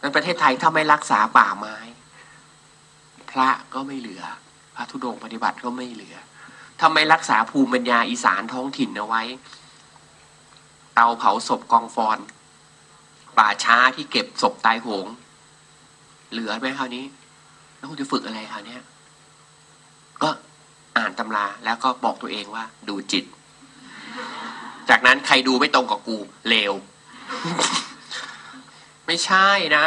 ในประเทศไทยถ้าไม่รักษาป่าไม้ พระก็ไม่เหลือ พระธุดงค์ปฏิบัติก็ไม่เหลือถ้าไม่รักษาภูมิปัญญาอีสานท้องถิ่นเอาไว้ เตาเผาศพกองฟอน ป่าช้าที่เก็บศพตายโหง เหลือไหมคราวนี้ แล้วคุณจะฝึกอะไรคราวนี้ก็อ่านตำราแล้วก็บอกตัวเองว่า ดูจิต จากนั้นใครดูไม่ตรงกับกูเลว ไม่ใช่นะ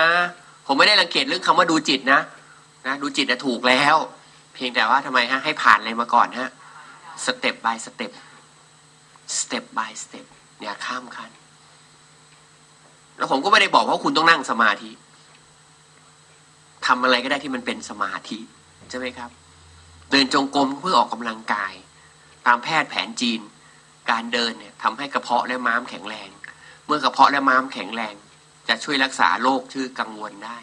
ผมไม่ได้รังเกียจเรื่องคำว่าดูจิตนะนะดูจิตนะถูกแล้ว เพียงแต่ว่าทำไมฮะให้ผ่านอะไรมาก่อนฮะสเต็ป by สเต็ปสเต็ป by สเต็ปอย่าข้ามขั้น แล้วผมก็ไม่ได้บอกว่าคุณต้องนั่งสมาธิทำอะไรก็ได้ที่มันเป็นสมาธิใช่ไหมครับ เดินจงกรมเพื่อออกกำลังกาย ตามแพทย์แผนจีน การเดินเนี่ยทำให้กระเพาะและม้ามแข็งแรง เมื่อกระเพาะและม้ามแข็งแรง จะช่วยรักษาโรคชื่อกังวลได้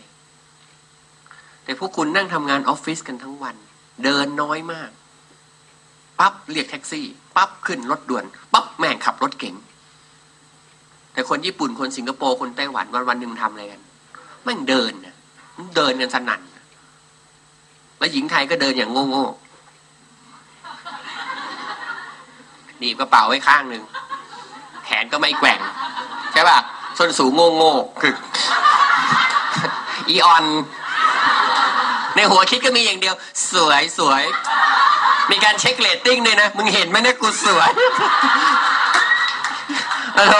แต่พวกคุณนั่งทำงานออฟฟิศกันทั้งวัน เดินน้อยมากปั๊บเรียกแท็กซี่ปั๊บขึ้นรถด่วนปั๊บแม่งขับรถเก๋ง แต่คนญี่ปุ่นคนสิงคโปร์คนไต้หวันวันวันหนึ่งทำอะไรกันแม่งเดินนะมันเดินกันสนั่นแล้วหญิงไทยก็เดินอย่างโง่ๆหนีบกระเป๋าไว้ข้างหนึ่งแขนก็ไม่แกว่ง ใช่ป่ะส้นสูงโง่ๆคืออีออน ในหัวคิดก็มีอย่างเดียว สวยสวย มีการเช็คเรตติ้งด้วยนะ มึงเห็นไหมเนี่ยกูสวยโอ้โห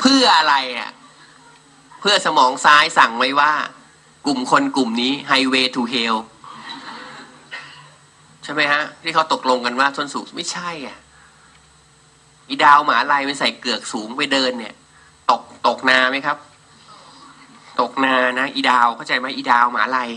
เพื่ออะไรอะ เพื่อสมองซ้ายสั่งไว้ว่า กลุ่มคนกลุ่มนี้ Highway to Hell ใช่ไหมฮะ ที่เขาตกลงกันว่าส้นสูงไม่ใช่อะ อีดาวหมาลายไปใส่เกือกสูงไปเดินเนี่ย ตกตกนาไหมครับ ตกนานะ อีดาวเข้าใจไหมอีดาวหมาลาย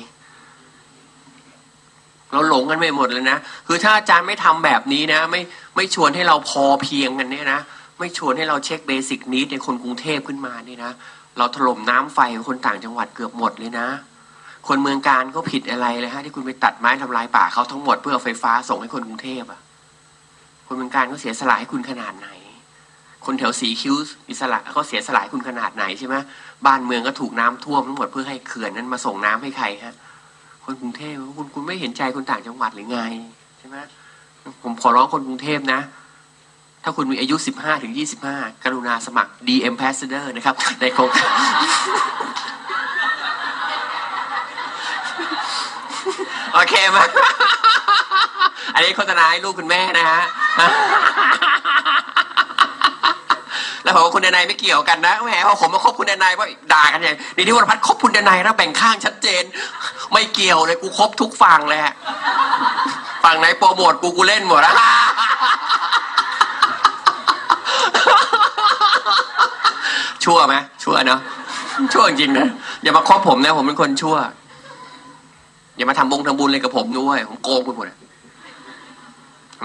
เราหลงกันไปหมดเลยนะ คือถ้าอาจารย์ไม่ทำแบบนี้นะ ไม่ไม่ชวนให้เราพอเพียงกันเนี่ยนะ ไม่ชวนให้เราเช็คเบสิกนิดในคนกรุงเทพขึ้นมาเนี่ยนะ เราถล่มน้ำไฟของคนต่างจังหวัดเกือบหมดเลยนะ คนเมืองการก็ผิดอะไรเลยฮะที่คุณไปตัดไม้ทำลายป่าเขาทั้งหมดเพื่อไฟฟ้าส่งให้คนกรุงเทพอะคนเมืองการก็เสียสละให้คุณขนาดไหน คนแถวสีคิ้วอิสระเขาเสียสละคุณขนาดไหนใช่ไหมบ้านเมืองก็ถูกน้ำท่วมทั้งหมดเพื่อให้เขื่อนนั้นมาส่งน้ำให้ใครฮะ คนกรุงเทพคุณคุณไม่เห็นใจคนต่างจังหวัดหรือไงใช่ไหมผมขอร้องคนกรุงเทพนะ ถ้าคุณมีอายุ 15ถึง25 กรุณาสมัคร D Ambassador นะครับ ในโครงการโอเคไหมอันนี้โฆษณาให้ลูกคุณแม่นะฮะ แล้วผมกับคุณเดนายไม่เกี่ยวกันนะแหมพอผมมาคบคุณเดนายว่าด่ากันอย่างนี่ที่วันพัฒน์คบคุณเดนายนะแบ่งข้างชัดเจน ไม่เกี่ยวเลยกูคบทุกฝั่งเลยฝั่งไหนโปรโมทกูกูเล่นหมดอะชั่วไหมชั่วเนาะชั่วจริงนะอย่ามาคบผมนะผมเป็นคนชั่ว อย่ามาทำบงทำบุญเลยกับผมด้วย ผมโกงคุณหมด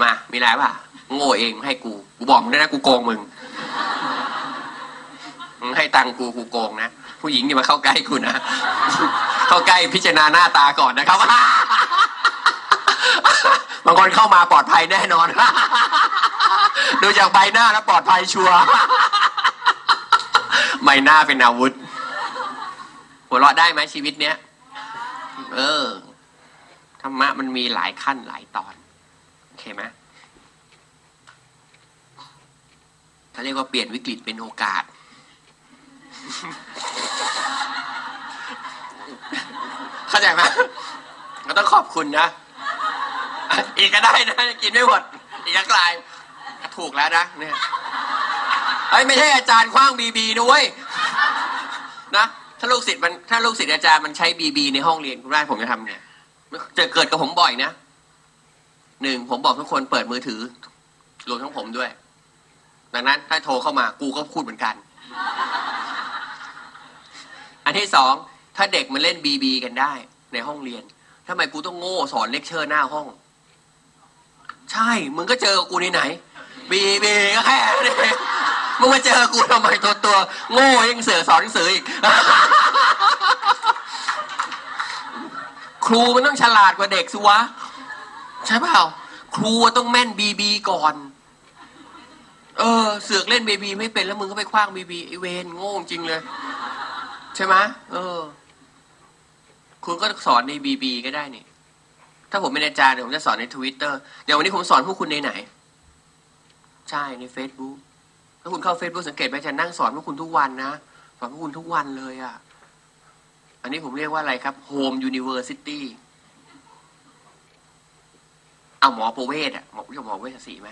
มา มีอะไรป่ะ โง่เองให้กู กูบอกมึงได้นะกูโกงมึง ให้ตังค์กูกูโกงนะผู้หญิงนี่มาเข้าใกล้กูนะเข้าใกล้พิจารณาหน้าตาก่อนนะครับบางคนเข้ามาปลอดภัยแน่นอนดูจากใบหน้าแล้วปลอดภัยชัวร์ใบหน้าเป็นอาวุธ หัวเราะได้ไหมชีวิตเนี้ยเออธรรมะมันมีหลายขั้นหลายตอนโอเคไหมเขาเรียกว่าเปลี่ยนวิกฤตเป็นโอกาส เข้าใจไหมก็ต้องขอบคุณนะ อีกก็ได้นะ กินไม่หมด อีกก็กลาย ถูกแล้วนะเนี่ยเฮ้ยไม่ใช่อาจารย์คว้างบีบีด้วยนะถ้าลูกศิษย์มันถ้าลูกศิษย์อาจารย์มันใช้บีบีในห้องเรียนคุณได้ผมจะทำไงจะเกิดกับผมบ่อยนะหนึ่งผมบอกทุกคนเปิดมือถือรวมทั้งผมด้วย ดังนั้นถ้าโทรเข้ามากูก็พูดเหมือนกัน อันที่สองถ้าเด็กมันเล่นบีบีกันได้ในห้องเรียนทำไมกูต้องโง่สอนเลคเชอร์หน้าห้อง ใช่ มึงก็เจอกูในไหน บีบีก็แค่นี้มึงมาเจอกูทำไมตัวตัวโง่ยังเสือสอนหนังสืออีก ครูมันต้องฉลาดกว่าเด็กสิวะ ใช่เปล่า ครูต้องแม่นบีบีก่อน เออ เสือกเล่นบีบีไม่เป็นแล้วมึงก็ไปคว้างบีบีไอเวนโง่จริงเลย ใช่ไหมเออ คุณก็สอนในบีบีก็ได้นี่ ถ้าผมเป็นอาจารย์เดี๋ยวผมจะสอนในทวิตเตอร์เดี๋ยววันนี้ผมสอนพวกคุณในไหน ใช่ใน Facebook ถ้าคุณเข้า Facebook สังเกตไหมอาจารย์นั่งสอนพวกคุณทุกวันนะสอนพวกคุณทุกวันเลยอะ่ะ อันนี้ผมเรียกว่าอะไรครับ Home University เอาหมอประเวศอะหมอรู้จักหมอเวศศรีไหม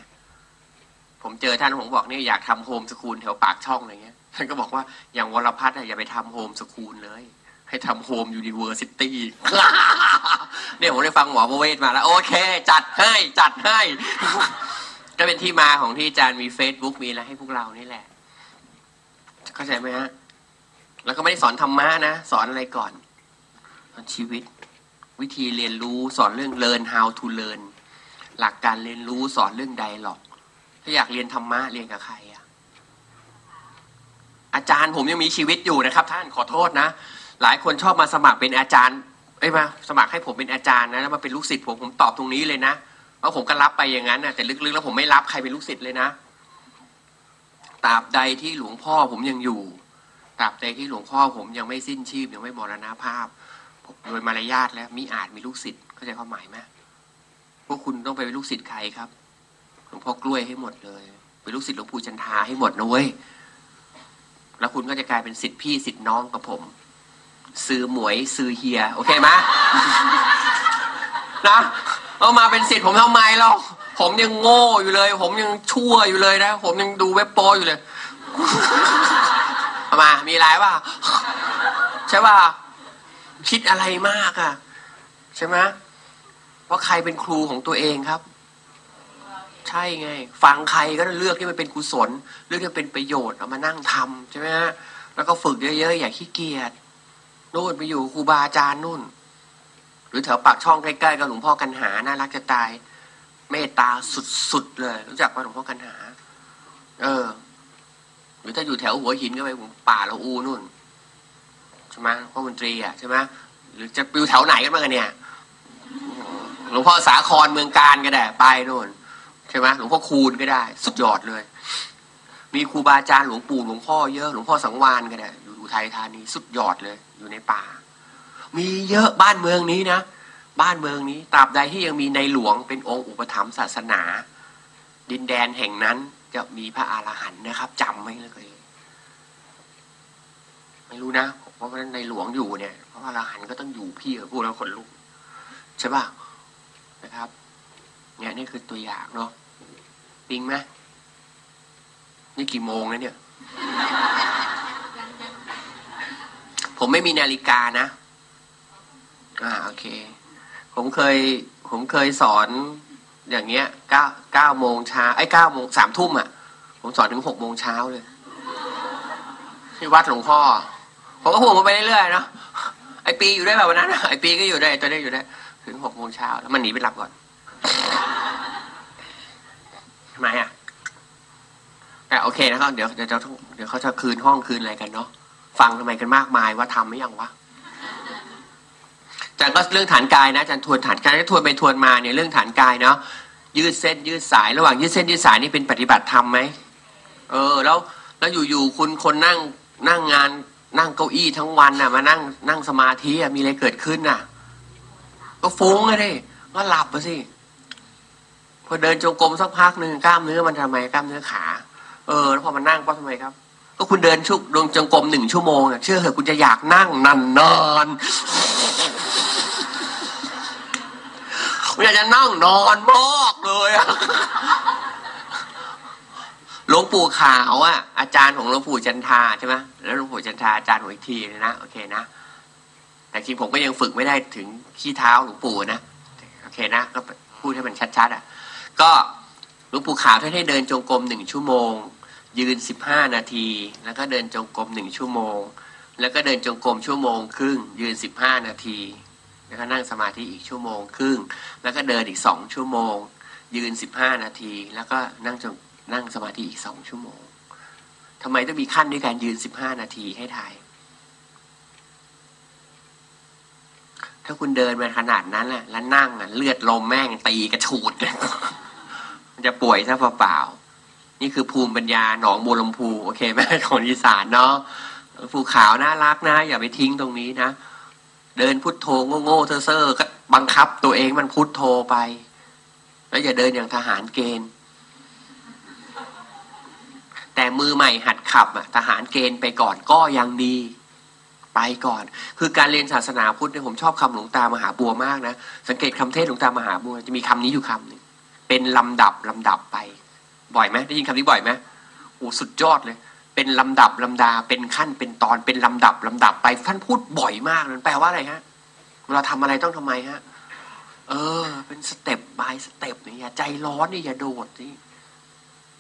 ผมเจอท่านผมบอกเนี่ยอยากทำ home school แถวปากช่องอะไรเงี้ย ท่านก็บอกว่าอย่างวรพัฒน์อะอย่าไปทำ home school เลย ให้ทำ home university เนี่ยผมได้ฟังหมอประเวศมาแล้ว โอเค จัดให้จัดให้ ก็เป็นที่มาของที่อาจารย์มี Facebook มีอะไรให้พวกเรานี่แหละ เข้าใจไหมฮะ แล้วก็ไม่ได้สอนธรรมะนะ สอนอะไรก่อนสอนชีวิต วิธีเรียนรู้สอนเรื่อง learn how to learn หลักการเรียนรู้สอนเรื่องใดหรอก ถ้าอยากเรียนธรรมะเรียนกับใครอะ อาจารย์ผมยังมีชีวิตอยู่นะครับ ท่านขอโทษนะ หลายคนชอบมาสมัครเป็นอาจารย์เอ้ยมาสมัครให้ผมเป็นอาจารย์นะแล้วมาเป็นลูกศิษย์ผมผมตอบตรงนี้เลยนะว่าผมก็รับไปอย่างนั้นนะแต่ลึกๆแล้วผมไม่รับใครเป็นลูกศิษย์เลยนะตราบใดที่หลวงพ่อผมยังอยู่ตราบใดที่หลวงพ่อผมยังไม่สิ้นชีพยังไม่มรณภาพผมโดยมารยาทแล้วมิอาจมีลูกศิษย์เข้าใจความหมายไหมพวกคุณต้องไปเป็นลูกศิษย์ใครครับหลวงพ่อกล้วยให้หมดเลย เป็นลูกศิษย์หลวงปู่จันทาให้หมดนะเว้ย แล้วคุณก็จะกลายเป็นศิษย์พี่ศิษย์น้องกับผม ซื้อหมวยซื้อเฮีย โอเคไหมนะเอามาเป็นสิทธิ์ผมทำไมเราผมยังโง่อยู่เลย ผมยังชั่วอยู่เลยนะ ผมยังดูเว็บโปอยู่เลยเอามา มีอะไรป่ะใช่ป่ะคิดอะไรมากอะ ใช่ไหมเพราะใครเป็นครูของตัวเองครับ ใช่ไง ฟังใครก็เลือกที่มันเป็นกุศล เลือกที่เป็นประโยชน์เอามานั่งทำใช่ไหมฮะแล้วก็ฝึกเยอะๆอย่าขี้เกียจนู่นไปอยู่ครูบาอาจารย์นู่น หรือแถวปากช่องใกล้ๆกับหลวงพ่อกันหาน่ารักจะตาย เมตตาสุดๆเลย รู้จักว่าหลวงพ่อกันหา เออ หรือถ้าอยู่แถวหัวหินก็ไปป่าละอูนู่นใช่ไหมพ่อมนตรีอะใช่ไหมหรือจะอยู่แถวไหนกันบ้างกันเนี่ยหลวงพ่อสาครเมืองการก็ได้ไปนู่น ช่ไหมหลวงพ่อคูณก็ได้ สุดยอดเลย มีครูบาอาจารย์หลวงปู่หลวงพ่อเยอะหลวงพ่อสังวานก็ได้อยู่อุทัยธานีสุดยอดเลย อยู่ในป่า มีเยอะบ้านเมืองนี้นะบ้านเมืองนี้ตราบใดที่ยังมีในหลวงเป็นองค์อุปถัมภ์ศาสนา ดินแดนแห่งนั้นจะมีพระอาหารหันต์นะครับจำไว้เลยไม่รู้นะเพราะว่าในหลวงอยู่เนี่ยพระอาหารหันต์ก็ต้องอยู่พี่พูดแล้วขนลุกใช่ป่ะนะครับเนี่ยนี่คือตัวอย่างเนาะ ปิงไหมนี่กี่โมงแล้วเนี่ย ผมไม่มีนาฬิกานะ อ่าโอเค ผมเคย ผมเคยสอนอย่างเงี้ยเก้าเก้าโมงเช้าไอ้เก้าโมงสามทุ่มอะ ผมสอนถึงหกโมงเช้าเลย ที่วัดหลวงพ่อ ผมก็ห่วงมันไปเรื่อยๆเนาะไอ้ปีอยู่ได้แบบวันนั้นไอ้ปีก็อยู่ได้ตัวได้อยู่ได้ ถึงหกโมงเช้าแล้วมันหนีไปหลับก่อน ทำไมอะแต่โอเคนะครับเดี๋ยวเดี๋ยวเดี๋ยวเขาจะคืนห้องคืนอะไรกันเนาะฟังทำไมกันมากมายว่าทำไม่ยังวะจารย์ก็เรื่องฐานกายนะอาจารย์ทวนฐานกายทวนไปทวนมาเนี่ยเรื่องฐานกายเนาะยืดเส้นยืดสายระหว่างยืดเส้นยืดสายนี่เป็นปฏิบัติธรรมไหมเออ แล้วแล้วอยู่ๆคุณคนนั่งนั่งงานนั่งเก้าอี้ทั้งวันน่ะ มานั่งนั่งสมาธิอะมีอะไรเกิดขึ้นน่ะ ก็ฟุ้งอะดิก็หลับไปสิ พอเดินจงกรมสักพักหนึ่งกล้ามเนื้อมันทำไมกล้ามเนื้อขา เออแล้วพอมานั่งก็ทำไมครับ ก็คุณเดินชุกดงจงกรมหนึ่งชั่วโมงอะเชื่อเหอะคุณจะอยากนั่งนานนานคุณอยากจะนั่งนอนมากเลยอะหลวงปู่ขาวอะอาจารย์ของหลวงปู่จันทาใช่ไหมแล้วหลวงปู่จันทาอาจารย์ของอีกทีเลยนะโอเคนะแต่จริงผมก็ยังฝึกไม่ได้ถึงขี้เท้าหลวงปู่นะโอเคนะก็พูดให้มันชัดๆอะ ก็หลวงปู่ขาวท่านให้เดินจงกรมหนึ่งชั่วโมง ยืนสิบห้านาที แล้วก็เดินจงกรมหนึ่งชั่วโมง แล้วก็เดินจงกรมชั่วโมงครึ่ง ยืนสิบห้านาที แล้วก็นั่งสมาธิอีกชั่วโมงครึ่ง แล้วก็เดินอีกสองชั่วโมง ยืนสิบห้านาที แล้วก็นั่งจงนั่งสมาธิอีกสองชั่วโมงทำไมต้องมีขั้นด้วยการยืนสิบห้านาทีให้ถ่าย ถ้าคุณเดินมาขนาดนั้นแหละแล้วนั่งอะเลือดลมแม่งตีกระฉูด มันจะป่วยซะเปล่าๆนี่คือภูมิปัญญาหนองบัวลำพูโอเคไหมคนอีสานเนาะภูขาวน่ารักนะ อย่าไปทิ้งตรงนี้นะเดินพุทโธโง่ๆเซ่อๆก็บังคับตัวเองมันพุทโธไป แล้วอย่าเดินอย่างทหารเกณฑ์ แต่มือใหม่หัดขับอะทหารเกณฑ์ไปก่อนก็ยังดี ไปก่อน คือการเรียนศาสนาพุทธเนี่ยผมชอบคำหลวงตามหาบัวมากนะ สังเกตคำเทศหลวงตามหาบัว จะมีคำนี้อยู่คำหนึ่ง เป็นลำดับลำดับไป บ่อยไหมได้ยินคำนี้บ่อยไหมโอ้สุดยอดเลย เป็นลำดับลำดา เป็นขั้นเป็นตอนเป็นลำดับลำดับไปท่านพูดบ่อยมากนั่นแปลว่าอะไรฮะเวลาทำอะไรต้องทำไมฮะเออ เป็น step by step นี่อย่าใจร้อนนี่อย่าโดดนี่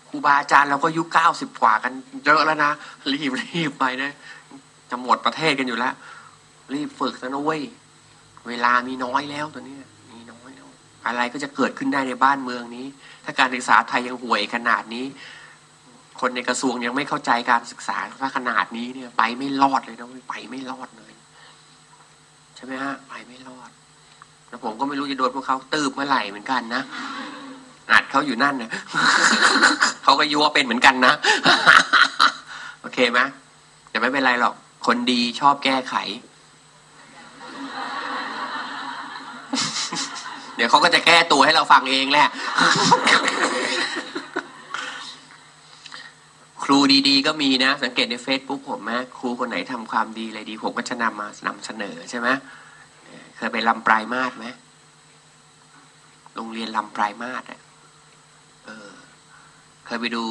ครูบาอาจารย์เราก็อายุเก้าสิบกว่ากันเยอะแล้วนะรีบรีบไปนะจะหมดประเทศกันอยู่แล้ว รีบฝึกซะนะเว้ยเวลามีน้อยแล้วตัวเนี้ย อะไรก็จะเกิดขึ้นได้ในบ้านเมืองนี้ ถ้าการศึกษาไทยยังห่วยขนาดนี้ คนในกระทรวงยังไม่เข้าใจการศึกษาถ้าขนาดนี้เนี่ย ไปไม่รอดเลยนะไปไม่รอดเลยใช่ไหมฮะไปไม่รอด แล้วผมก็ไม่รู้จะโดนพวกเขาตืบเมื่อไหร่เหมือนกันนะอัดเขาอยู่นั่นเนี่ยเขาก็ยัวเป็นเหมือนกันนะ โอเคไหมแต่ไม่เป็นไรหรอก คนดีชอบแก้ไข เดี๋ยวเขาก็จะแก้ตัวให้เราฟังเองแหละ ครูดีๆ ก็มีนะ สังเกตใน Facebook ผมนะครูคนไหนทำความดีอะไรดี ผมก็จะนำมานำเสนอใช่ไหมเคยไปลำปลายมาศไหมโรงเรียนลำปลายมาศอะเออ เคยไปดู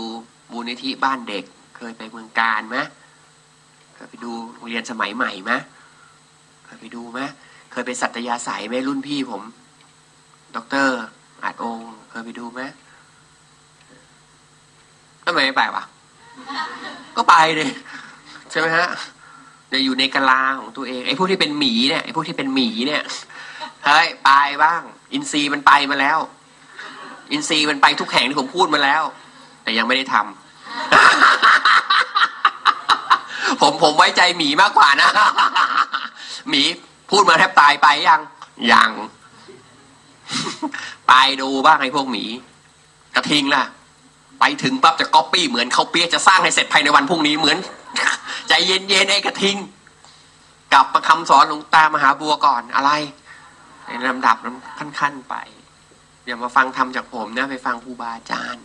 มูนิธิบ้านเด็ก เคยไปเมืองการไหมเคยไปดูโรงเรียนสมัยใหม่ไหมเคยไปดูไหมเคยไปสัตยาสายไหมรุ่นพี่ผม ด็อกเตอร์อาจองเคยไปดูไหมทำไมไม่ไปวะก็ไปเลยใช่ไหมฮะจะอยู่ในกะลาของตัวเองไอ้พวกที่เป็นหมีเนี่ยไอ้พวกที่เป็นหมีเนี่ยเฮ้ยไปบ้าง อินซีมันไปมาแล้ว อินซีมันไปทุกแห่งที่ผมพูดมาแล้ว แต่ยังไม่ได้ทำผมผมไว้ใจหมีมากกว่านะ หมีพูดมาแทบตายไปยังยัง ไปดูบ้างไอ้พวกหมี กระทิงล่ะ ไปถึงปั๊บจะก๊อปปี้เหมือนเขาเปียจะสร้างให้เสร็จภายในวันพรุ่งนี้เหมือน ใจเย็นๆไอ้กระทิง กลับมาคำสอนหลวงตามหาบัวก่อนอะไร ในลำดับขั้นๆไปอย่ามาฟังทำจากผมนะไปฟังครูบาอาจารย์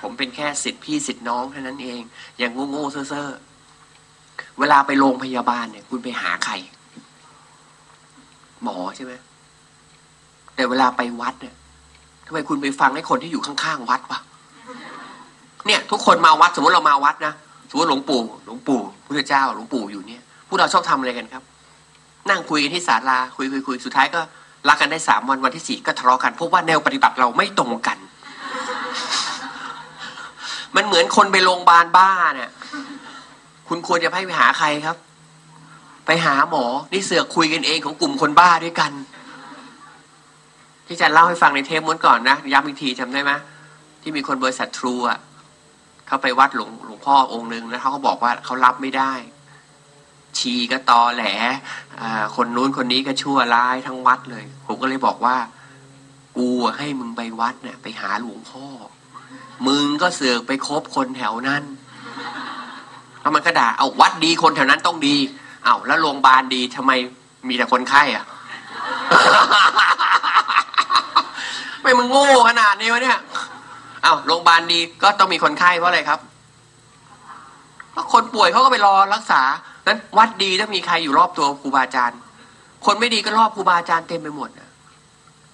ผมเป็นแค่สิทธิพี่สิทธิน้องเท่านั้นเอง อย่างโง่ๆเซ่อเวลาไปโรงพยาบาลเนี่ย คุณไปหาใคร หมอใช่ไหม แต่เวลาไปวัดเนี่ยทำไมคุณไปฟังให้คนที่อยู่ข้างๆวัดวะเนี่ยทุกคนมาวัดสมมติเรามาวัดนะสมมติหลวงปู่หลวงปู่พระเจ้าหลวงปู่อยู่เนี่ยพวกเราชอบทำอะไรกันครับ นั่งคุยกันที่ศาลาคุยคุยคุยสุดท้ายก็รักกันได้สามวันวันที่สี่ก็ทะเลาะกันเพราะว่าแนวปฏิบัติเราไม่ตรงกัน มันเหมือนคนไปโรงพยาบาลบ้าเนี่ยคุณควรจะให้ไปหาใครครับ ไปหาหมอนี่เสือกคุยกันเองของกลุ่มคนบ้าด้วยกัน ที่อาจะเล่าให้ฟังในเทปม้วนก่อนนะย้ำอีกทีจำได้ไหมที่มีคนบริษัททรูอะเขาไปวัดหลวงหลวงพ่อองค์หนึ่งแล้วเขาก็บอกว่าเขารับไม่ได้ ชีก็ตอแหลคนนู้นคนนี้ก็ชั่วร้ายทั้งวัดเลย ผมก็เลยบอกว่า กูให้มึงไปวัดเนี่ยไปหาหลวงพ่อ มึงก็เสือกไปคบคนแถวนั้นแล้วมันก็ด่าเอาวัดดีคนแถวนั้นต้องดี เอาแล้วโรงพยาบาลดีทำไมมีแต่คนไข้อะ ไม่มึงโง่ขนาดนี้วะเนี่ยเอาโรงพยาบาลดีก็ต้องมีคนไข้เพราะอะไรครับเพราะคนป่วยเขาก็ไปรอรักษานั้นวัดดีต้องมีใครอยู่รอบตัวครูบาอาจารย์ คนไม่ดีก็รอบครูบาอาจารย์เต็มไปหมดนะ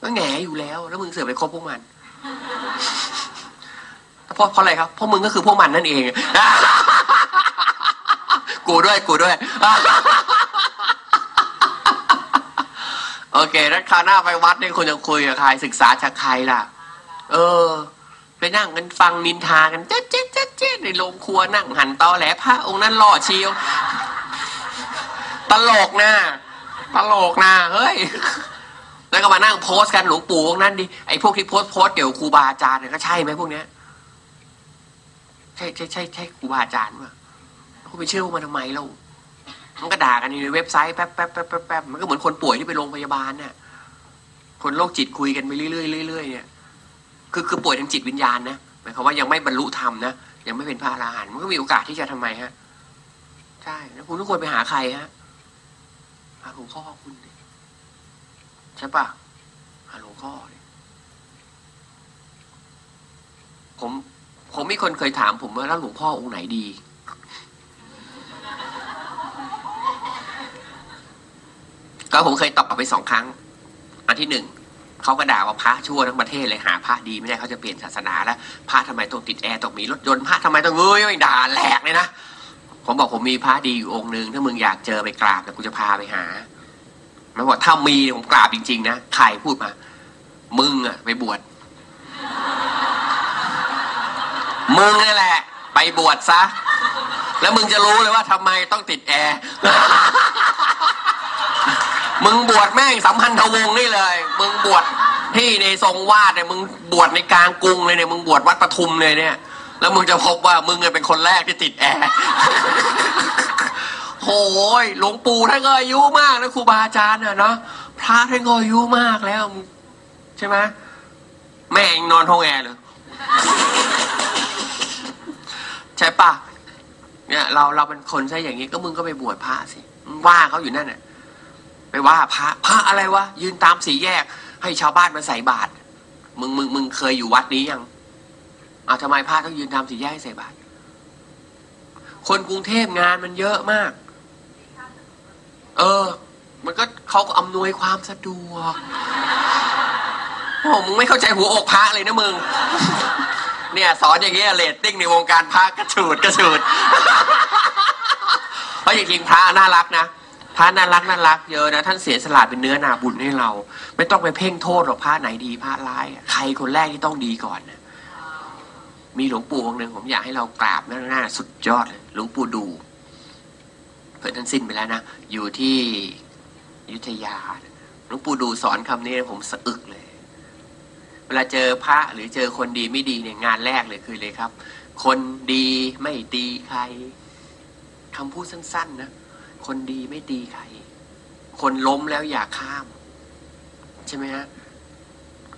ก็แหงอยู่แล้ว แล้วมึงเสือกไปคบพวกมันเพราะเพราะอะไรครับเพราะมึงก็คือพวกมันนั่นเองกูด้วยกูด้วย โอเคแล้วคราวหน้าไปวัดเนี่ยคุณจะคุยกับใครศึกษาจากใครล่ะ เออ ไปนั่งกันฟังนินทากันเจ๊ดเจ๊ดเจ๊ดเจ๊ดในโรงครัวนั่งหันตอแหลพระองค์นั้นหล่อเชียวตลกนะตลกนะเฮ้ยแล้วก็มานั่งโพสต์กันหลวงปู่องค์นั้นดิไอ้พวกที่โพสต์โพสต์เกี่ยวกับครูบาอาจารย์เนี่ยก็ใช่ไหมพวกเนี้ยใช่ใช่ใช่ใช่ครูบาอาจารย์ป่ะเขาไปเชื่อพวกมันทำไมเล่า มันก็ด่ากันในเว็บไซต์แป๊บแป๊บแป๊บแป๊บแป๊บมันก็เหมือนคนป่วยที่ไปโรงพยาบาลเนี่ยคนโรคจิตคุยกันไปเรื่อยๆเรื่อยเนี่ย คือคือป่วยทางจิตวิญญาณนะหมายความว่ายังไม่บรรลุธรรมนะยังไม่เป็นพระอรหันต์มันก็มีโอกาสที่จะทำไมฮะ ใช่แล้วคุณทุกคนไปหาใครฮะหาหลวงพ่อคุณดิใช่ปะหาหลวงพ่อผมผมมีคนเคยถามผมว่าแล้วหลวงพ่อองค์ไหนดี ก็ผมเคยตอบไปสองครั้ง อันที่หนึ่งเขาก็ด่าว่าพระชั่วทั้งประเทศเลยหาพระดีไม่ได้เขาจะเปลี่ยนศาสนาแล้วพระทำไมต้องติดแอร์ต้องมีรถยนต์พระทำไมต้องเอ้ยด่าแหลกเลยนะผมบอกผมมีพระดีอยู่องค์หนึ่งถ้ามึงอยากเจอไปกราบเดี๋ยวกูจะพาไปหามันบอกถ้ามีผมกราบจริง ๆ นะใครพูดมา มึงอะไปบวชมึงนี่แหละ ไปบวชซะ แล้วมึงจะรู้เลยว่าทำไมต้องติดแอร์ มึงบวชแม่งสัมพันธวงศ์นี่เลย มึงบวชที่ในทรงวาดเนี่ยมึงบวชในกลางกรุงเลยเนี่ยมึงบวชวัดปทุมเลยเนี่ย แล้วมึงจะพบว่ามึงเนี่ยเป็นคนแรกที่ติดแอร์โอ้ยหลวงปู่ท่านก็อายุมากนะครูบาอาจารย์อะเนาะพระท่านก็อายุมากแล้ว ใช่ไหมแม่เองนอนห้องแอร์เลยใช่ปะเนี่ย เราเราเป็นคนใช่อย่างนี้ก็มึงก็ไปบวชพระสิว่าเขาอยู่นั่นน่ะ ไปว่าพระพระอะไรวะยืนตามสี่แยก ให้ชาวบ้านมาใส่บาตรมึงมึงมึงเคยอยู่วัดนี้ยังเอาทำไมพระต้องยืนตามสี่แยกให้ใส่บาตรคนกรุงเทพงานมันเยอะมาก เออ มันก็เขาก็อำนวยความสะดวกโอ้มึงไม่เข้าใจหัวอกพระเลยนะมึง เนี่ย สอนอย่างเงี้ยเรตติ้งในวงการพระกระฉูดกระฉูดเพราะจริงๆพระน่ารักนะ พระน่ารักน่ารักเยอะนะ ท่านเสียสละเป็นเนื้อนาบุญให้เรา ไม่ต้องไปเพ่งโทษหรอกพระไหนดีพระร้ายใครคนแรกที่ต้องดีก่อนนะมีหลวงปู่องค์หนึ่งผมอยากให้เรากราบหน้าหน้าสุดยอดเลยหลวงปู่ดูเพื่อนท่านสิ้นไปแล้วนะอยู่ที่ยุทธยาหลวงปู่ดูสอนคำนี้ผมสะอึกเลย เวลาเจอพระหรือเจอคนดีไม่ดีเนี่ยงานแรกเลยคือเลยครับ คนดีไม่ตีใครคำพูดสั้น ๆ นะ คนดีไม่ตีใคร คนล้มแล้วอย่าข้าม ใช่ไหมฮะ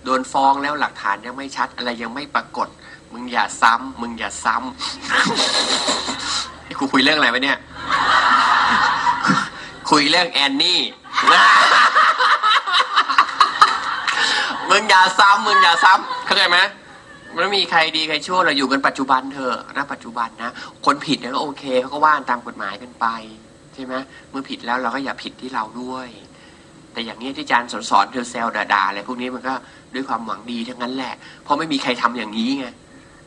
โดนฟ้องแล้วหลักฐานยังไม่ชัด อะไรยังไม่ปรากฏ มึงอย่าซ้ำมึงอย่าซ้ำกูคุยเรื่องอะไรวะเนี่ย คุยเรื่องแอนนี่มึงอย่าซ้ำมึงอย่าซ้ำเข้าใจไหมมันไม่มีใครดีใครชั่วเราอยู่กันปัจจุบันเถอะนะปัจจุบันนะ คนผิดเนี่ยก็โอเคเขาก็ว่านตามกฎหมายกันไป ใช่ไหมเมื่อผิดแล้วเราก็อย่าผิดที่เราด้วย แต่อย่างนี้ที่อาจารย์สอนสอนเธอแซวด่าๆอะไรพวกนี้มันก็ด้วยความหวังดีทั้งนั้นแหละ เพราะไม่มีใครทำอย่างนี้ไง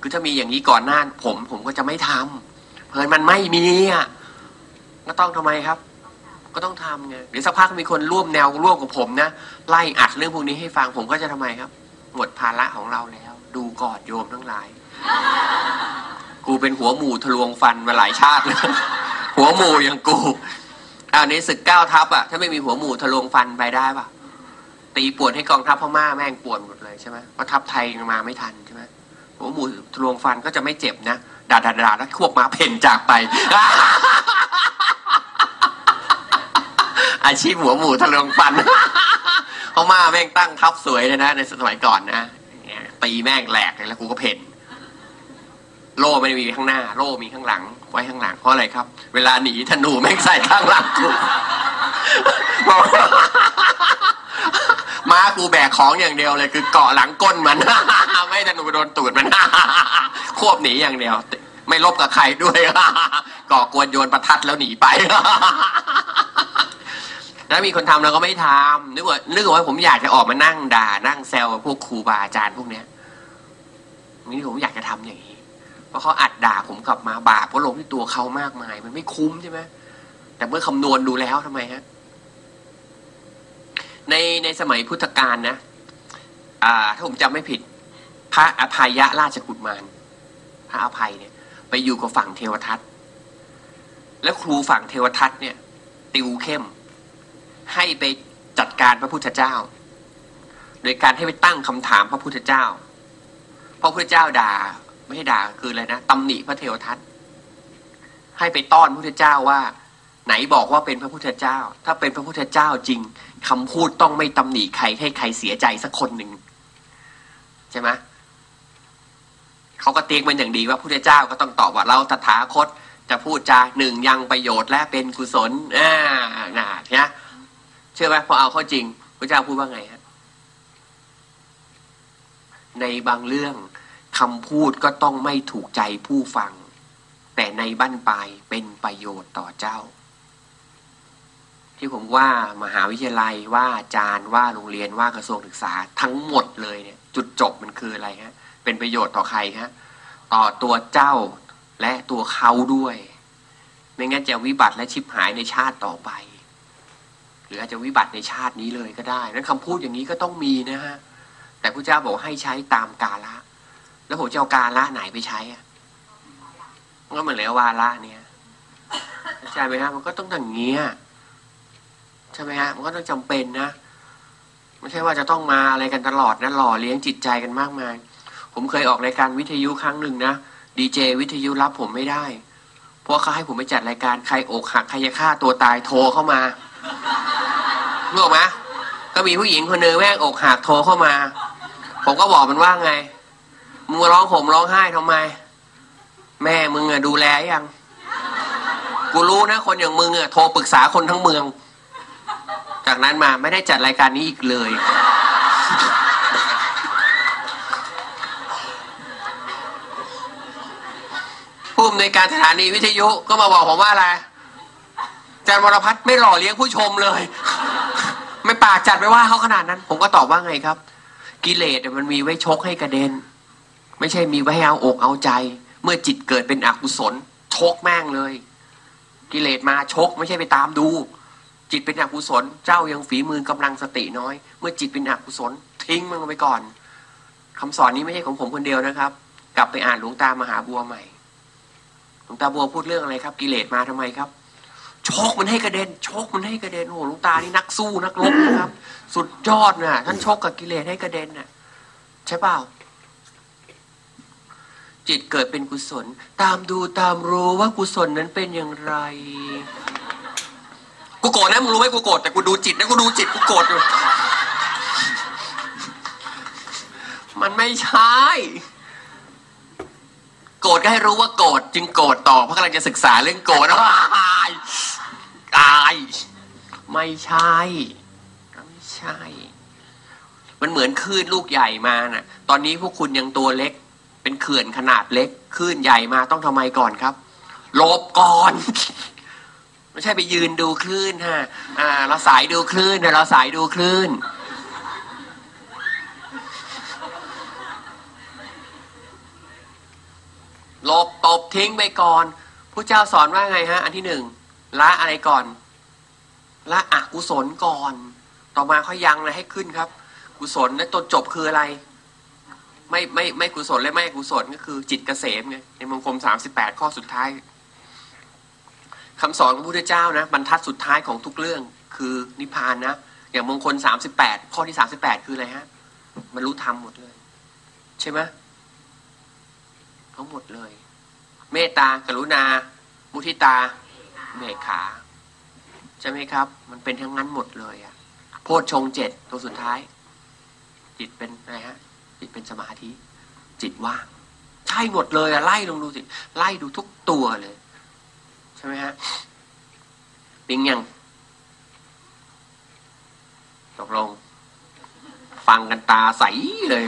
คือถ้ามีอย่างนี้ก่อนหน้าผมผมก็จะไม่ทำเพราะมันไม่มีอะก็ต้องทำไมครับ ก็ต้องทำไงเดี๋ยวสักพักมีคนร่วมแนวร่วมกับผมนะไล่อัดเรื่องพวกนี้ให้ฟังผมก็จะทำไมครับ หมดภาระของเราแล้ว ดูกอนโยมทั้งหลาย กูเป็นหัวหมูทะลวงฟันมาหลายชาติแล้ว หัวหมูอย่างกูอันนี้ศึกเก้าทัพอะ ถ้าไม่มีหัวหมูทะลวงฟันไปได้ปะตีปวดให้กองทัพพม่าแม่งปวดหมดเลยใช่ไหมเพราะทัพไทยมาไม่ทันใช่ไหมหัวหมูทะลวงฟันก็จะไม่เจ็บนะด่าด่าด่าแล้วควบมาเพ่นจากไป อาชีพหัวหมูทะลวงฟันพม่าแม่งตั้งทัพสวยเลยนะ ในสมัยก่อนนะตีแม่งแหลกเลยแล้วกูก็เพ่น โล่ไม่ได้มีข้างหน้า โล่มีข้างหลัง ไว้ข้างหลังเพราะอะไรครับ เวลาหนีธนูแม่งใส่ข้างหลังกูบอกว่าม้ากูแบกของอย่างเดียวเลย คือเกาะหลังก้นมันไม่ธนูโดนตูดมันควบหนีอย่างเดียว ไม่ลบกับใครด้วยก่อกวนโยนประทัดแล้วหนีไปถ้ามีคนทำเราก็ไม่ทำนึกว่านึกว่าผมอยากจะออกมานั่งด่านั่งแซวพวกครูบาอาจารย์พวกเนี้ยนี่ผมอยากจะทำอย่างนี้ เพราะเขาอัดด่าผมกลับมาบาปก็ลงที่ตัวเขามากมาย มันไม่คุ้มใช่ไหมแต่เมื่อคำนวณดูแล้วทำไมฮะในในสมัยพุทธกาลนะอ่าถ้าผมจำไม่ผิด พระอภัยะราชกุมารพระอภัยเนี่ย ไปอยู่กับฝั่งเทวทัตแล้วครูฝั่งเทวทัตเนี่ย ติวเข้ม ให้ไปจัดการพระพุทธเจ้า โดยการให้ไปตั้งคำถามพระพุทธเจ้าพระพุทธเจ้าด่า ไม่ให้ด่าคืออะไรนะตำหนิพระเทวทัตให้ไปต้อนพระพุทธเจ้าว่า ไหนบอกว่าเป็นพระพุทธเจ้า ถ้าเป็นพระพุทธเจ้าจริงคำพูดต้องไม่ตำหนิใครให้ใครเสียใจสักคนหนึ่งใช่ไหมเขาก็เตียงมันอย่างดีว่าพระพุทธเจ้าก็ต้องตอบว่าเราตถาคตจะพูดจาหนึ่งยังประโยชน์และเป็นกุศลอ่าน่ะเนี่ยเชื่อไหมพอเอาเข้าจริงพระเจ้าพูดว่าไงฮะในบางเรื่อง คำพูดก็ต้องไม่ถูกใจผู้ฟัง แต่ในบั้นปลายเป็นประโยชน์ต่อเจ้า ที่ผมว่ามหาวิทยาลัยว่าอาจารย์ว่าโรงเรียนว่ากระทรวงศึกษาทั้งหมดเลยเนี่ย จุดจบมันคืออะไรฮะ เป็นประโยชน์ต่อใครฮะต่อตัวเจ้าและตัวเขาด้วย ไม่งั้นจะวิบัติและชิบหายในชาติต่อไป หรืออาจจะวิบัติในชาตินี้เลยก็ได้ นั้นคำพูดอย่างนี้ก็ต้องมีนะฮะ แต่พระเจ้าบอกให้ใช้ตามกาละ แล้วผมจะเอาการละไหนไปใช้อะมันก็เหมือนแล้ววาระเนี่ยใช่ไหมฮะมันก็ต้องอย่างเงี้ยใช่ไหมฮะมันก็ต้องจำเป็นนะไม่ใช่ว่าจะต้องมาอะไรกันตลอดนะหล่อเลี้ยงจิตใจกันมากมาย ผมเคยออกรายการวิทยุครั้งหนึ่งนะดีเจวิทยุรับผมไม่ได้ เพราะเขาให้ผมไปจัดรายการใครอกหักใครจะฆ่าตัวตายโทรเข้ามารู้ไหมก็มีผู้หญิงคนนึงแม่งอกหักโทรเข้ามา ผมก็บอกมันว่าไง มึงร้องห่มร้องไห้ทำไม แม่มึงอะดูแลยังกูรู้นะ คนอย่างมึงอะโทรปรึกษาคนทั้งเมือง จากนั้นมาไม่ได้จัดรายการนี้อีกเลย ผู้อำนวยการสถานีวิทยุก็มาบอกผมว่าอะไรอาจารย์วรพัฒน์ไม่หล่อเลี้ยงผู้ชมเลย ไม่ปากจัดไปว่าเขาขนาดนั้น ผมก็ตอบว่าไงครับ กิเลสมันมีไว้ชกให้กระเด็น ไม่ใช่มีไว้ให้เอาอกเอาใจ เมื่อจิตเกิดเป็นอกุศลชกแม่งเลย กิเลสมาชกไม่ใช่ไปตามดู จิตเป็นอกุศลเจ้ายังฝีมือกำลังสติน้อย เมื่อจิตเป็นอกุศลทิ้งมันไปก่อนคำสอนนี้ไม่ใช่ของผมคนเดียวนะครับ กลับไปอ่านหลวงตามหาบัวใหม่หลวงตาบัวพูดเรื่องอะไรครับ กิเลสมาทำไมครับโชกมันให้กระเด็นโชกมันให้กระเด็นโอ้หลวงตานี่นักสู้นักรบนะครับ สุดยอดน่ะท่านโชกกับกิเลสให้กระเด็นน่ะ ใช่เปล่า จิตเกิดเป็นกุศล ตามดูตามรู้ว่ากุศลนั้นเป็นอย่างไร กูโกรธนะมึงรู้ไหมกูโกรธแต่กูดูจิตนะกูดูจิตกูโกรธอยู่มันไม่ใช่โกรธก็ให้รู้ว่าโกรธจึงโกรธต่อเพราะกำลังจะศึกษาเรื่องโกรธนะอายอายไม่ใช่ไม่ใช่ มันเหมือนคลื่นลูกใหญ่มาน่ะ ตอนนี้พวกคุณยังตัวเล็ก เป็นเขื่อนขนาดเล็กคลื่นใหญ่มาต้องทำไมก่อนครับหลบก่อน ไม่ใช่ไปยืนดูคลื่นฮะอ่า เราสายดูคลื่นนะเราสายดูคลื่น หลบตบทิ้งไปก่อนผู้เจ้าสอนว่าไงฮะ อันที่หนึ่งละอะไรก่อนละอกุศลก่อน ต่อมาค่อยยังเลยให้ขึ้นครับ กุศลและต้นจบคืออะไร ไม่ไม่ไม่กุศลและไม่อกุศลก็คือจิตเกษมไงในมงคลสามสิบแปดข้อสุดท้ายคำสอนของพระพุทธเจ้านะบรรทัดสุดท้ายของทุกเรื่องคือนิพพานนะอย่างมงคลสามสิบแปดข้อที่สามสิบแปดคืออะไรฮะบรรลุธรรมหมดเลย ใช่ไหมทั้งหมดเลย เมตตากรุณา มุทิตาเมตขา ใช่ไหมครับ มันเป็นทั้งนั้นหมดเลยอะโพชฌงเจ็ดตัวสุดท้าย จิตเป็นอะไรฮะ จิตเป็นสมาธิ จิตว่างใช่หมดเลยอะไล่ลงดูสิไล่ดูทุกตัวเลย ใช่ไหมฮะปิงยังตกลง ฟังกันตาใสเลย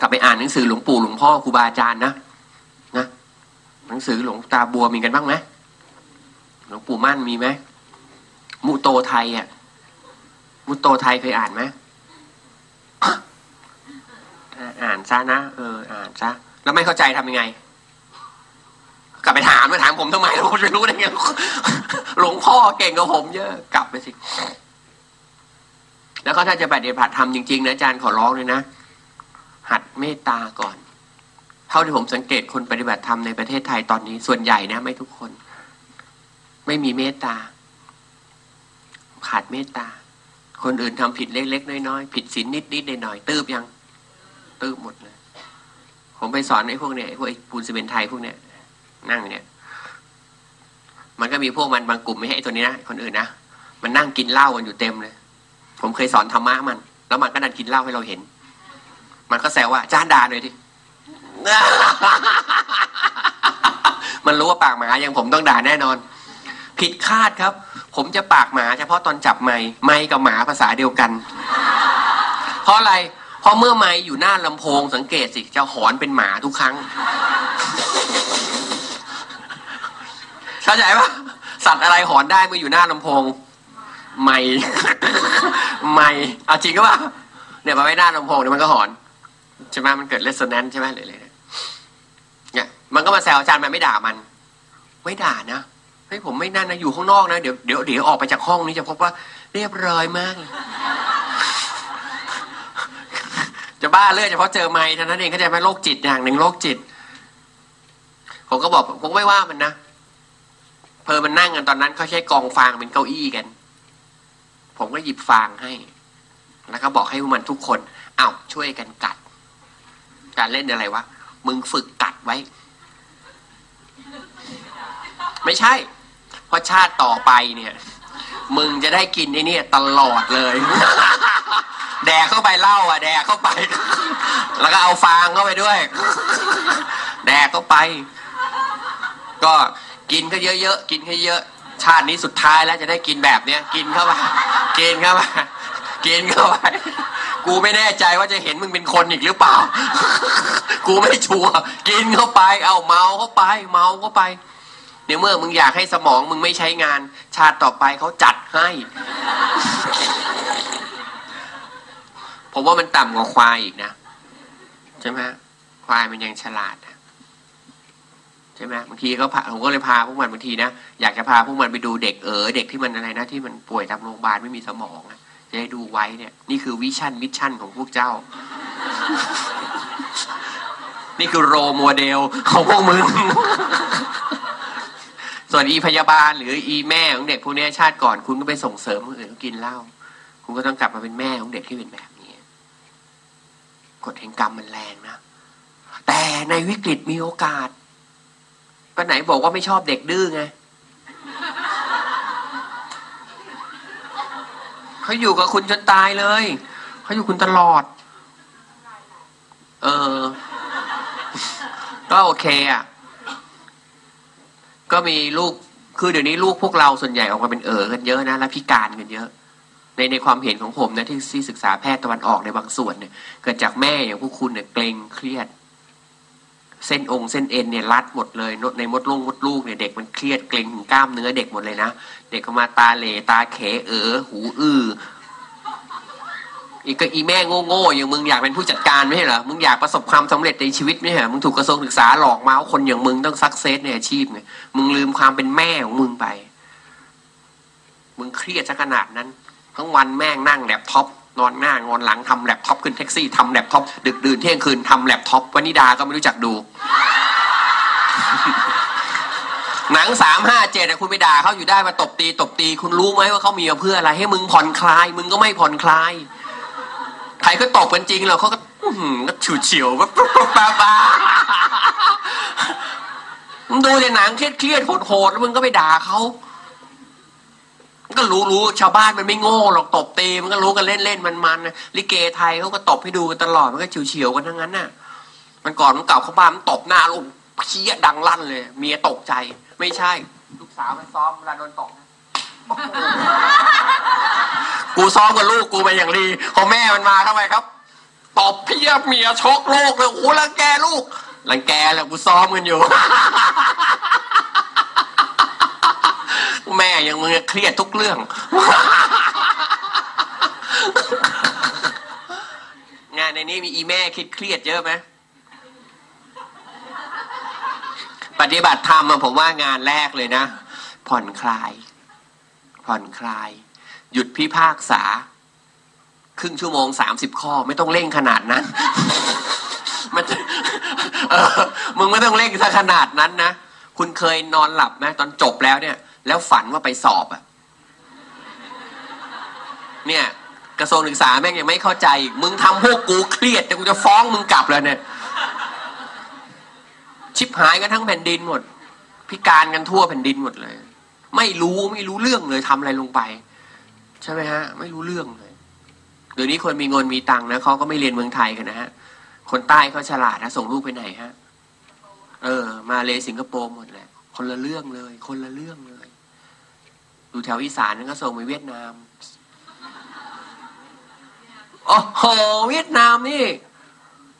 กลับไปอ่านหนังสือหลวงปู่หลวงพ่อครูบาอาจารย์นะนะหนังสือหลวงตาบัวมีกันบ้างไหมหลวงปู่มั่นมีไหมมุโตไทยอะมุโตไทยเคยอ่านไหมอ่าอ่าน ซะนะเอออ่านซะแล้วไม่เข้าใจทำยังไง กลับไปถามมาถามผมทำไมเราจะรู้ได้ไงหลวงพ่อเก่งกว่าผมเยอะกลับไปสิแล้วก็ถ้าจะปฏิบัติธรรมจริงๆนะอาจารย์ขอร้องเลยนะหัดเมตตาก่อน เท่าที่ผมสังเกตคนปฏิบัติธรรมในประเทศไทยตอนนี้ ส่วนใหญ่นะไม่ทุกคน ไม่มีเมตตา ขาดเมตตา คนอื่นทำผิดเล็กๆน้อยๆผิดศีลนิดๆหน่อยๆตืบยัง ตืบหมดเลยผมไปสอนไอ้พวกเนี้ยไอ้พวกไอ้ปูนซีเมนไทยพวกเนี้ยนั่งเนี่ยมันก็มีพวกมันบางกลุ่มไม่ให้ไอ้ตัวนี้นะคนอื่นนะมันนั่งกินเหล้ากันอยู่เต็มเลย ผมเคยสอนธรรมะมัน แล้วมันก็ดันกินเหล้าให้เราเห็น มันก็แซวว่าจ้านด่าหน่อยดิมันรู้ว่าปากหมาอย่างผมต้องด่าแน่นอน ผิดคาดครับ ผมจะปากหมาเฉพาะตอนจับไม้ไม้กับหมาภาษาเดียวกัน เพราะอะไร เพราะเมื่อไม้อยู่หน้าลำโพงสังเกตสิจะหอนเป็นหมาทุกครั้ง เข้าใจปะสัตว์อะไรหอนได้เมื่ออยู่หน้าลำโพง ไม่ ไม่เอาจริงก็ว่าเนี่ยมาไว้หน้าลำโพงเดี๋ยมันก็หอนใช่ไหมมันเกิดเลสโซแนนใช่ไหมเนี่ยเนี่ยมันก็มาแซวอาจารย์มันไม่ด่ามัน ไม่ด่านะเฮ้ยผมไม่นั่นนะอยู่ข้างนอกนะเดี๋ยวเดี๋ยวเดี๋ยวออกไปจากห้องนี้จะพบว่าเรียบร้อยมากเลย จะบ้าเลือดเฉพาะเจอไม้เท่านั้นเองเข้าใจไหมโรคจิตอย่างหนึ่งโรคจิต ผมก็บอกผมไม่ว่ามันนะเพอมันนั่งกันตอนนั้นเขาใช้กองฟางเป็นเก้าอี้กัน ผมก็หยิบฟางให้ แล้วก็บอกให้พวกมันทุกคนอ้าวช่วยกันกัด การเล่นอะไรวะมึงฝึกกัดไว้ ไม่ใช่ เพราะชาติต่อไปเนี่ย มึงจะได้กินไอ้นี่ตลอดเลย แดกเข้าไปเหล้าอะ แดกเข้าไป แล้วก็เอาฟางเข้าไปด้วย แดกเข้าไป ก็กินก็เยอะๆกินให้เยอะชาตินี้สุดท้ายแล้วจะได้กินแบบเนี้ยกินเข้าไปกินเข้าไปกินเข้าไปกูไม่แน่ใจว่าจะเห็นมึงเป็นคนอีกหรือเปล่า กูไม่ชัวร์กินเข้าไป เอาเมาเข้าไป เมาเข้าไปเดี๋ยวเมื่อมึงอยากให้สมองมึงไม่ใช้งาน ชาติต่อไปเขาจัดให้ ผมว่ามันต่ำกว่าควายอีกนะใช่ไหมควายมันยังฉลาดนะใช่ไหมบางทีก็พาผมก็เลยพาพวกมันบางทีนะอยากจะพาพวกมันไปดูเด็กเออเด็กที่มันอะไรนะที่มันป่วยตามโรงพยาบาลไม่มีสมองจะได้ดูไว้เนี่ย นี่คือ vision mission ของพวกเจ้า นี่คือ role model ของพวกมึงส่วนอีพยาบาลหรืออีแม่ของเด็กพวกนี้ชาติก่อนคุณก็ไปส่งเสริมคนอื่นเขากินเหล้าคุณก็ต้องกลับมาเป็นแม่ของเด็กที่เป็นแบบ กฎแห่งกรรมมันแรงนะ แต่ในวิกฤตมีโอกาส ก็ไหนบอกว่าไม่ชอบเด็กดื้อไงเขาอยู่กับคุณจนตายเลยเขาอยู่คุณตลอด เออ ก็โอเคอะ ก็มีลูก คือเดี๋ยวนี้ลูกพวกเราส่วนใหญ่ออกมาเป็นเออกันเยอะนะ และพิการกันเยอะ ในในความเห็นของผมนะที่ที่ศึกษาแพทย์ตะวันออกในบางส่วนเนี่ยเกิดจากแม่อย่างพวกคุณเนี่ยเกรงเครียด เส้นองค์เส้นเอ็นเนี่ยรัดหมดเลยในมดลูกมดลูกเนี่ยเด็กมันเครียดเกรงกล้ามเนื้อเด็กหมดเลยนะเด็กก็มาตาเหลตาเขเออหูอื้ออีกก็อีแม่โง่ๆอย่างมึงอยากเป็นผู้จัดการไม่ใช่เหรอ มึงอยากประสบความสำเร็จในชีวิตไม่ใช่เหรอ มึงถูกกระทรวงศึกษาหลอกมาว่าคนอย่างมึงต้องซักเซสในอาชีพไงมึงลืมความเป็นแม่ของมึงไป มึงเครียดซะขนาดนั้น ทั้งวันแม่งนั่งแล็ปท็อปนอนหน้างอนหลังทำแล็ปท็อปขึ้นแท็กซี่ทำแล็ปท็อปดึกดื่นเที่ยงคืนทำแล็ปท็อปวนิดาก็ไม่รู้จักดู หนังสามห้าเจ็ดคุณไปด่าเขาอยู่ได้มาตบตี ตบตี คุณรู้ไหมว่าเขามีมาเพื่ออะไร ให้มึงผ่อนคลาย มึงก็ไม่ผ่อนคลายใครก็ตบกันจริงแล้วเขาก็อื้อหือก็ฉิวเฉียวแบบบ้าบ้ามึงดูแต่หนังเครียดเครียดๆโหดๆแล้วมึงก็ไปด่าเขา ก็รู้รู้ชาวบ้านมันไม่โง่หรอกตบตีมันก็รู้กันเล่นเล่นมันมันๆลิเกไทยเขาก็ตบให้ดูกันตลอดมันก็เฉิวเฉียวกันทั้งนั้นน่ะ มันก่อนมันเก่าเข้าบ้านมันตบหน้าลูกเพี้ยดังลั่นเลย เมียตกใจ ไม่ใช่ ลูกสาวมันซ้อมเวลาโดนตบนะกูซ้อมกับลูกกูไปอย่างดีพอแม่มันมาเข้าไปครับตบเพียบเมียชกลูกเลยโอ้รังแกลูกรังแกแหละกูซ้อมกันอยู่ แม่ยังมึงเครียดทุกเรื่อง งานในนี้มีอีแม่คิดเครียดเยอะไหมปฏิบัติธรรมผมว่างานแรกเลยนะ ผ่อนคลาย ผ่อนคลาย หยุดพิพากษา ครึ่งชั่วโมงสามสิบข้อ ไม่ต้องเร่งขนาดนั้นมันมึงไม่ต้องเร่งซะขนาดนั้นนะ คุณเคยนอนหลับไหมตอนจบแล้วเนี่ย แล้วฝันว่าไปสอบอะเนี่ยกระทรวงศึกษาแม่งยังไม่เข้าใจอีกมึงทำพวกกูเครียดแต่กูจะฟ้องมึงกลับแล้วเนี่ย ชิบหายกันทั้งแผ่นดินหมด พิการกันทั่วแผ่นดินหมดเลย ไม่รู้ไม่รู้เรื่องเลยทำอะไรลงไป ใช่ไหมฮะ ไม่รู้เรื่องเลยเดี๋ยวนี้คนมีเงินมีตังค์นะเขาก็ไม่เรียนเมืองไทยกันนะฮะ คนใต้เขาฉลาดนะส่งลูกไปไหนฮะ เออ มาเลสิงคโปร์หมดแหละคนละเรื่องเลย คนละเรื่องเลย ดูแถวอีสานนั่นก็ส่งไปเวียดนาม โอ้โห เวียดนามนี่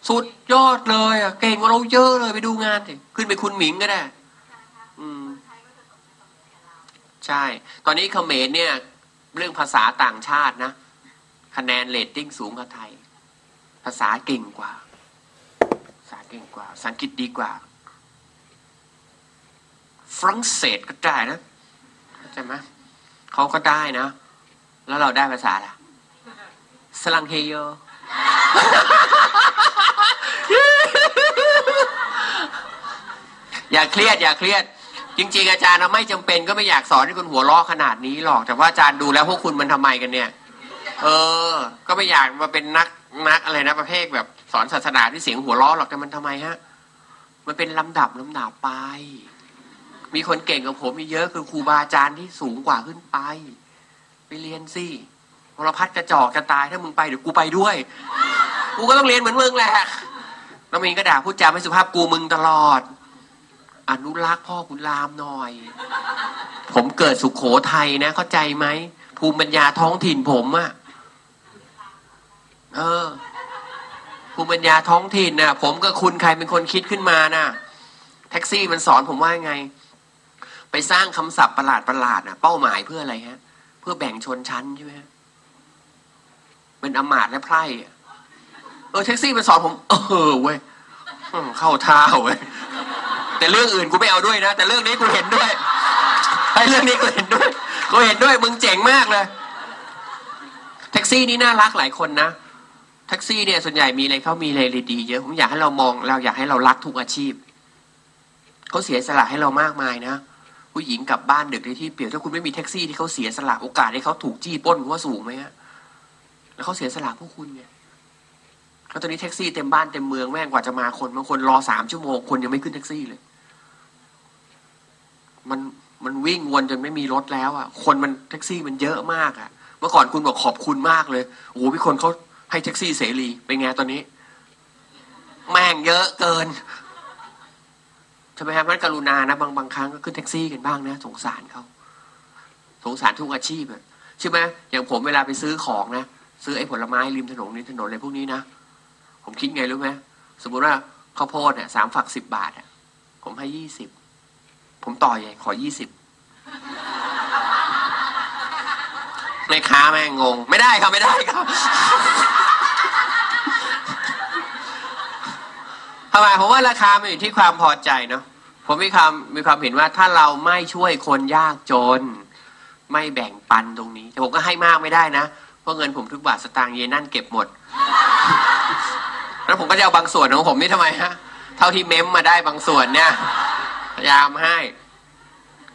สุดยอดเลยอะ เก่งกว่าเราเยอะเลยไปดูงานสิขึ้นไปคุณหมิงก็ได้ อืม ใช่ ตอนนี้เขมรเนี่ย เรื่องภาษาต่างชาตินะ คะแนนเรตติ้งสูงกว่าไทย ภาษาเก่งกว่า ภาษาเก่งกว่าภาษาอังกฤษดีกว่า ฝรั่งเศสก็ได้นะเข้าใจไหม เขาก็ได้นะ แล้วเราได้ภาษาอะไรสลังเฮโยอย่าเครียด อย่าเครียด จริง ๆ อาจารย์ไม่จำเป็นก็ไม่อยากสอนให้คุณหัวเราะขนาดนี้หรอก แต่ว่าอาจารย์ดูแล้วพวกคุณมันทำไมกันเนี่ย เออ ก็ไม่อยากมาเป็นนักนักอะไรนะประเภทแบบสอนศาสนาที่เสียงหัวเราะหรอกแต่มันทำไมฮะ มันเป็นลำดับลำดับไป มีคนเก่งกว่าผมมีเยอะคือครูบาอาจารย์ที่สูงกว่าขึ้นไป ไปเรียนสิพลพัดกระจอกจะตายถ้ามึงไปเดี๋ยวกูไปด้วย กูก็ต้องเรียนเหมือนมึงแหละแล้วมินก็ด่าพูดจาไม่สุภาพกูมึงตลอด อนุรักษ์พ่อคุณรามหน่อย ผมเกิดสุขโขทัยนะ เข้าใจไหมภูมิปัญญาท้องถิ่นผมอะเออภูมิปัญญาท้องถิ่นน่ะผมกับคุณใครเป็นคนคิดขึ้นมาน่ะ แท็กซี่มันสอนผมว่าไง ไปสร้างคำศัพท์ประหลาดประหลาดน่ะเป้าหมายเพื่ออะไรฮะ เพื่อแบ่งชนชั้นใช่ไหมฮะเป็นอมาตย์และไพร่เออแท็กซี่มันสอนผม เออเว้ยเข้าท่าเว้ยแต่เรื่องอื่นกูไม่เอาด้วยนะ แต่เรื่องนี้กูเห็นด้วยไอ้เรื่องนี้กูเห็นด้วยกูเห็นด้วยมึงเจ๋งมากเลยแท็กซี่นี่น่ารักหลายคนนะแท็กซี่เนี่ยส่วนใหญ่มีอะไรเขามีอะไรดีเยอะผมอยากให้เรามองเราอยากให้เรารักทุกอาชีพเขาเสียสละให้เรามากมายนะ ผู้หญิงกลับบ้านดึกในที่เปลี่ยวถ้าคุณไม่มีแท็กซี่ที่เขาเสียสละโอกาสให้เขาถูกจี้ป้นคุณว่าสูงไหมฮะแล้วเขาเสียสละพวกคุณไงแล้วตอนนี้แท็กซี่เต็มบ้านเต็มเมืองแม่งกว่าจะมาคนบางคนรอสามชั่วโมงคนยังไม่ขึ้นแท็กซี่เลย มันมันวิ่งวนจนไม่มีรถแล้วอะ คนมันแท็กซี่มันเยอะมากอะ เมื่อก่อนคุณบอกขอบคุณมากเลยโอ้โหพี่คนเขาให้แท็กซี่เสรีเป็นไงตอนนี้ แม่งเยอะเกิน ใช่ไหมครับมันกรุณานะบางบางครั้งก็ขึ้นแท็กซี่กันบ้างนะ สงสารเขาสงสารทุกอาชีพอะใช่ไหมอย่างผมเวลาไปซื้อของนะซื้อไอ้ผลไม้ริมถนนริมถนนอะไรพวกนี้นะผมคิดไงรู้ไหมสมมติว่าข้าวโพดเนี่ยสามฝักสิบบาทอะผมให้ยี่สิบผมต่อใหญ่ขอยี่สิบแม่ค้าแม่งง ไม่ได้ครับไม่ได้ครับ ทำไมผมว่าราคามันอยู่ที่ความพอใจเนาะผมมีความมีความเห็นว่าถ้าเราไม่ช่วยคนยากจน ไม่แบ่งปันตรงนี้ แต่ผมก็ให้มากไม่ได้นะ เพราะเงินผมทุกบาทสตางค์เยนั่นเก็บหมด แล้วผมก็จะเอาบางส่วนของผมนี่ทำไมฮะ เท่าที่เม้มมาได้บางส่วนเนี่ยพยายามให้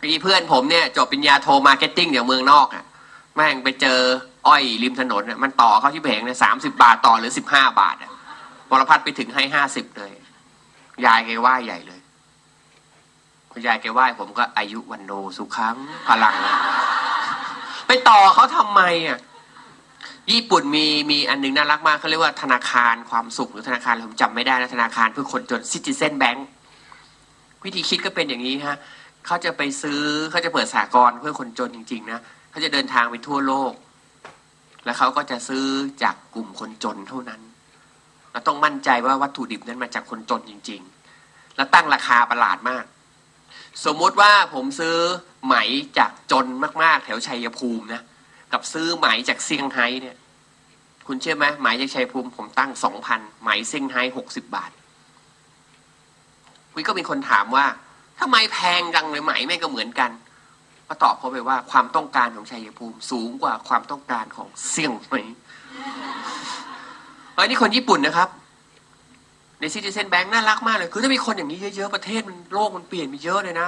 มีเพื่อนผมเนี่ยจบปริญญาโท marketing อย่างเมืองนอกอะ่ะแม่งไปเจออ้อยริมถนนน่ะมันต่อเข้าที่เพงเนี่ยสามสิบาทต่อหรือสิบห้าบาทอะ่ะวรพัฒน์ไปถึงให้ห้าสิบเลย ยายแกไหว้ใหญ่เลยคุณยายแกไหว้ผมก็อายุวัณโณสุขังพลัง ไปต่อเขาทำไมอะญี่ปุ่นมีมีอันหนึ่งน่ารักมากเขาเรียกว่าธนาคารความสุขหรือธนาคารผมจำไม่ได้นะธนาคารเพื่อคนจน citizen bankวิธีคิดก็เป็นอย่างนี้ฮะเขาจะไปซื้อเขาจะเปิดสากลเพื่อคนจนจริง ๆ นะเขาจะเดินทางไปทั่วโลก แล้วเขาก็จะซื้อจากกลุ่มคนจนเท่านั้น เราต้องมั่นใจว่าวัตถุดิบนั้นมาจากคนจนจริง ๆ แล้วตั้งราคาประหลาดมาก สมมุติว่าผมซื้อไหมจากจนมากๆ แถวชัยภูมินะกับซื้อไหมจากเซี่ยงไฮ้เนี่ย คุณเชื่อไหมไหมจากชัยภูมิผมตั้งสองพันไหมเซี่ยงไฮ้หกสิบบาทวิก็มีคนถามว่าทำไมแพงจังเลยไหมไม่ก็เหมือนกันก็ตอบเขาไปว่าความต้องการของชัยภูมิสูงกว่าความต้องการของเซี่ยงไฮ้ เฮ้ยนี่คนญี่ปุ่นนะครับในซิติเซนแบงค์น่ารักมากเลย คือถ้ามีคนอย่างนี้เยอะๆ ประเทศมันโลกมันเปลี่ยนไปเยอะเลยนะ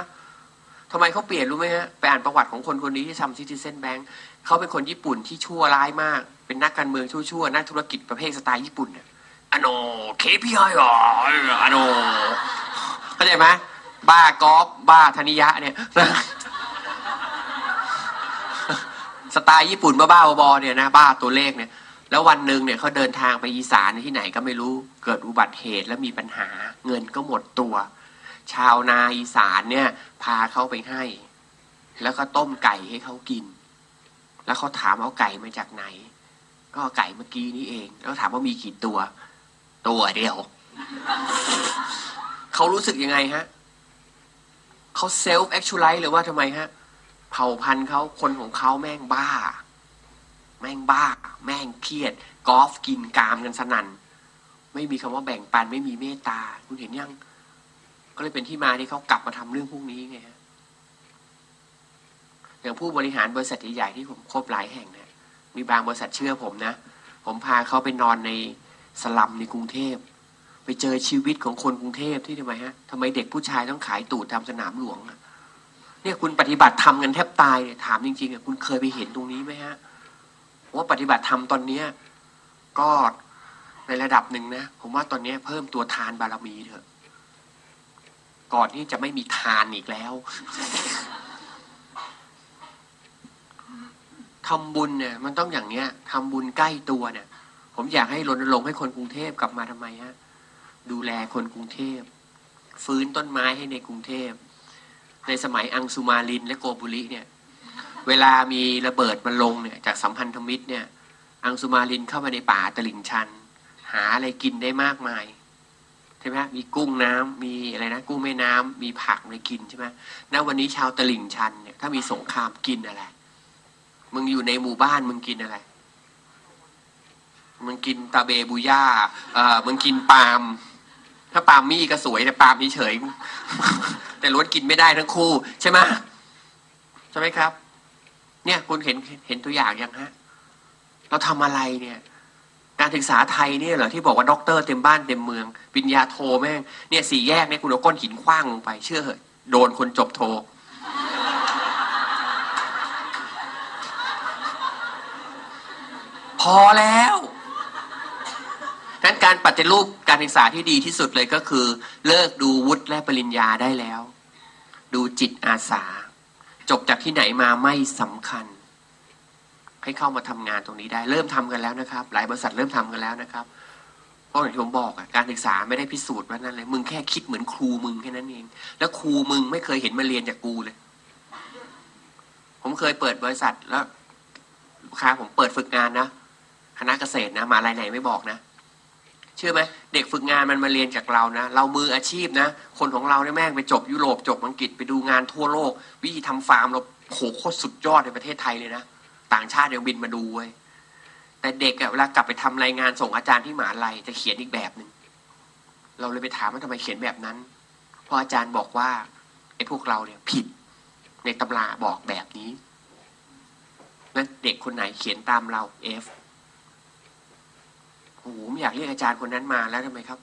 ทำไมเขาเปลี่ยนรู้ไหมฮะ ไปอ่านประวัติของคนคนนี้ที่ทำซิติเซนแบงค์เขาเป็นคนญี่ปุ่นที่ชั่วร้ายมาก เป็นนักการเมืองชั่วๆ นักธุรกิจประเภทสไตล์ญี่ปุ่นเนี่ยอโน KPI เหรออโนเข้าใจไหมบ้ากอล์ฟบ้าธนิยะเนี่ยสไตล์ญี่ปุ่นบ้าๆบอๆเนี่ยนะบ้าตัวเลขเนี่ย แล้ววันหนึ่งเนี่ยเขาเดินทางไปอีสานที่ไหนก็ไม่รู้เกิดอุบัติเหตุแล้วมีปัญหา เงินก็หมดตัว ชาวนาอีสานเนี่ย พาเขาไปให้ แล้วก็ต้มไก่ให้เขากิน แล้วเขาถามเอาไก่มาจากไหน ก็ไก่เมื่อกี้นี้เอง แล้วถามว่ามีกี่ตัว ตัวเดียวเขารู้สึกยังไงฮะเขา self-actualize หรือว่าทำไมฮะ เผ่าพันธุ์เขาคนของเขาแม่งบ้า แม่งบ้า แม่งเครียด กอล์ฟกินกามกันสนั่น ไม่มีคำว่าแบ่งปันไม่มีเมตตา คุณเห็นยัง ก็เลยเป็นที่มาที่เขากลับมาทำเรื่องพวกนี้ไงฮะอย่างผู้บริหารบริษัทใหญ่ๆที่ผมคบหลายแห่งเนี่ยมีบางบริษัทเชื่อผมนะ ผมพาเขาไปนอนในสลัมในกรุงเทพ ไปเจอชีวิตของคนกรุงเทพที่ทำไมฮะทำไมเด็กผู้ชายต้องขายตูดทำสนามหลวงอะเนี่ยคุณปฏิบัติธรรมกันแทบตายเนี่ยถามจริงๆอะคุณเคยไปเห็นตรงนี้ไหมฮะ ว่าปฏิบัติธรรมตอนเนี้ยก็ในระดับหนึ่งนะผมว่าตอนนี้เพิ่มตัวทานบารมีเถอะ ก่อนที่จะไม่มีทานอีกแล้วทำบุญเนี่ย มันต้องอย่างเนี้ยทำบุญใกล้ตัวเนี่ย ผมอยากให้รณรงค์ให้คนกรุงเทพกลับมาทำไมฮะดูแลคนกรุงเทพฟื้นต้นไม้ให้ในกรุงเทพ ในสมัยอังสุมาลินและโกบุริเนี่ย เวลามีระเบิดมันลงเนี่ยจากสัมพันธมิตรเนี่ย อังสุมาลินเข้ามาในป่าตลิ่งชัน หาอะไรกินได้มากมายใช่ไหมมีกุ้งน้ำมีอะไรนะกุ้งแม่น้ำมีผักอะไรกินใช่ไหมณวันนี้ชาวตลิ่งชันเนี่ยถ้ามีสงครามกินอะไร มึงอยู่ในหมู่บ้านมึงกินอะไร มึงกินตาเบบูย่าเอ่อมึงกินปาล์มถ้าปาล์มมี่ก็สวยแต่ปาล์มเฉยแต่รถกินไม่ได้ทั้งคู่ ใช่ไหมใช่ไหมครับ เนี่ยคุณเห็นเห็นตัวอย่างยังฮะ เราทำอะไรเนี่ย การศึกษาไทยเนี่ยเหรอที่บอกว่าด็อกเตอร์เต็มบ้านเต็มเมืองปริญญาโทแม่งเนี่ยสี่แยกเนี่ยคุณเอาก้อนหินคว้างลงไปเชื่อเหอะโดนคนจบโทพอแล้วงั้นการปฏิรูปการศึกษาที่ดีที่สุดเลยก็คือ เลิกดูวุฒิและปริญญาได้แล้ว ดูจิตอาสา จบจากที่ไหนมาไม่สำคัญ ให้เข้ามาทำงานตรงนี้ได้ เริ่มทำกันแล้วนะครับ หลายบริษัทเริ่มทำกันแล้วนะครับเพราะอย่างที่ผมบอกอะการศึกษาไม่ได้พิสูจน์ว่านั่นเลย มึงแค่คิดเหมือนครูมึงแค่นั้นเอง แล้วครูมึงไม่เคยเห็นมาเรียนจากกูเลย ผมเคยเปิดบริษัทแล้วลูกค้าผมเปิดฝึกงานนะคณะเกษตรนะมหาลัยไหนไม่บอกนะ เชื่อไหมเด็กฝึกงานมันมาเรียนจากเรานะ เรามืออาชีพนะ คนของเราเนี่ยแม่งไปจบยุโรปจบอังกฤษไปดูงานทั่วโลก วิธีทำฟาร์มเราโหโคตรสุดยอดในประเทศไทยเลยนะ ต่างชาติยังบินมาดูเว้ยแต่เด็กอะเวลากลับไปทำรายงานส่งอาจารย์ที่มหาลัยจะเขียนอีกแบบหนึ่งเราเลยไปถามว่าทำไมเขียนแบบนั้น เพราะอาจารย์บอกว่าไอ้พวกเราเนี่ยผิดในตำราบอกแบบนี้นั้นเด็กคนไหนเขียนตามเรา F โอ้โหไม่อยากเรียกอาจารย์คนนั้นมาแล้วทำไมครับ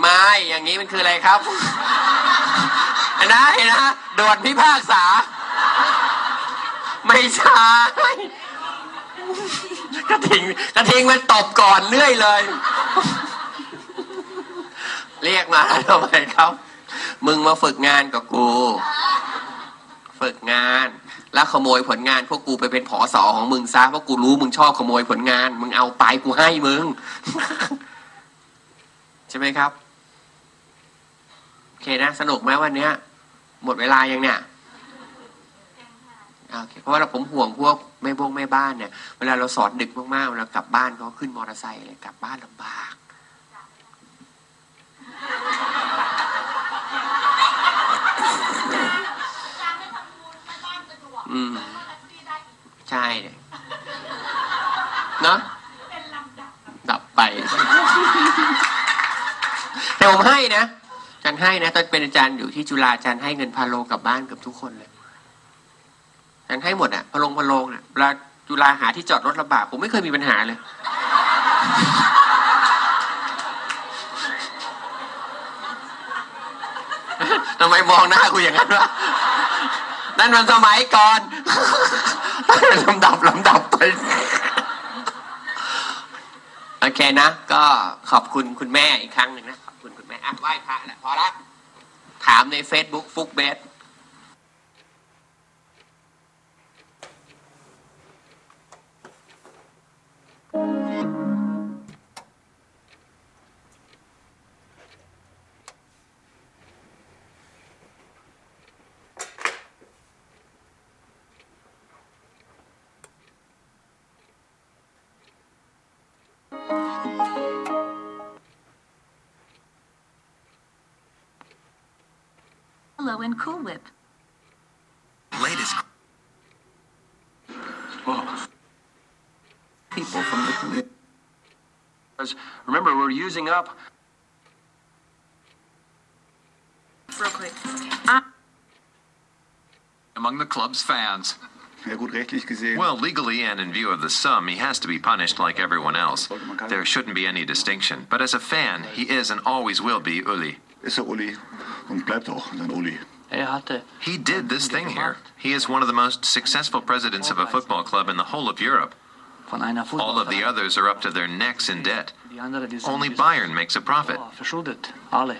ไม่ อย่างนี้มันคืออะไรครับเห็นนะเห็นนะโดดพิพากษา ไม่ใช่กระทิงกระทิงมันตบก่อนเรื่อยเลย เรียกมาทำไมครับ มึงมาฝึกงานกับกู ฝึกงาน แล้วขโมยผลงานพวกกูไปเป็นผอสอของมึงซะเพราะกูรู้มึงชอบขโมยผลงาน มึงเอาไปกูให้มึง ใช่ไหมครับโอเคนะสนุกไหมวันเนี้ย หมดเวลายังเนี่ยเพราะว่าเราผมห่วงพวกแม่พวกแม่บ้านเนี่ย เวลาเราสอนดึกมากๆเวลากลับบ้านเขาขึ้นมอเตอร์ไซค์เลยกลับบ้านลำบาก อืม ใช่เลยเนาะดับไป แต่ผมให้นะอาจารย์ให้นะตอนเป็นอาจารย์อยู่ที่จุฬาอาจารย์ให้เงินพาโลงกลับบ้านเกับทุกคนเลยอาจารย์ให้หมดอะพาโลงพาโลงอะเวลาจุฬาหาที่จอดรถลำบากผมไม่เคยมีปัญหาเลย ทำไมมองหน้ากูอย่างนั้นวะ นั่นมันสมัยก่อนลำดับลำดับไปโอเคนะ ก็ขอบคุณคุณแม่อีกครั้งหนึ่งนะขอบคุณคุณแม่อะไหว้พระแหละพอละถามใน Facebook ฟุกเบส Hello and Cool Whip. Latest oh. People from the community. Remember, we're using up Real quick. Ah. among the club's fans. Ja gut, rechtlich gesehen. Well, legally and in view of the sum, he has to be punished like everyone else. There shouldn't be any distinction. But as a fan, he is and always will be Uli. Ist er Uli und bleibt auch sein Uli. Er He did this thing here. He is one of the most successful presidents of a football club in the whole of Europe. All of the others are up to their necks in debt. Die anderen, die sind Only Bayern makes a profit. Oh, verschuldet. Alle.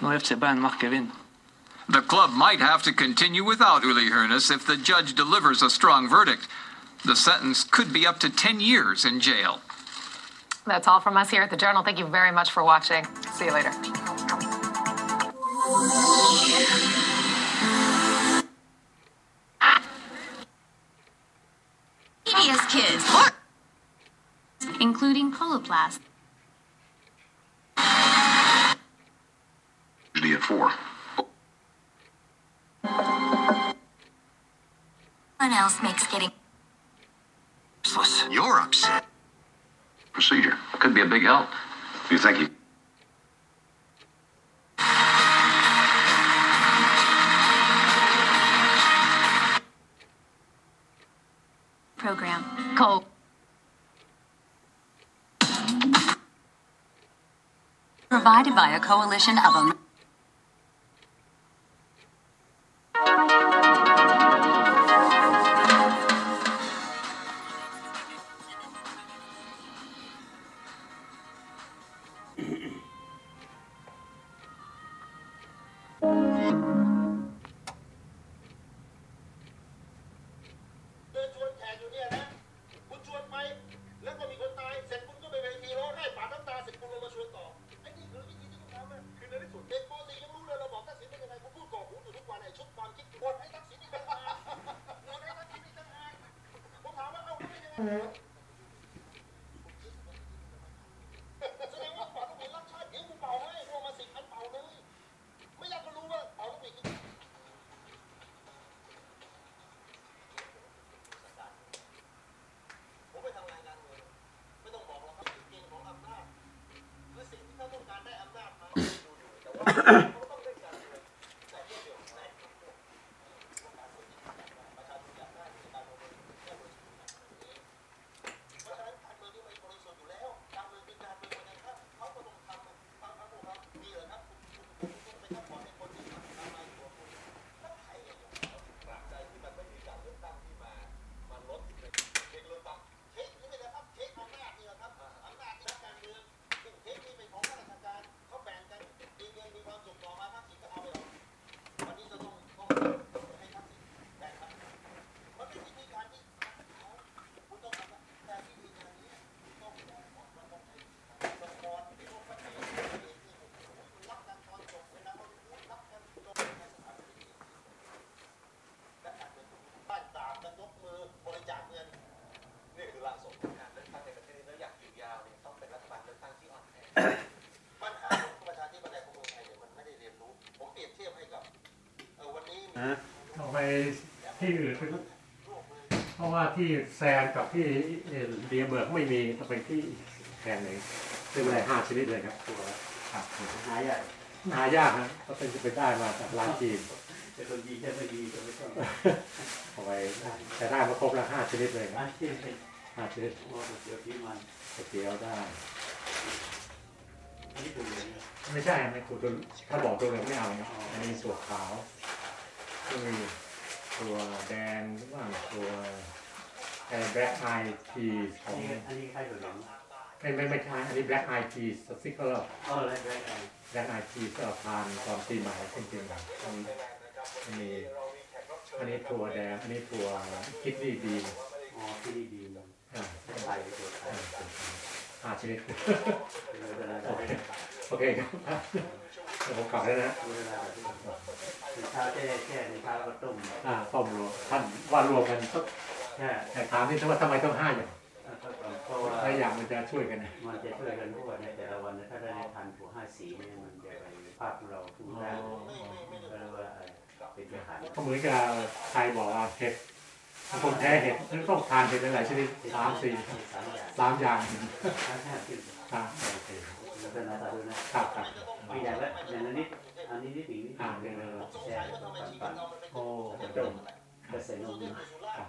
Nur FC Bayern macht Gewinn. The club might have to continue without Uli Hoeneß if the judge delivers a strong verdict. The sentence could be up to 10 years in jail. That's all from us here at the Journal. Thank you very much for watching. See you later. PBS Kids. Including Coloplast. Usually at four. One else makes getting You're upset. Procedure. Could be a big help. You think he? program. Cole. Provided by a coalition of ที่แซนกับที่เอ่อเดียเบิร์กไม่มีต้องไปที่แทนเลยซึ่งอะไรห้าชนิดเลยครับตัวละครับหายากหายากนะก็เป็นจะไปได้มาจากร้านจีนจะคนดีจะไม่ดีจะไม่ต้องเอาไปแต่ได้มาครบแล้วห้าชนิดเลยครับห้าชนิดเตี๋ยวที่มันเตี๋ยวได้ไม่ใช่ไม่ขูดตัวถ้าบอกตัวเหลืองไม่เอานะอันนี้ตัวขาวก็มีตัวแดงหรือว่าตัว แบล็กไอทีของอันนี้ใครตัวหลังไม่ไม่ไม่ใช่อันนี้แบล็กไอทีสติ๊กเกอร์อ๋อแล้วแล้วแบล็กไอทีก็ทานตอนปีใหม่จริงๆนะอันนี้อันนี้อันนี้ตัวแดงอันนี้ตัวคิดดีดีอ๋อที่ดีดีมันอ่าไทยตัวไทยห้าชนิดเวลาโอเคโอเคครับเดี๋ยวผมกลับแล้วนะเวลาคือข้าวแช่แช่ในข้าวก็ต้มอ่าต้มรวมท่านว่ารวมกันก็ แช่แต่ถามที่ว่าทำไมต้องห้าอย่างเพราะว่าถ้าอย่างมันจะช่วยกันนะมันจะช่วยกันเพราะว่าในแต่ละวันถ้าได้ทานผัวห้าสีเนี่ยมันจะไปภาพของเราทุกด้านก็เรียกว่าเป็นอาหารก็เหมือนกับใครบอกว่าเห็ดบางคนแพ้เห็ดต้องทานเห็ดหลายๆชนิดสามสี่สามอย่างสามอย่างถ้าแค่ขึ้นครับโอเคแล้วก็นาตาดูนะครับครับมีอย่างละอย่างละนิดอันนี้นิดหนึ่งนิดอ่าหเดี๋นึ่ยวงเราแช่ปั่นปั่นโอ้แล้วก็จต้บมก็ใส่นมครับ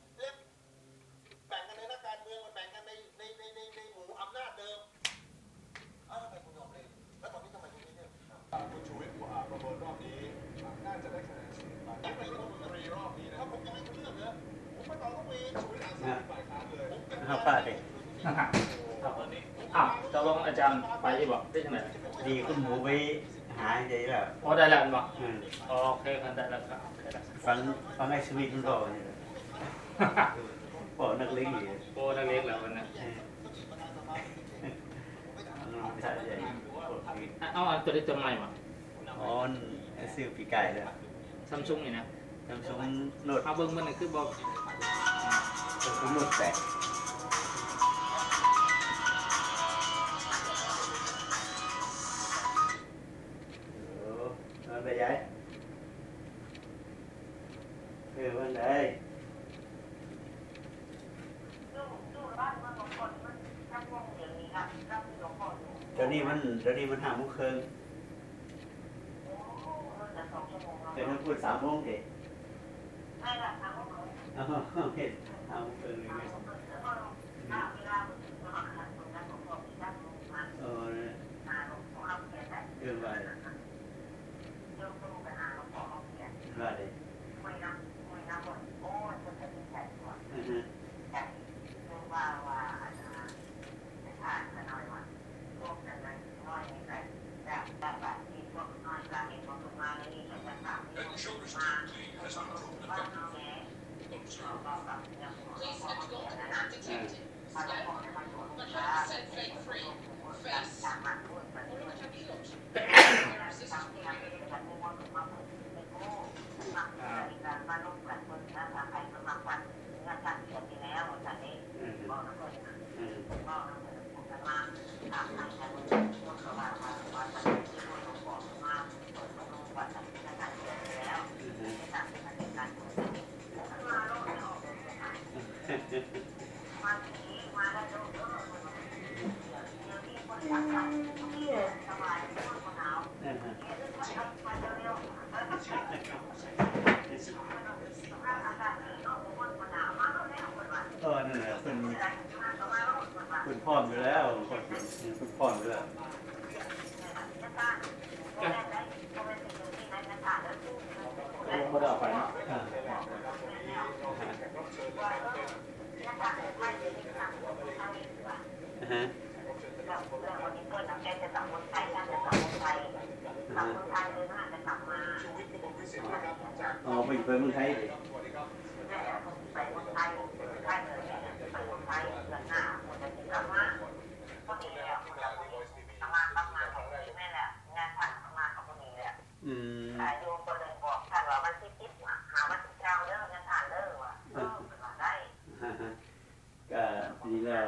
แช่ครับป้าเด็กนะครับอ้าวตกลงอาจารย์ไปที่บอกได้ยังไงดีคุณหมูไปหาใจแล้วอ๋อได้แล้วอันบอกอืมโอเคครับได้แล้วครับโอเคแล้วฟังฟังไอ้ชีวิตมันบอกนี่แหละบอกนักเลงอยู่โอ้นักเล็กแล้ววันนั้นใช่ใช่เอาอันตัวนี้ตัวใหม่มาอ๋อซื้อปีไก่แล้วซัมซุงนี่นะทำซุ้มโนดเอาเบิ้งมันนี่คือบอก ซุ้มโนดแตกโอ้นอนไปยัยเออวันใดเดี๋ยวนี้มันเดี๋ยวนี้มันห้าโมงครึ่งเดี๋ยวนั้นพูดสามโมงเด็กอ๋อเห็นห้าโมง ครึ่งเลยไหมเออเออว่าเลยว่า อื พร้อมอยู่แล้วคนเป็นพร้อมอยู่แล้วไม่ได้เอาไปเนาะอ่าอ่าฮะอ๋อไปอยู่ไปเมืองไทยดิอืมอ่าฮะก็ดีแล้ว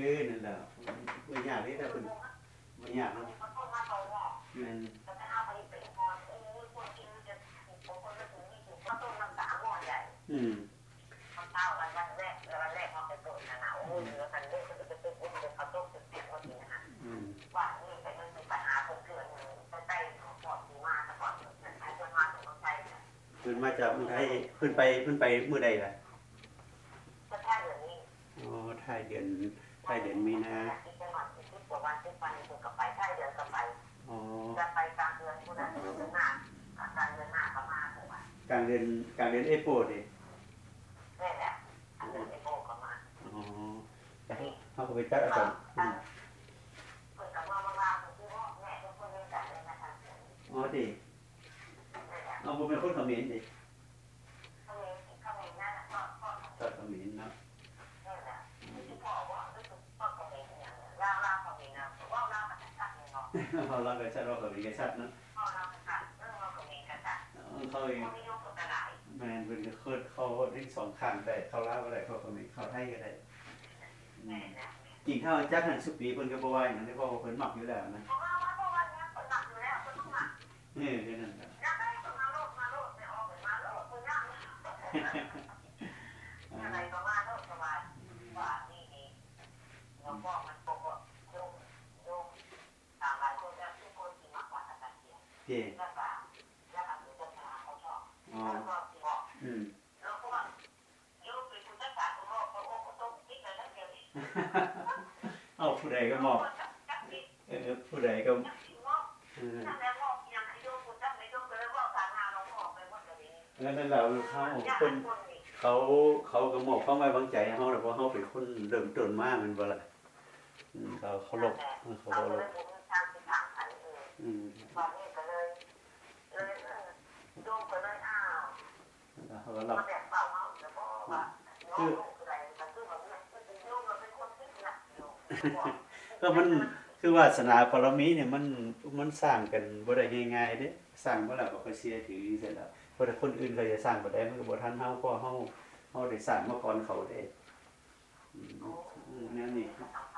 ออนั่นแหละไม่ยากเลยแต่คุณไม่ยากนะนั่นอืมอืมขึ้นมาจากเมืองไทยขึ้นไปขึ้นไปเมื่อใดล่ะอ๋อท้ายเดือน ท้ายเดือนมีนาอ๋อกลางเดือนกลางเดือนเอโปดิอ๋อเขาไปจัดอาก่อนอืมอ๋อดิเอาผมเป็นคนเขมรดิก็เขมรเนาะ พอเราไปชัดเราเขมรกันชัดเนาะเขาเองแมนเป็นเคยเขาทั้งสองข้างแต่เขาลาวอะไรเขาเขมรเขาไทยก็ได้อืมกินข้าวจักหันสุปีเพิ่นก็บ่ว่าหยังได้เพราะว่าเพิ่นมักอยู่แล้วนะเออแค่นั้นแหละอะไรประมาณนั้นประมาณว่านี่นี่แล้วก็มันปกโยงโยงต่างหลายคนแล้วทุกคนที่มากกว่าอาจารย์เสียเจ้แล้วก็แล้วก็คือจะหาเขาชอบอ๋อแล้วก็ที่บอกอืมแล้วก็ว่าโยมเของเขาโอ้ก็ต้องคิดอะไรเดียวนี้เอาผู้ใดก็มอบเออผู้ใดก็นั่นแหละว่ายังให้โยมคุณจักไม่โยมก็เลยว่ากรงานเราอกเขาคนเขาเขาก็มอบควาไว้วางใจเฮาแล้วเพราะเฮาเป็นคนเริ่มต้นมาแมันบ่ละเขาเคารพเขาเราเคารเลพยผมทางที่ทางขันเอออืม เลยเลยเออโยมก็เลยอ้าวแล้วเขาก็รับมาแบบเปล่าเขาแล้วก็ว่าน้องลูกอะไรมันคือแบบนี้โยมเราเป็นคนที่หนักโยมก็มันคือวาสนาบารมีเนี่ยมันมันสร้างกันบ่ได้ง่ายๆเด้สร้างบ่แล้วก็ค่อยเสียถือเสร็จแล้วเพราะถ้าคนอื่นเขาจะสร้างบ่ได้มันก็บ่ทันเฮาเพราะเฮาเฮาได้สร้างมาก่อนเขาเด้อืมอืมแนวนี้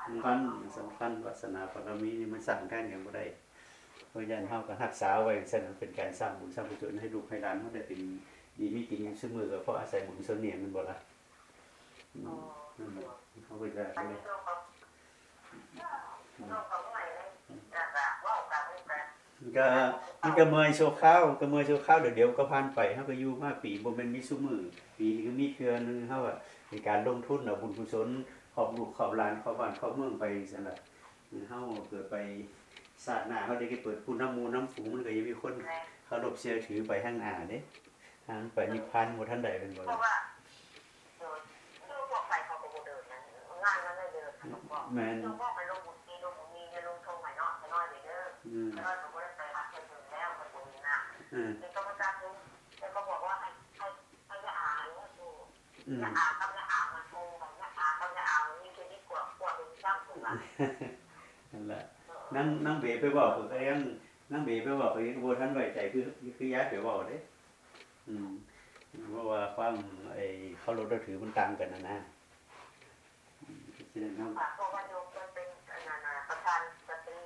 สำคัญสำคัญวาสนาบารมีนี่มันสร้างกันกันบ่ได้ เพราะฉะนั้นเฮาก็รักษาไว้ฉะนั้นเป็นการสร้างบุญสร้างกุศลให้ลูกให้หลานเฮาได้เป็นดีมีกินอยู่เสมอก็เพราะอาศัยบุญส่วนนี้มันบ่ละอืมนั่นแหละเขาก็ได้เลยก็มันก็เมื่อยโชว์ข้าวก็เมื่อยโชว์ข้าวเดี๋ยวเดี๋ยวก็ผ่านไปเฮาก็อยู่มาปีบ่แม่นมีซุมือปีนี้ก็มีเทือนึงเฮาอะในการลงทุนเอาบุญกุศลขอบลูกขอบหลานขอบบ้านขอบเมืองไปซั่นล่ะเฮาเกิดไป ศาสนาเฮาได้ไปเปิดผู้น้ำหมูน้ำฝูงมันก็ยังมีคนเคารพเชื่อถือไปข้างหน้าเด้ทางไปนิพพานบ่ทันใดเป็นบ่เพล่ะราะว่าเออลูกบอกไปเขาก็บ่เดินนะงานนั้นเลยเดินเขาบอกแม่นลูกบอกไปลงบุญมีลงบุญมีจะลงทงไหนเนาะไปน้อยเด้ออืมแล้วหนูก็ได้ไปวัดไปถึงแล้วไปตรงนี้นะเออเป็นกรรมการนึงแล้วก็บอกว่าให้ให้ให้ยาอาเนี่ยดูอืมยาอากับยาอามันโกงกันยาอากับยาอามันมีแค่นี้กว่ากว่าเป็นช่างถูกไหมนั่นแหละ นั่งนั่งเบไปบอกก็ยังนั่งเบไปบอกก็ยังบ่ทันไว้ใจคือคือย้ายไปบอกเด้อืมเพราะว่าความไอ้เขารถเราถือมันต่างกันนะนะอืมฉะนั้นเขาเพราะว่าโยมเป็นเป็นประธานสตรี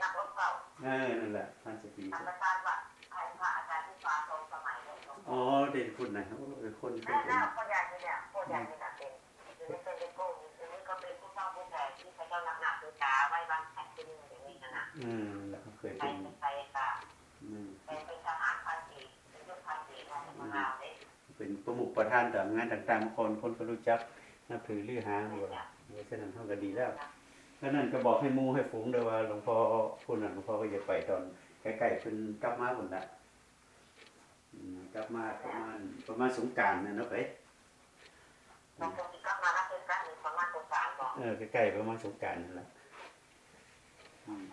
นักรบเก่าเออนั่นแหละท่านสติประธานว่าใครพระอาจารย์ที่ฟ้าทรงสมัยเนี่ยอ๋อเด่นคุณนะเขาเป็นคนเป็แม่นแม่พ่อใหญ่เนี่ยพ่อใหญ่เนี่ย อย่างนี้นะอืมแล้วเขาเคยไปเป็นเป็นไปตาอืมเป็นเป็นทหารภาษีเป็นยศภาษีมาเป็นมาลาวเนี่ยเป็นประมุขประธานต่างงานต่างๆคนคนก็รู้จักนับถือลือหาหมดเพราะฉะนั้นเขาก็ดีแล้วแล้วนั่นก็บอกให้หมูให้ฝูงด้วยว่าหลวงพ่อพูดนั่นหลวงพ่อก็จะไปตอนใกล้ๆเป็นกลับมาคนละอืมกลับมาประมาณประมาณสงกรารนะเนาะไปบางคนที่กลับมาแล้วเป็นพระหรือประมาณสงสารบอกเออใกล้ๆประมาณสงกรารนั่นแหละอืม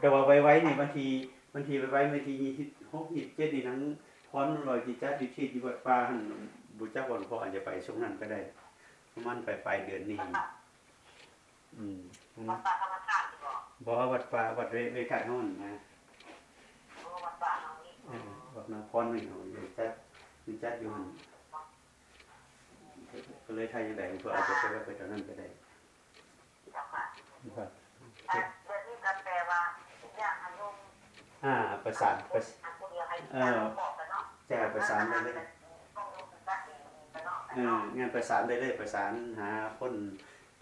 แต่ว่าไว้ไว้นี่บางทีบางทีไว้ไว้บางทียี่สิบหกยี่สิบเจ็ดนี่ทั้งพร้อมลอยจิตจัดดิที่ที่วัดป่าหันบุญเจ้าก่อนพ่ออาจจะไปช่วงนั้นก็ได้ประมาณปลายปลายๆเดือนนี้อืมวัดป่าธรรมชาติบอกบอกว่าวัดป่าวัดเวเวกาโน่นนะวัดป่าตรงนี้เออวัดนาพรนี่เขาอยู่จัดอยู่จัดอยู่หันก็เลยทายยังไงเพื่ออาจจะไปว่าไปตอนนั้นก็ได้จับค่ะครับ อ่า ประสานประสอันคนเดียวให้บอกกันเนาะแจ้ประสานได้เลยงรู้สึกว่าดีไปเนาะเอองานประสานได้เลยประสานหาคน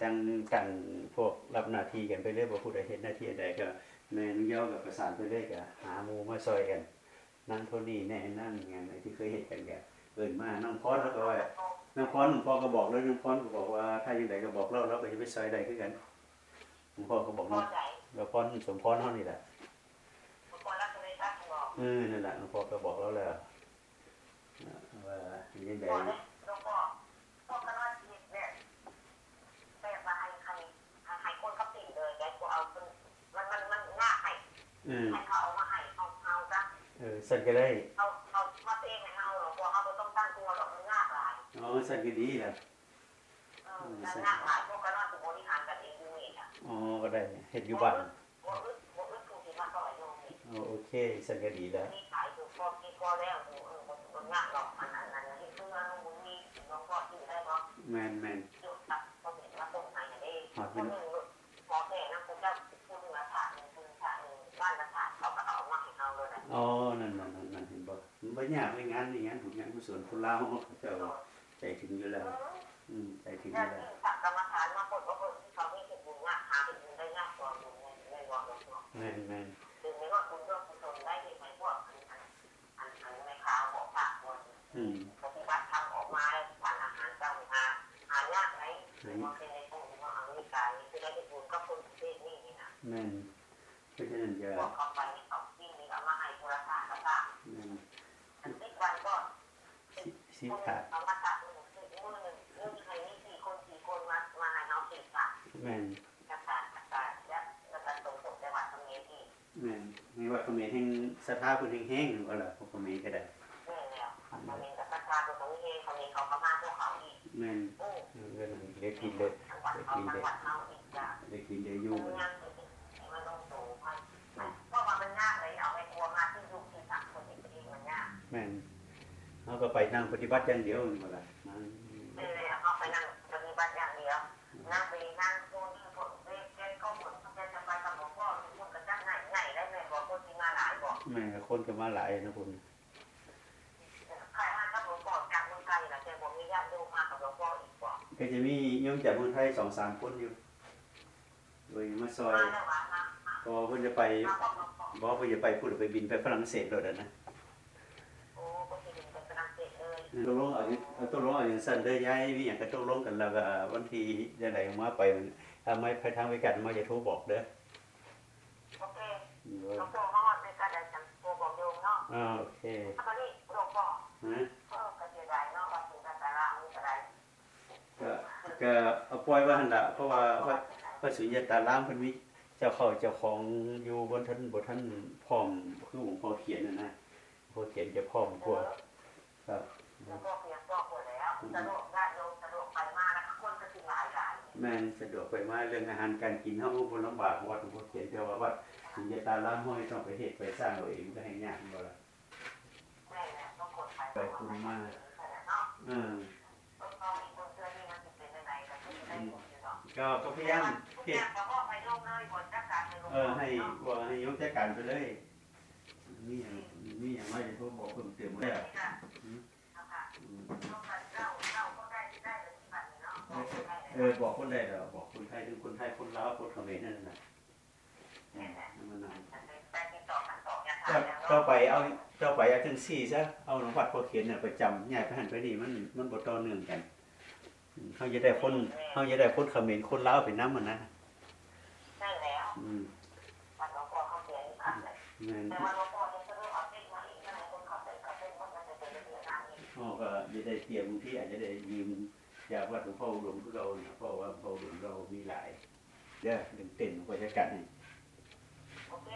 จังกันพวกรับหน้าที่กันไปเรื่อยว่าผู้ใดเห็นหน้าที่ใดก็แม่นุย่อกับประสานไปเรื่อยก็หาหมูมาซอยกัน นั่นเท่านี้แน่นั่นงานไหนที่เคยเห็นกันแกเอินมาน้องพอดแล้วก็ว่าน้องพอดหลวงพ่อก็บอกแล้วน้องพอดก็บอกว่าถ้าอย่างไรก็บอกเราเราก็จะไปซอยใดคือกันหลวงพ่อก็บอกน้องเราพรสมพรเท่านี้แหละ พอรักเลยรักบอก เออนั่นแหละหลวงพ่อก็บอกเราแล้วว่าอย่างไรพอเลยหลวงพ่อพ่อก็ว่าชีวิตเนี่ยแบบว่าให้ใครให้คนเขาติ่งเลยแต่กูเอามันมันมันง่ายให้เออให้เขาเอามาให้เอาเอาซะเออสั่นก็ได้เอาเอามาเองให้เฮาหรอกเพราะเฮาบ่ต้องตั้งตัวหรอกมันยาหลายอ๋อสั่นก็ดีล่ะเออมันยาหลายพวกก็น่าสิบริหารกันเองอยู่นี่น่ะอ๋อก็ได้เฮ็ดอยู่บ้าน บ่อึดบ่อึดผู้ที่มาต่อย โยมนี่อ๋อโอเคสั่นก็ดีแล้วมีขายอยู่พอกินก็แล้วเออบ่บ่ยากหรอกอันนั้นอันนั้นที่เพื่อนมึงมีน้องก็อยู่ได้บ่แม่นแม่นจุดตัดก็เห็นว่าตรงไหนเด้คนนึงพอแค่นั้นคุณเจ้าคุณมาถามคุณถามบ้านมาถามเขาก็เอามาให้เฮาเลยนะอ๋อนั่นนั่นนั่นนั่นเห็นบ่มันบ่ยากไม่งานนี่งานบุญงานกุศลคนลาวเขาเจ้าใจถึงอยู่แล้ว อืมใจถึงอแล้ยู่แล้วที่กรรมฐานมาปลดว่าคนที่เขาไม่เห็นบุญยากหาเห็นบุญได้ยากกว่าบุญในในวัดหรอกเนาะแม่นแม่น ปฏิบัติธรรมออกมาทานอาหารเจ้าหาหายากไหมมองเป็นในกลุ่มของอเมริกานี่คือได้บุญกับคนประเทศนี่นี่นะแม่นเพราะฉะนั้นจะพวกเขาไปเขาวิ่งนี่เอามาให้โทรศัพท์ก็ตามแม่นอันติดวันก็สิขาดเอามาตัดมือคือมือหนึ่งเรื่อใครนี่สี่คนสี่คนมามาให้เราสี่ตัดแม่นกระตากกระตากและแล้วก็ตรงตรงจังหวัดตรงนี้ที่แม่นไม่ว่าเขมรแห่งสถาพิ่นแห้งๆว่าล่ะพวกเขมรก็ได้ แม่แล้วตรงนี้กับกระตากตรงนี้เองตรงนี้เขาก็มาพวกเขาอีกแม่นโอ้เออเรื่องเล็กกินเลยจังหวัดเล็กกินเลยหวัดเขาอีกจ้ะเล็กกินเลยอยู่มันบัดยากเลยมันต้องโตไปเพราะว่ามันยากเลยเอาไอ้ตัวมาที่ยุคที่สักคนเองมันยากแม่นเฮาก็ไปนั่งปฏิบัติอย่างเดียวนี่บ่ล่ะนั่งไม่เลยเอาไปนั่งปฏิบัติอย่างเดียวนั่งไปนั่งโซนที่ผลเล่นก็ผลจะจะไปกับหลวงพ่อทุกคนก็จะไหนไหนได้เลยบอกคนที่มาหลายบอกแม่นก็คนก็มาหลายนะคุณ กบอกก็จะมีโยมจากเมืองไทย2-3คนอยู่โดยมาซอยมาแล้วมามาพอเพิ่นจะไปมากับหลวงพ่อบ่เพิ่นจะไปพูดไปบินไปฝรั่งเศสโดดนะโอ้ก็ที่ดินเป็นฝรั่งเศสเลยตกลงเอาอยู่ตกลงเอาอย่างสั้นเด้อย้ายมีหยังก็ตกลงกันแล้วก็วันที่จะได้มาไปถ้าไม่ไปทางไปกันมาจะโทรบอกเด้อโอเคหลวงพ่อฮอดในการได้จังโปบอกโยมเนาะอ่าโอเคตอนนี้หลวงพ่อฮะ เออก็จะได้เนาะว่าถึงกันแต่ละมีอะไร ก็ ก็เอาปล่อยไว่าหั่นล่ะเพราะว่าพระพระสุญญตารามเพิ่นมีเจ้าเข้าเจ้าของอยู่บนท่านบนท่านพร้อมคือหลวงพ่อเขียนน่ะนะพ่อเขียนจะพร้อมกว่าครับแล้วก็เพียงก็หมดแล้วสะดวกญาติโยมสะดวกไปมากแล้วคนก็ถึงหลายหลายแม่นสะดวกไปมาเรื่องอาหารการกินเฮาบ่ลำบากวัดหลวงพ่อเขียนแต่ว่าวัดสุญญตารามเฮาต้องไปเฮ็ดไปสร้างเอาเองก็ให้ยากบ่ล่ะแม่เนี่ยต้องกดไปไปคุณมาเนาะเออ ก็ก็พยายามทุกเฮ็อดย่างก็ว่าไปโยมเลยบนจักการในโรงเออให้ว่าให้ยกจัดการไปเลยมีอย่างมีอย่างไรก็บอกเพิ่มเติมได้อะอืมเออบอกคนใดเด้อบอกคนไทยหรือคนไทยคนลาวคนเขมรนั่นน่ะอืมมันนั่นเจ้าเจ้าไปเอาเจ้าไปเอาถึงสี่ซะเอาหลวงพ่อพอเขียนน่ะประจำย้ายไปหันไปนี่มันมันบ่ต่อเนื่องกันอืม เฮาจะได้คนเฮาจะได้คนเขมรคนลาวเป็นนำมันนะใช่แล้วอืมวันหลวงพ่อเขาเสียอีกครั้งเลยแม่นแต่วันหลวงพ่อจะเริ่มเอาเส้นมาอีกเมื่อไหร่คนเขาเส้นเขาเส้นมันจะเป็นเรื่องงานอีกพ่อก็จะได้เตรียมบางที่อาจจะได้ยืมจากวัดหลวงพ่ออุดมของเราเนี่ยเพราะว่าหลวงพ่ออุดมเรามีหลายเด้อเรื่องเต้นก็จะกันให้โอเค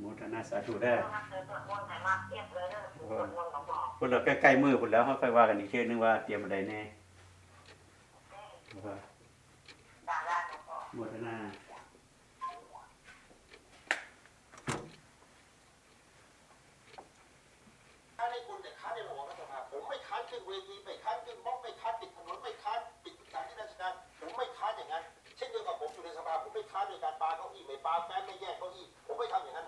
โมทนาสาธุได้อต้องมาเจอตรวจมนต์ไหนมาเทียบเลยเด้อตรวจมนต์หลวงพ่อคนเราใกล้ๆมือพุ่นแล้วเขาค่อยว่ากันอีกเทื่อนึงว่าเตรียมอะไรแน่ ว่าด่าได้หลวงพ่อโมทนาค้าให้คุณแต่ค้านในระบบรัฐสภาผมไม่ค้านขึ้นเวทีไม่ค้านขึ้นบล็อกไม่ค้านติดถนนไม่ค้านปิดสถานที่ราชการผมไม่ค้านอย่างนั้น เช่นเดียวกับผมอยู่ในสภาผมไม่ค้านในการปาเก้าอี้ไม่ปาแฟ้มไม่แยกเก้าอี้ผมไม่ทำอย่างนั้น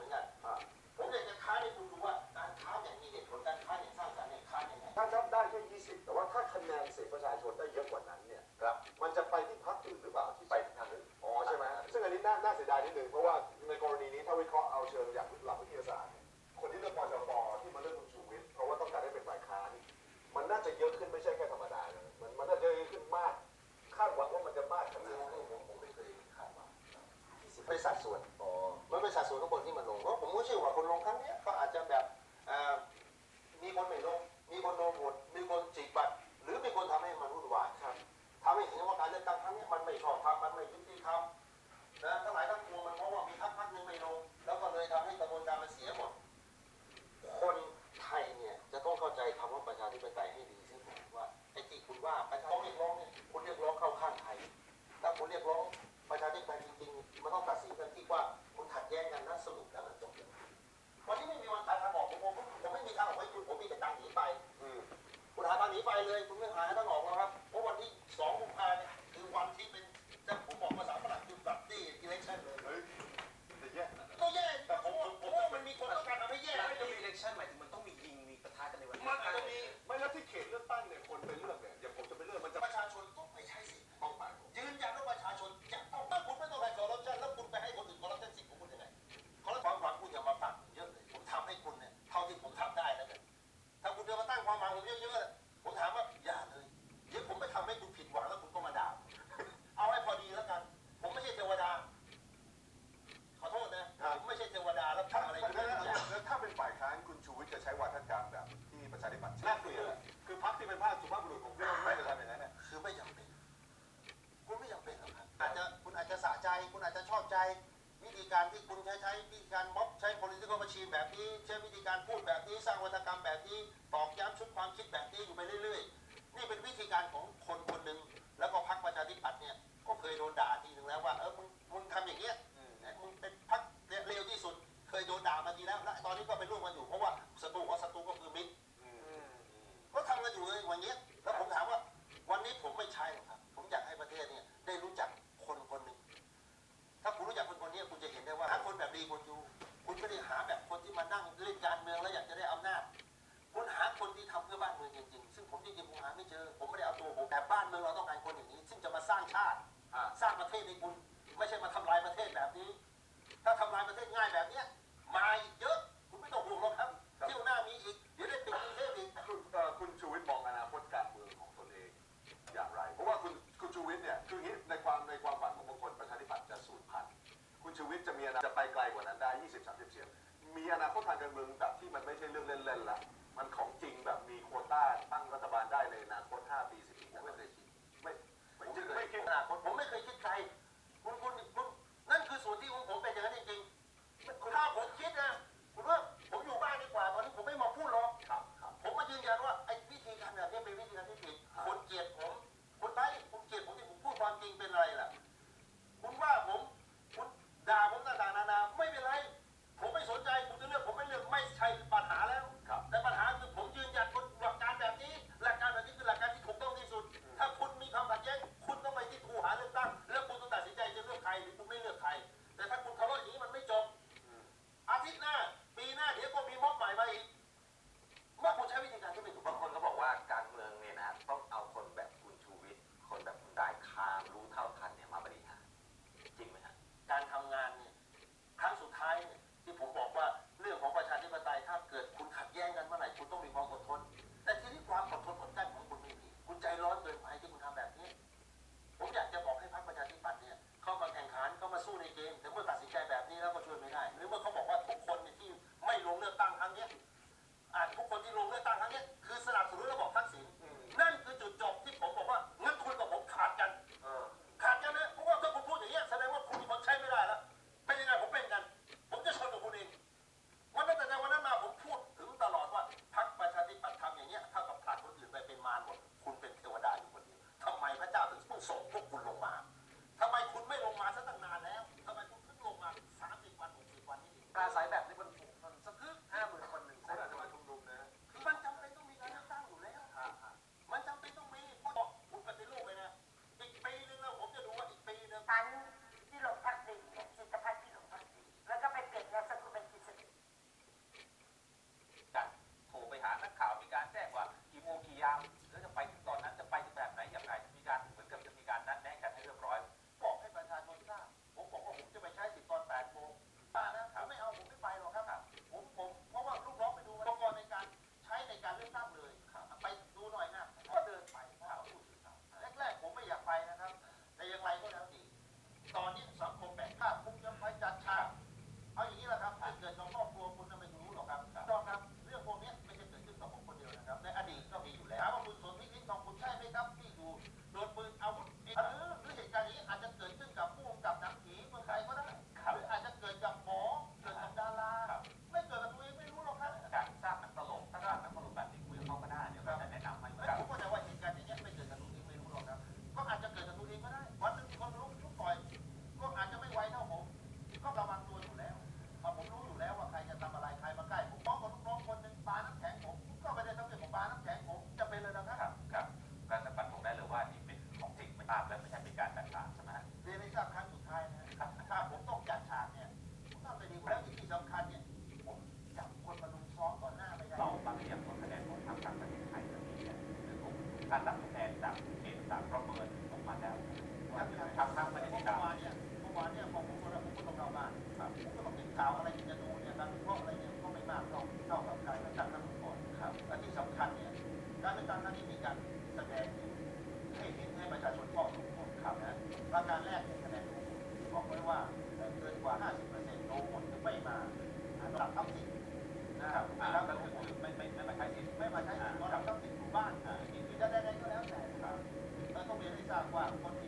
ว่าคนที่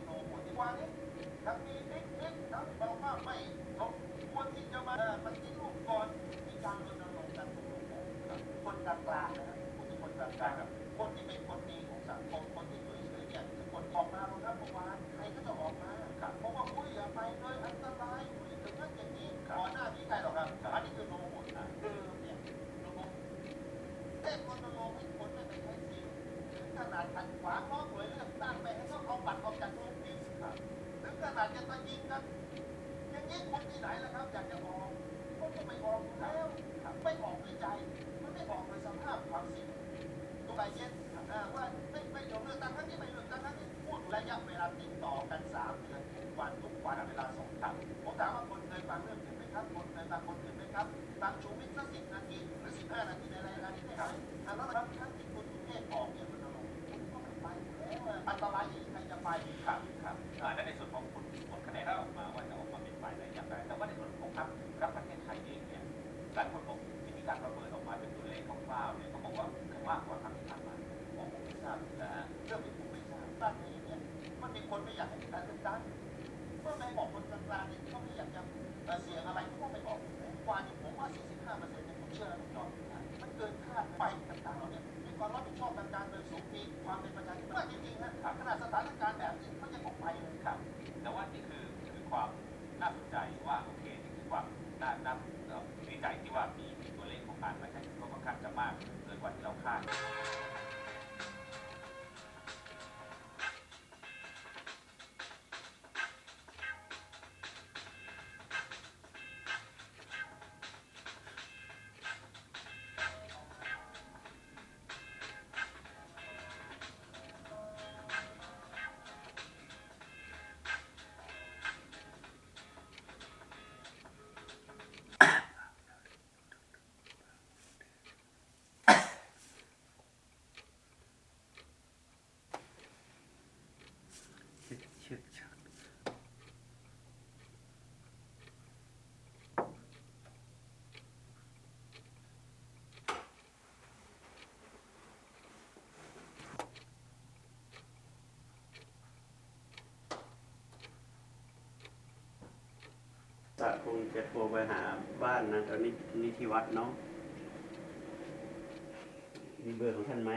ตั้งนี้เนี่ยมันมีคนไม่อยากให้การเลือกตั้งเมื่อไม่บอกคนกลางๆเนี่ยก็ไม่อยากจะเสี่ยงอะไระคงจะโทรไปหาบ้านนะตอนนี้นี่ที่วัดเนาะมีเบอร์ของท่านไหม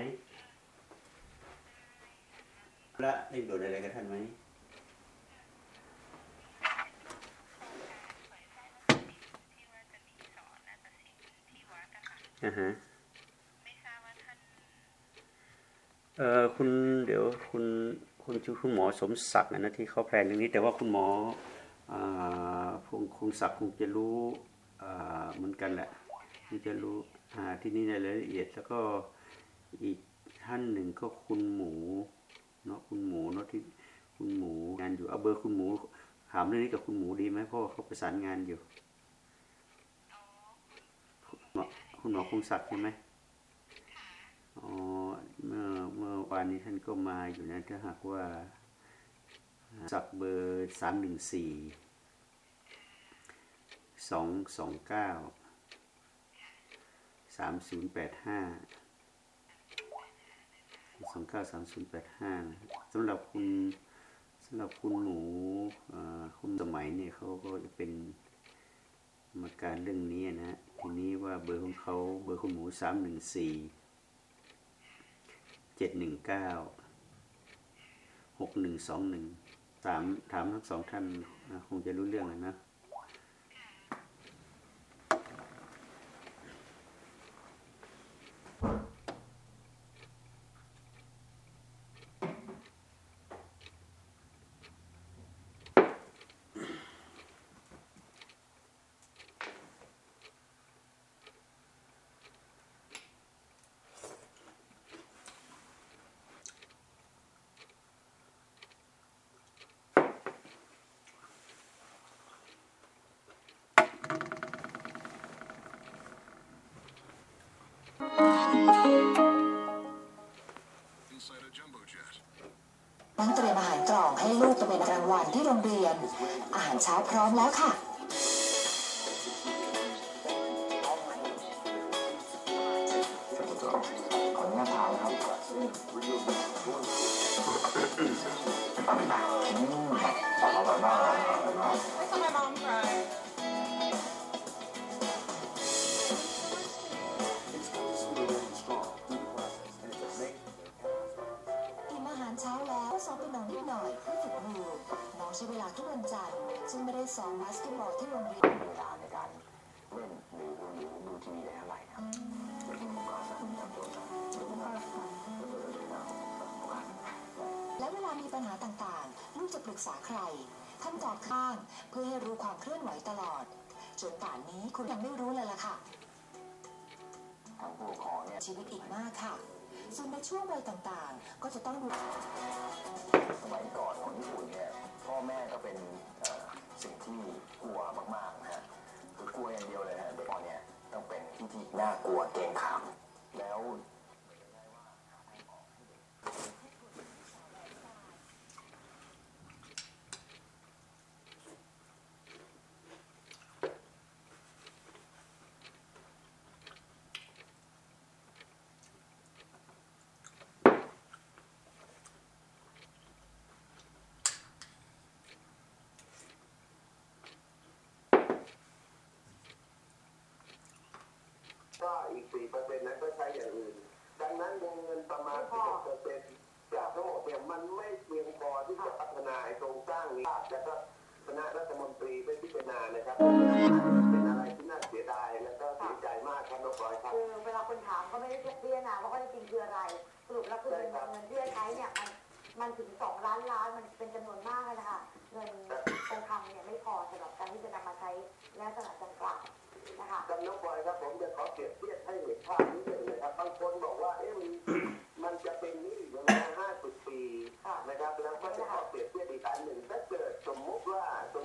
และได้โดนอะไรกับท่านไหมอ่าฮะเออคุณเดี๋ยวคุณคุณชื่คุณหมอสมศักดิ์นะที่เขาแพลนเรื่องนี้ แต่ว่าคุณหมอ พงคงศักดิ์คงจะรู้เหมือนกันแหละคงจะรู้ที่นี่ในรายละเอียดแล้วก็อีกท่านหนึ่งก็คุณหมูเนาะคุณหมูเนาะที่คุณหมูงานอยู่เอาเบอร์คุณหมู ถามเรื่องนี้กับคุณหมูดีไหมเพราะเขาประสานงานอยู่คุณหมอคงศักดิ์ใช่ไหมอ๋อเมื่อเมื่อวานนี้ท่านก็มาอยู่นะถ้าหากว่า จากเบอร์สามหนึ่งสี่สองสองเก้าสามศูนย์แปดห้าสองเก้าสามศูนย์แปดห้าสำหรับคุณสำหรับคุณหนูคุณสมัยเนี่ยเขาก็จะเป็นกรรการเรื่องนี้นะ ทีนี้ว่าเบอร์ของเขาเบอร์คุณหมูสามหนึ่งสี่เจ็ดหนึ่งเก้าหกหนึ่งสองหนึ่ง ถามถามทั้งสองท่านคงจะรู้เรื่องเลยนะั้งเตรียมอาหารกล่องให้ลูกเป็นรางวัลที่โรงเรียน อาหารเช้าพร้อมแล้วค่ะ ปรึกษาใคร ท่านตอดข้าง เพื่อให้รู้ความเคลื่อนไหวตลอด จนป่านนี้คุณยังไม่รู้เลยล่ะค่ะทั้งผู้ขอเนี่ยชีวิตอีกมากค่ะ ส่วนในช่วงวัยต่างๆ ก็จะต้องดูสมัยก่อนของญี่ปุ่นเนี่ยพ่อแม่ก็เป็นสิ่งที่กลัวมากๆนะฮะคือกลัวอย่างเดียวเลยฮะเด็กตอนเนี่ยต้องเป็นที่ที่น่ากลัวเกรงขามแล้ว ก็อีกสี่เปอร์เซ็นต์นั้นก็ใช้อย่างอื่น ดังนั้นวงเงินประมาณสิบเปอร์เซ็นต์จากทั้งหมดเนี่ยมันไม่เพียงพอที่จะพัฒนาโครงสร้างนี้แล้วก็คณะรัฐมนตรีได้พิจารณานะครับเป็นอะไรที่น่าเสียดายแล้ก็เสียใจมากครับน้พลครับเวลาคนถามก็ไม่ได้พิจานนะว่าข้อเท็จจริงคืออะไรสรุปแล้วคือเงินที่ใช้เนี่ยมันมันถึงสอง right.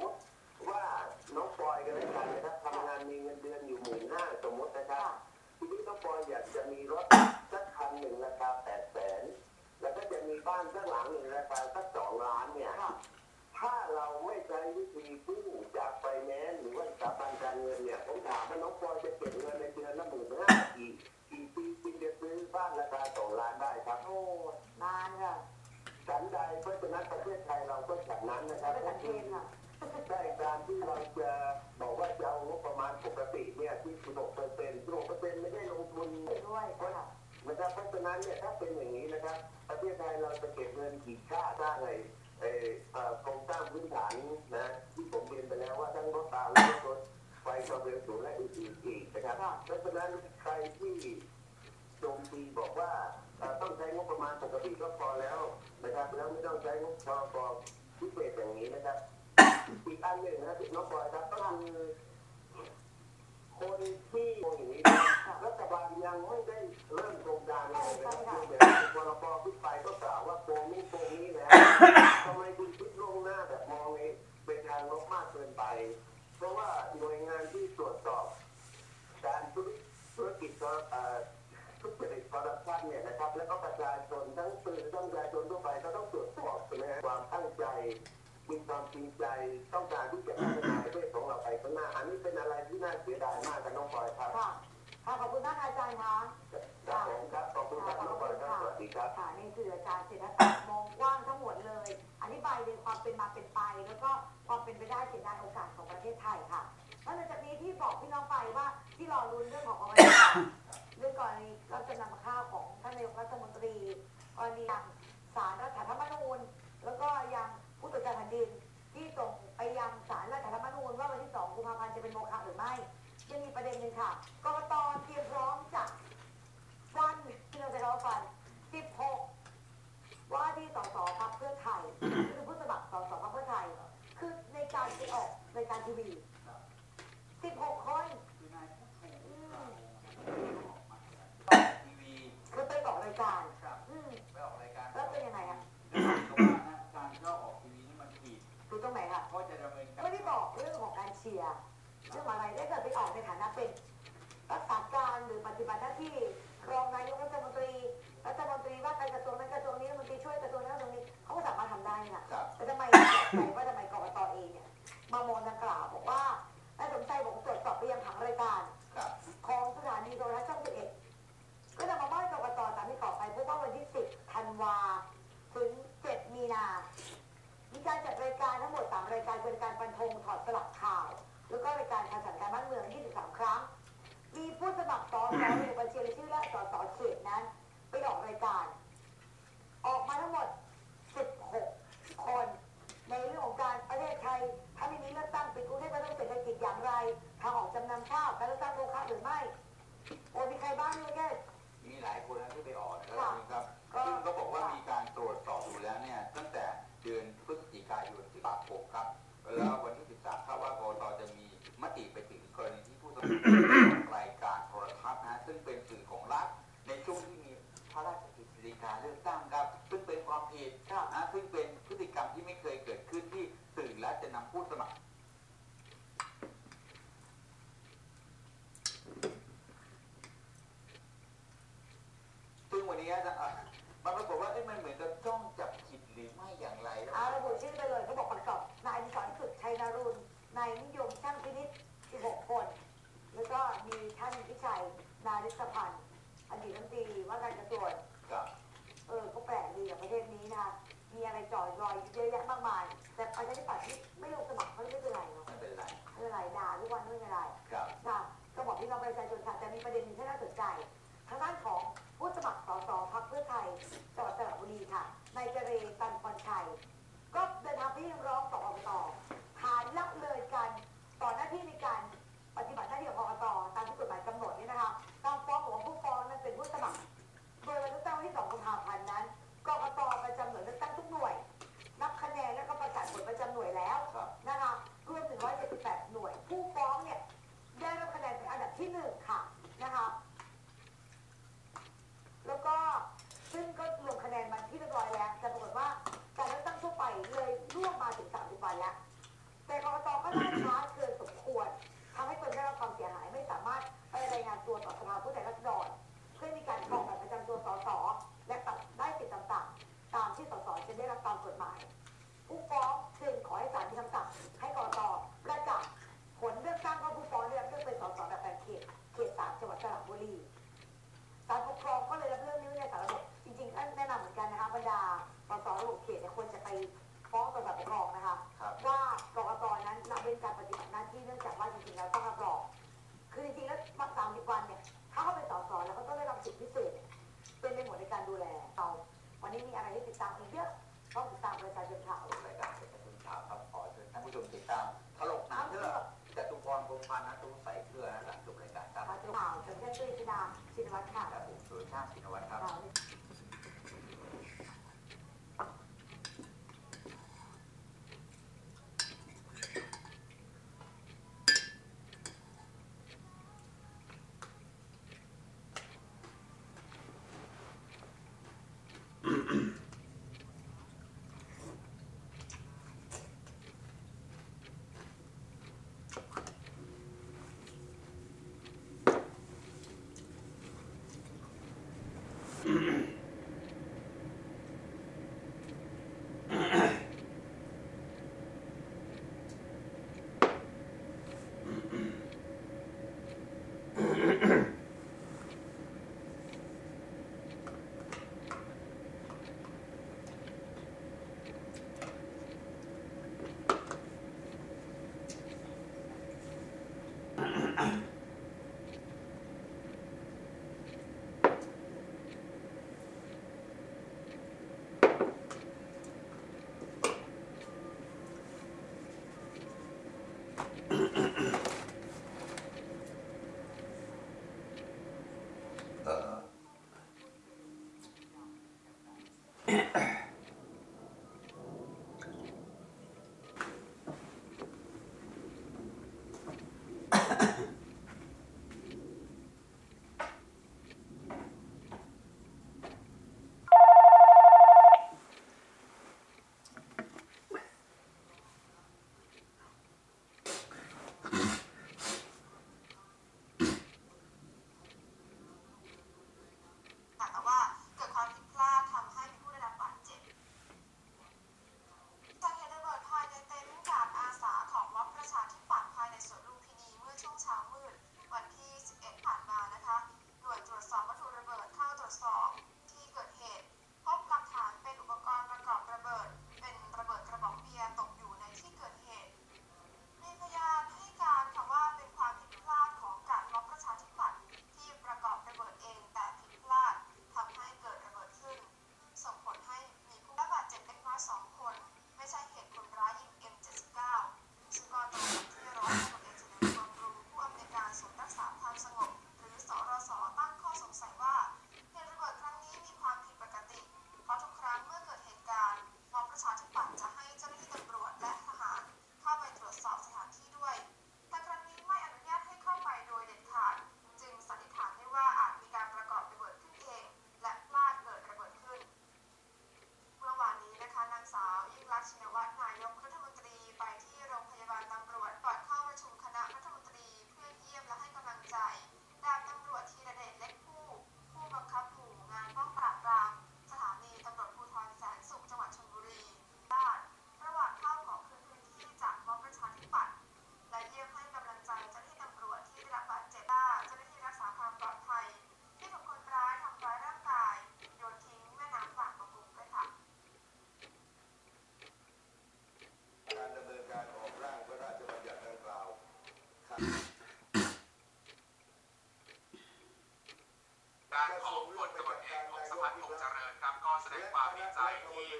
พัน์พงเจริญครับก็แสดงความดีใจที่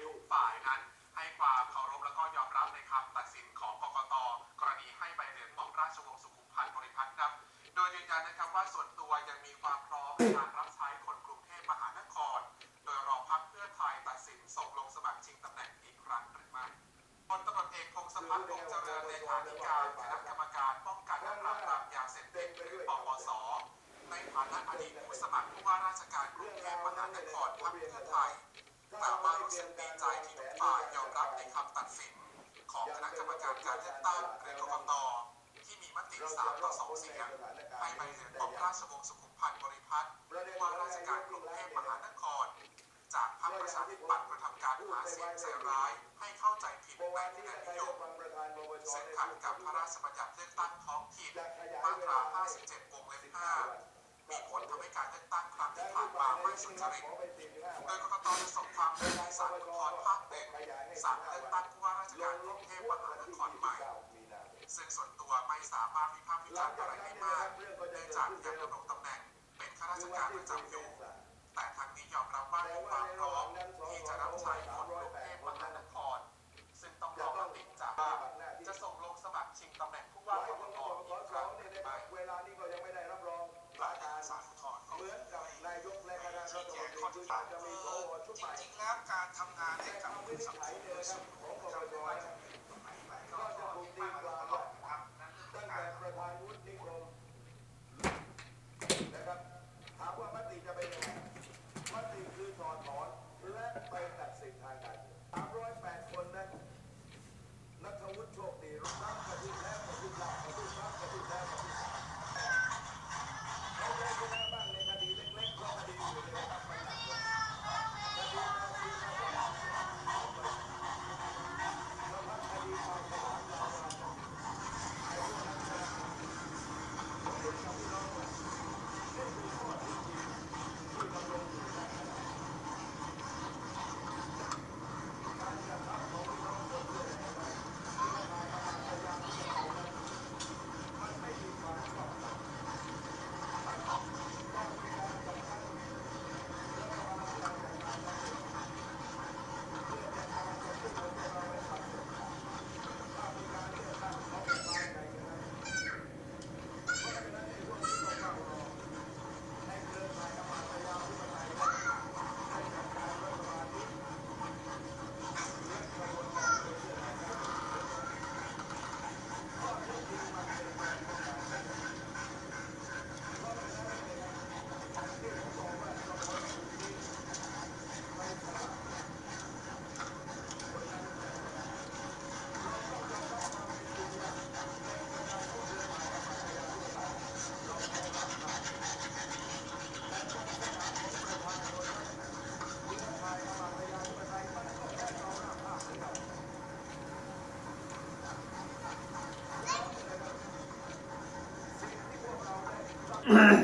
เ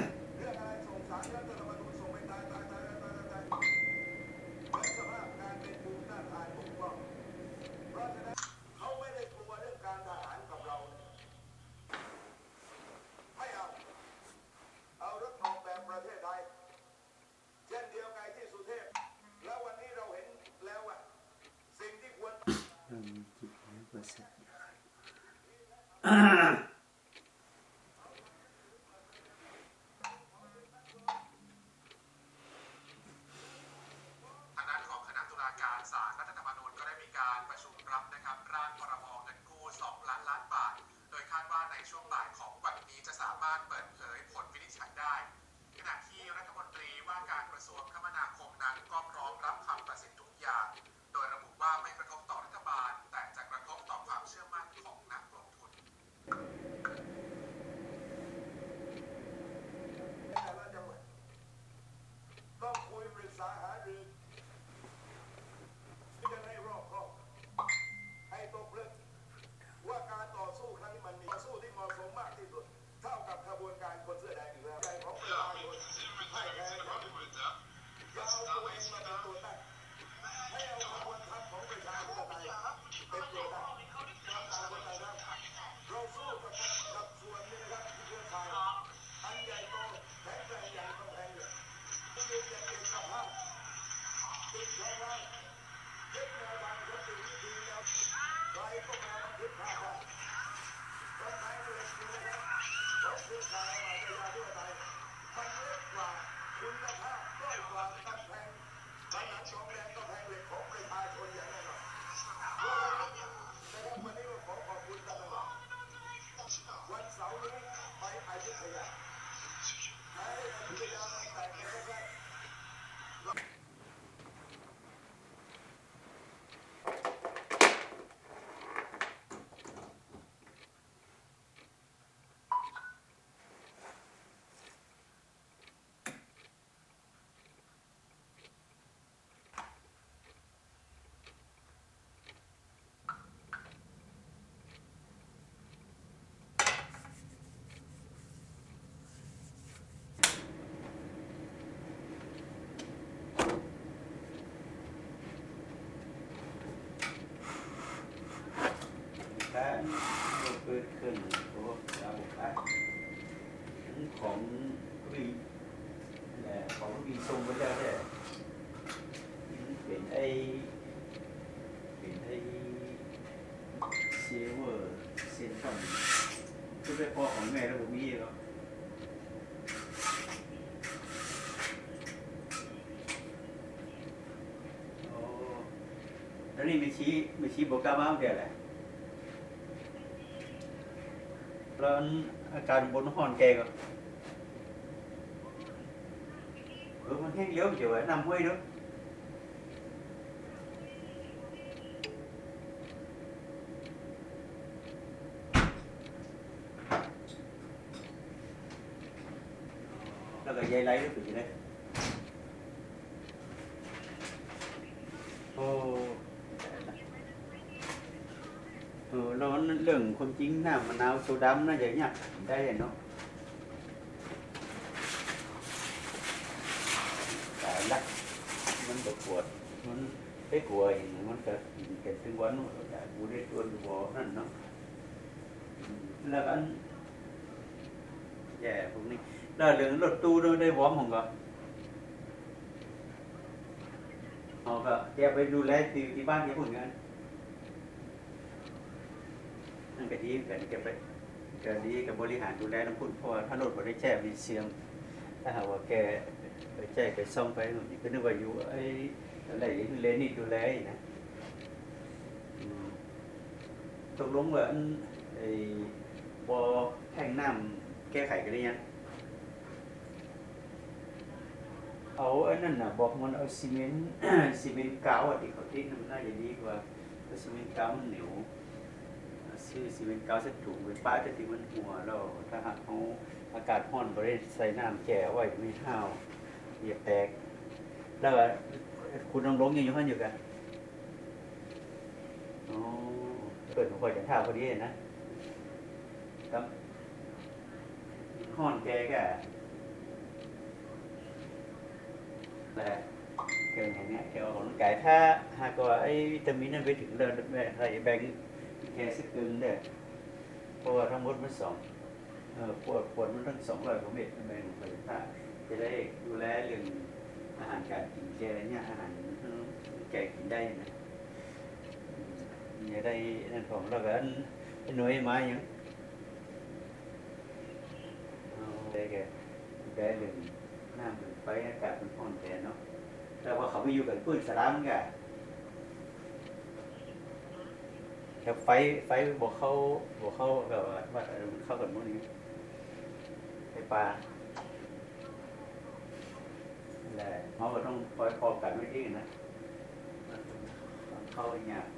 ไปพ่อของแม่แล้วผมมีแล้วโอ้แล้วนี่มีชี้มีชี้บอกกล้ามาเดียวแหละแล้วอาการบนห้อนแกก็เออมันแห้งเยอยู่ไว้นำห้วยด้วยแล้วก็ ยายไล่ด้วยเป็นยังไงโอ้เออแล้วมันเรื่องความจริงน้ำมะนาวโซดำน่าจะยากได้เนาะแต่ละมันก็ปวดมันได้กลัวเองมันก็เกิดถึงวันนู้นแต่กูได้ตัวอยู่บ่นั่นเนาะอืมแล้วอันแย่พวกนี้ แล้วเรื่องรถตู้ด้วยได้วอมของก็เขาก็แกไปดูแลที่ที่บ้านแกพูดงั้นนั่นก็ดีกันแกไปก็ดีกับบริหารดูแลน้ำพุ่นเพราะว่าถ้ารถบ่ได้แช่มีเสียง ถ้าหากว่าแกไปแจ้งไปซ่อมไปนู่นนี่ก็นึกว่าอยู่ไอ้อะไรเลนี่ดูแลอีกนะตกลงว่าอันไอ้บอแท่งน้ำแก้ไขกันหรือยัง เอาไอันนั้นน่ะบอกมันเอาซีเมนต์ซีเมนต์กาวอะที่เขาทิ้งมันน่าจะดีกว่าเพราะซีเมนต์กาวมันเหนียวซื้อซีเมนต์กาวสักถุงไปป้าจะที่มันหัวแล้วถ้าหากเขาอากาศร้อนบริใส่น้ำแก่ไว้ไม่ห้าเหยียบแตก แล้วคุณน้องลงยังอยู่ข้างอยู่กันอ๋อเปิดหัวใจท่าพอดีนะครับห้อนแกก็ แหละเกินอย่างเงี้ยเกี่ยวกับร่างกายถ้าหากว่าไอ้วิตามินนั้นไปถึงเลือดแม่ใส่แบ่งแกสักกึ่งเด้อเพราะว่าทั้งหมดมันสองเออปวดปวดมันทั้งสองร้อยกว่าเม็ดแม่งไปถ้าจะได้ดูแลเรื่องอาหารการกินแกเนี่ยอาหารแกกินได้นะจะได้นั่นของแล้วก็อันอันหน่วยไม้ยังได้แก่ได้เรื่องน้ำเรื่อง ไฟอากาศมันร้อนแกเนาะแล้วพอเขาไปอยู่กับพืชสลามกันแต่ไฟไฟบอกเข้าบอกเขาแบบว่าว่าเออมันเข้ากันหมดนี้ไฟป่านั่แหละเขาก็ต้องคอยพอกันไว้ที่นะเข้าอย่าง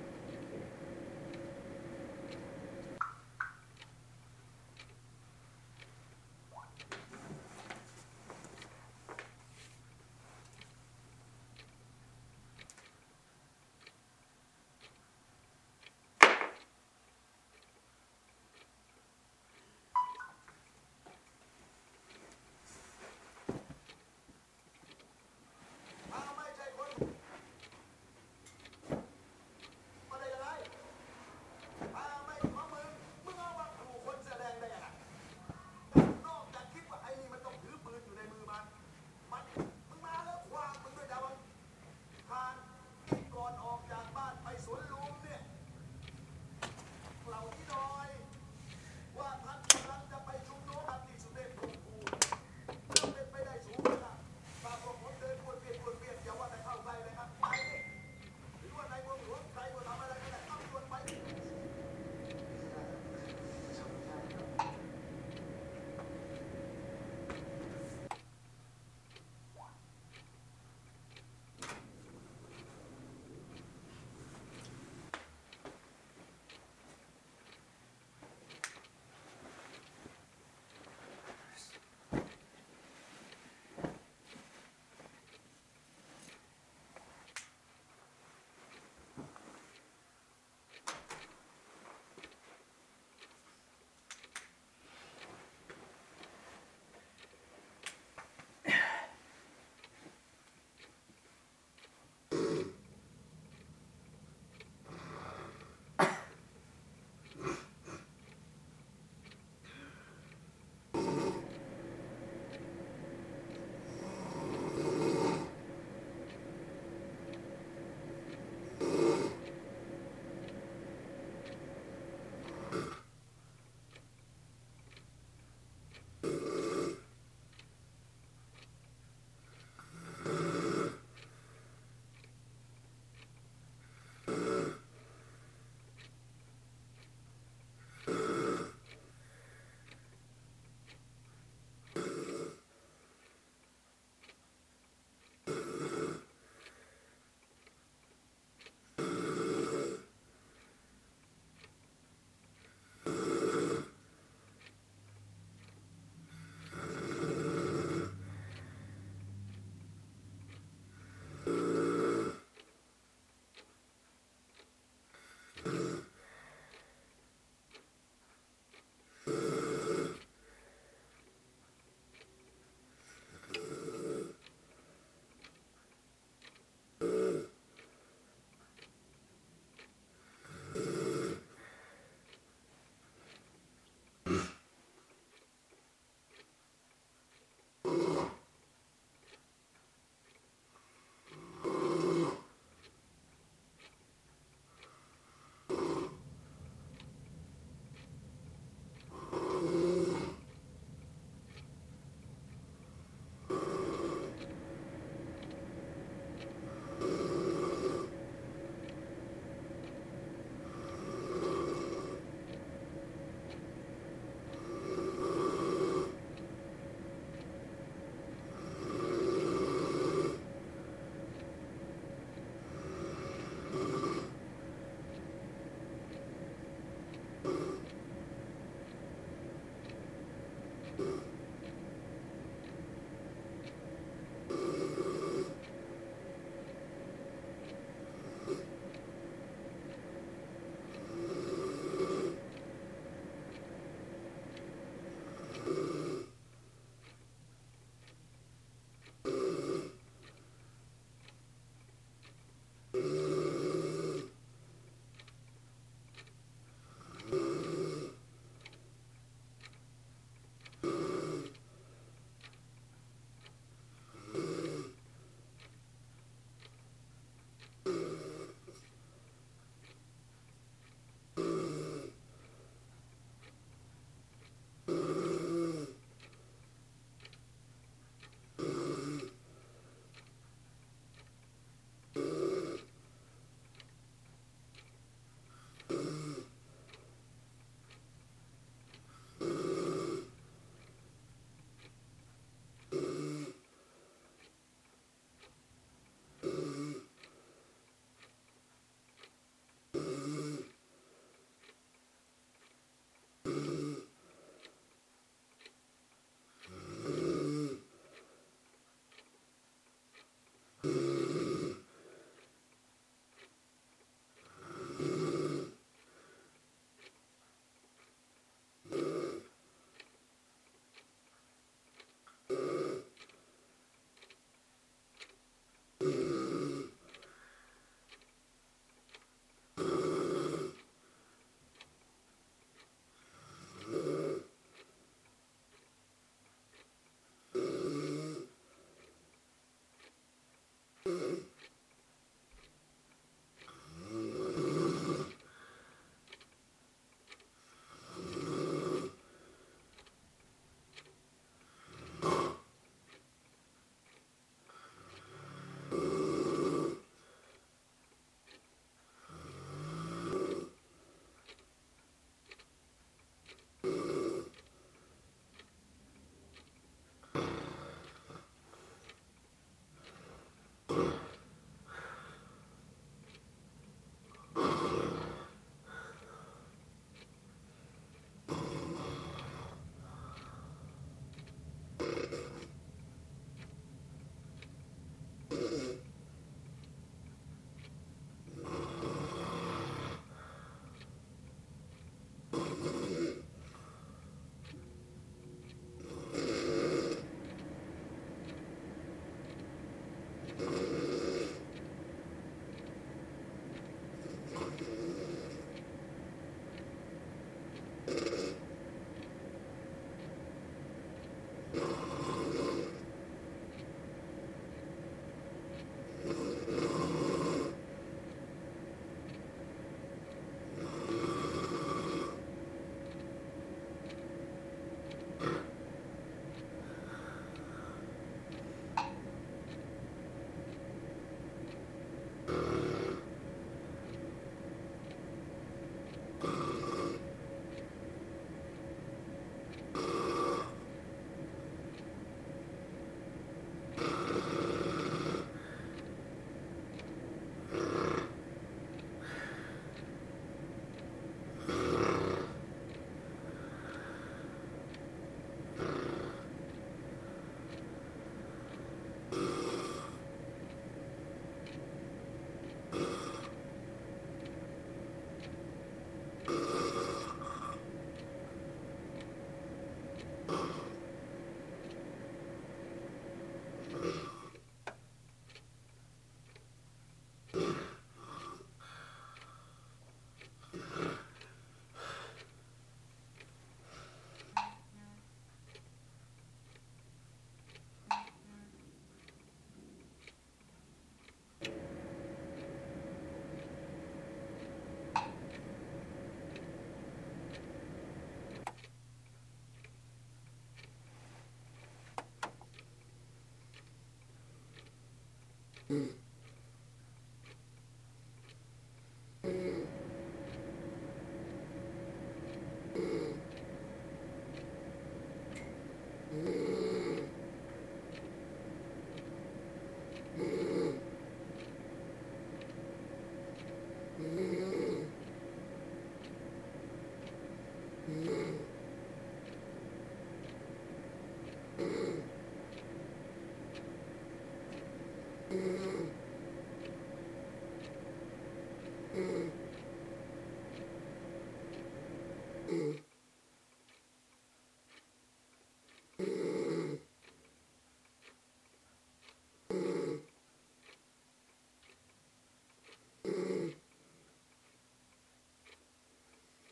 Mm.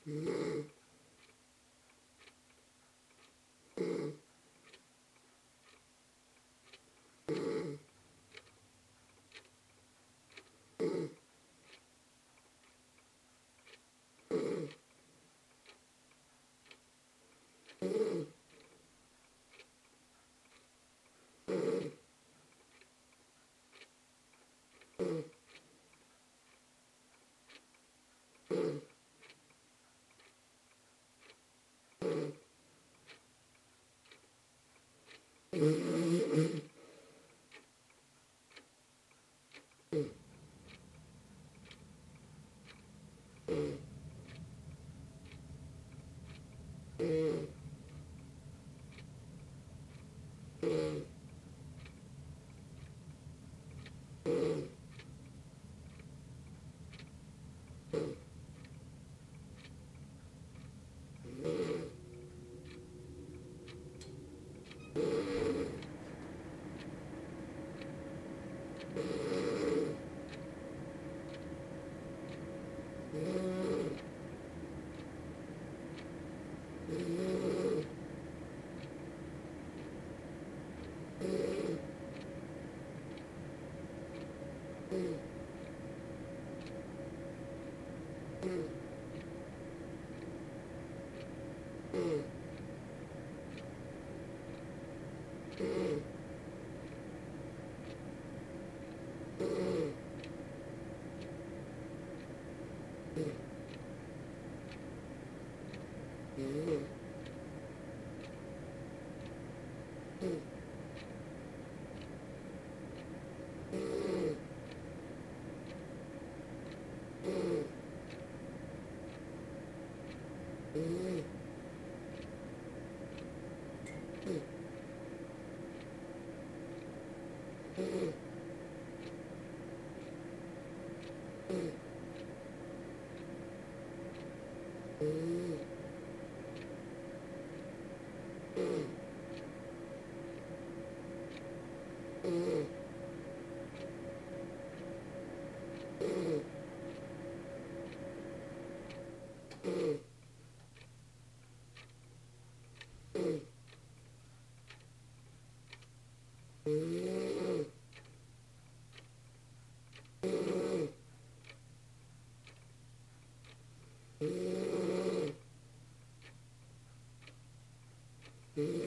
เ Mm-hmm. Mm-hmm.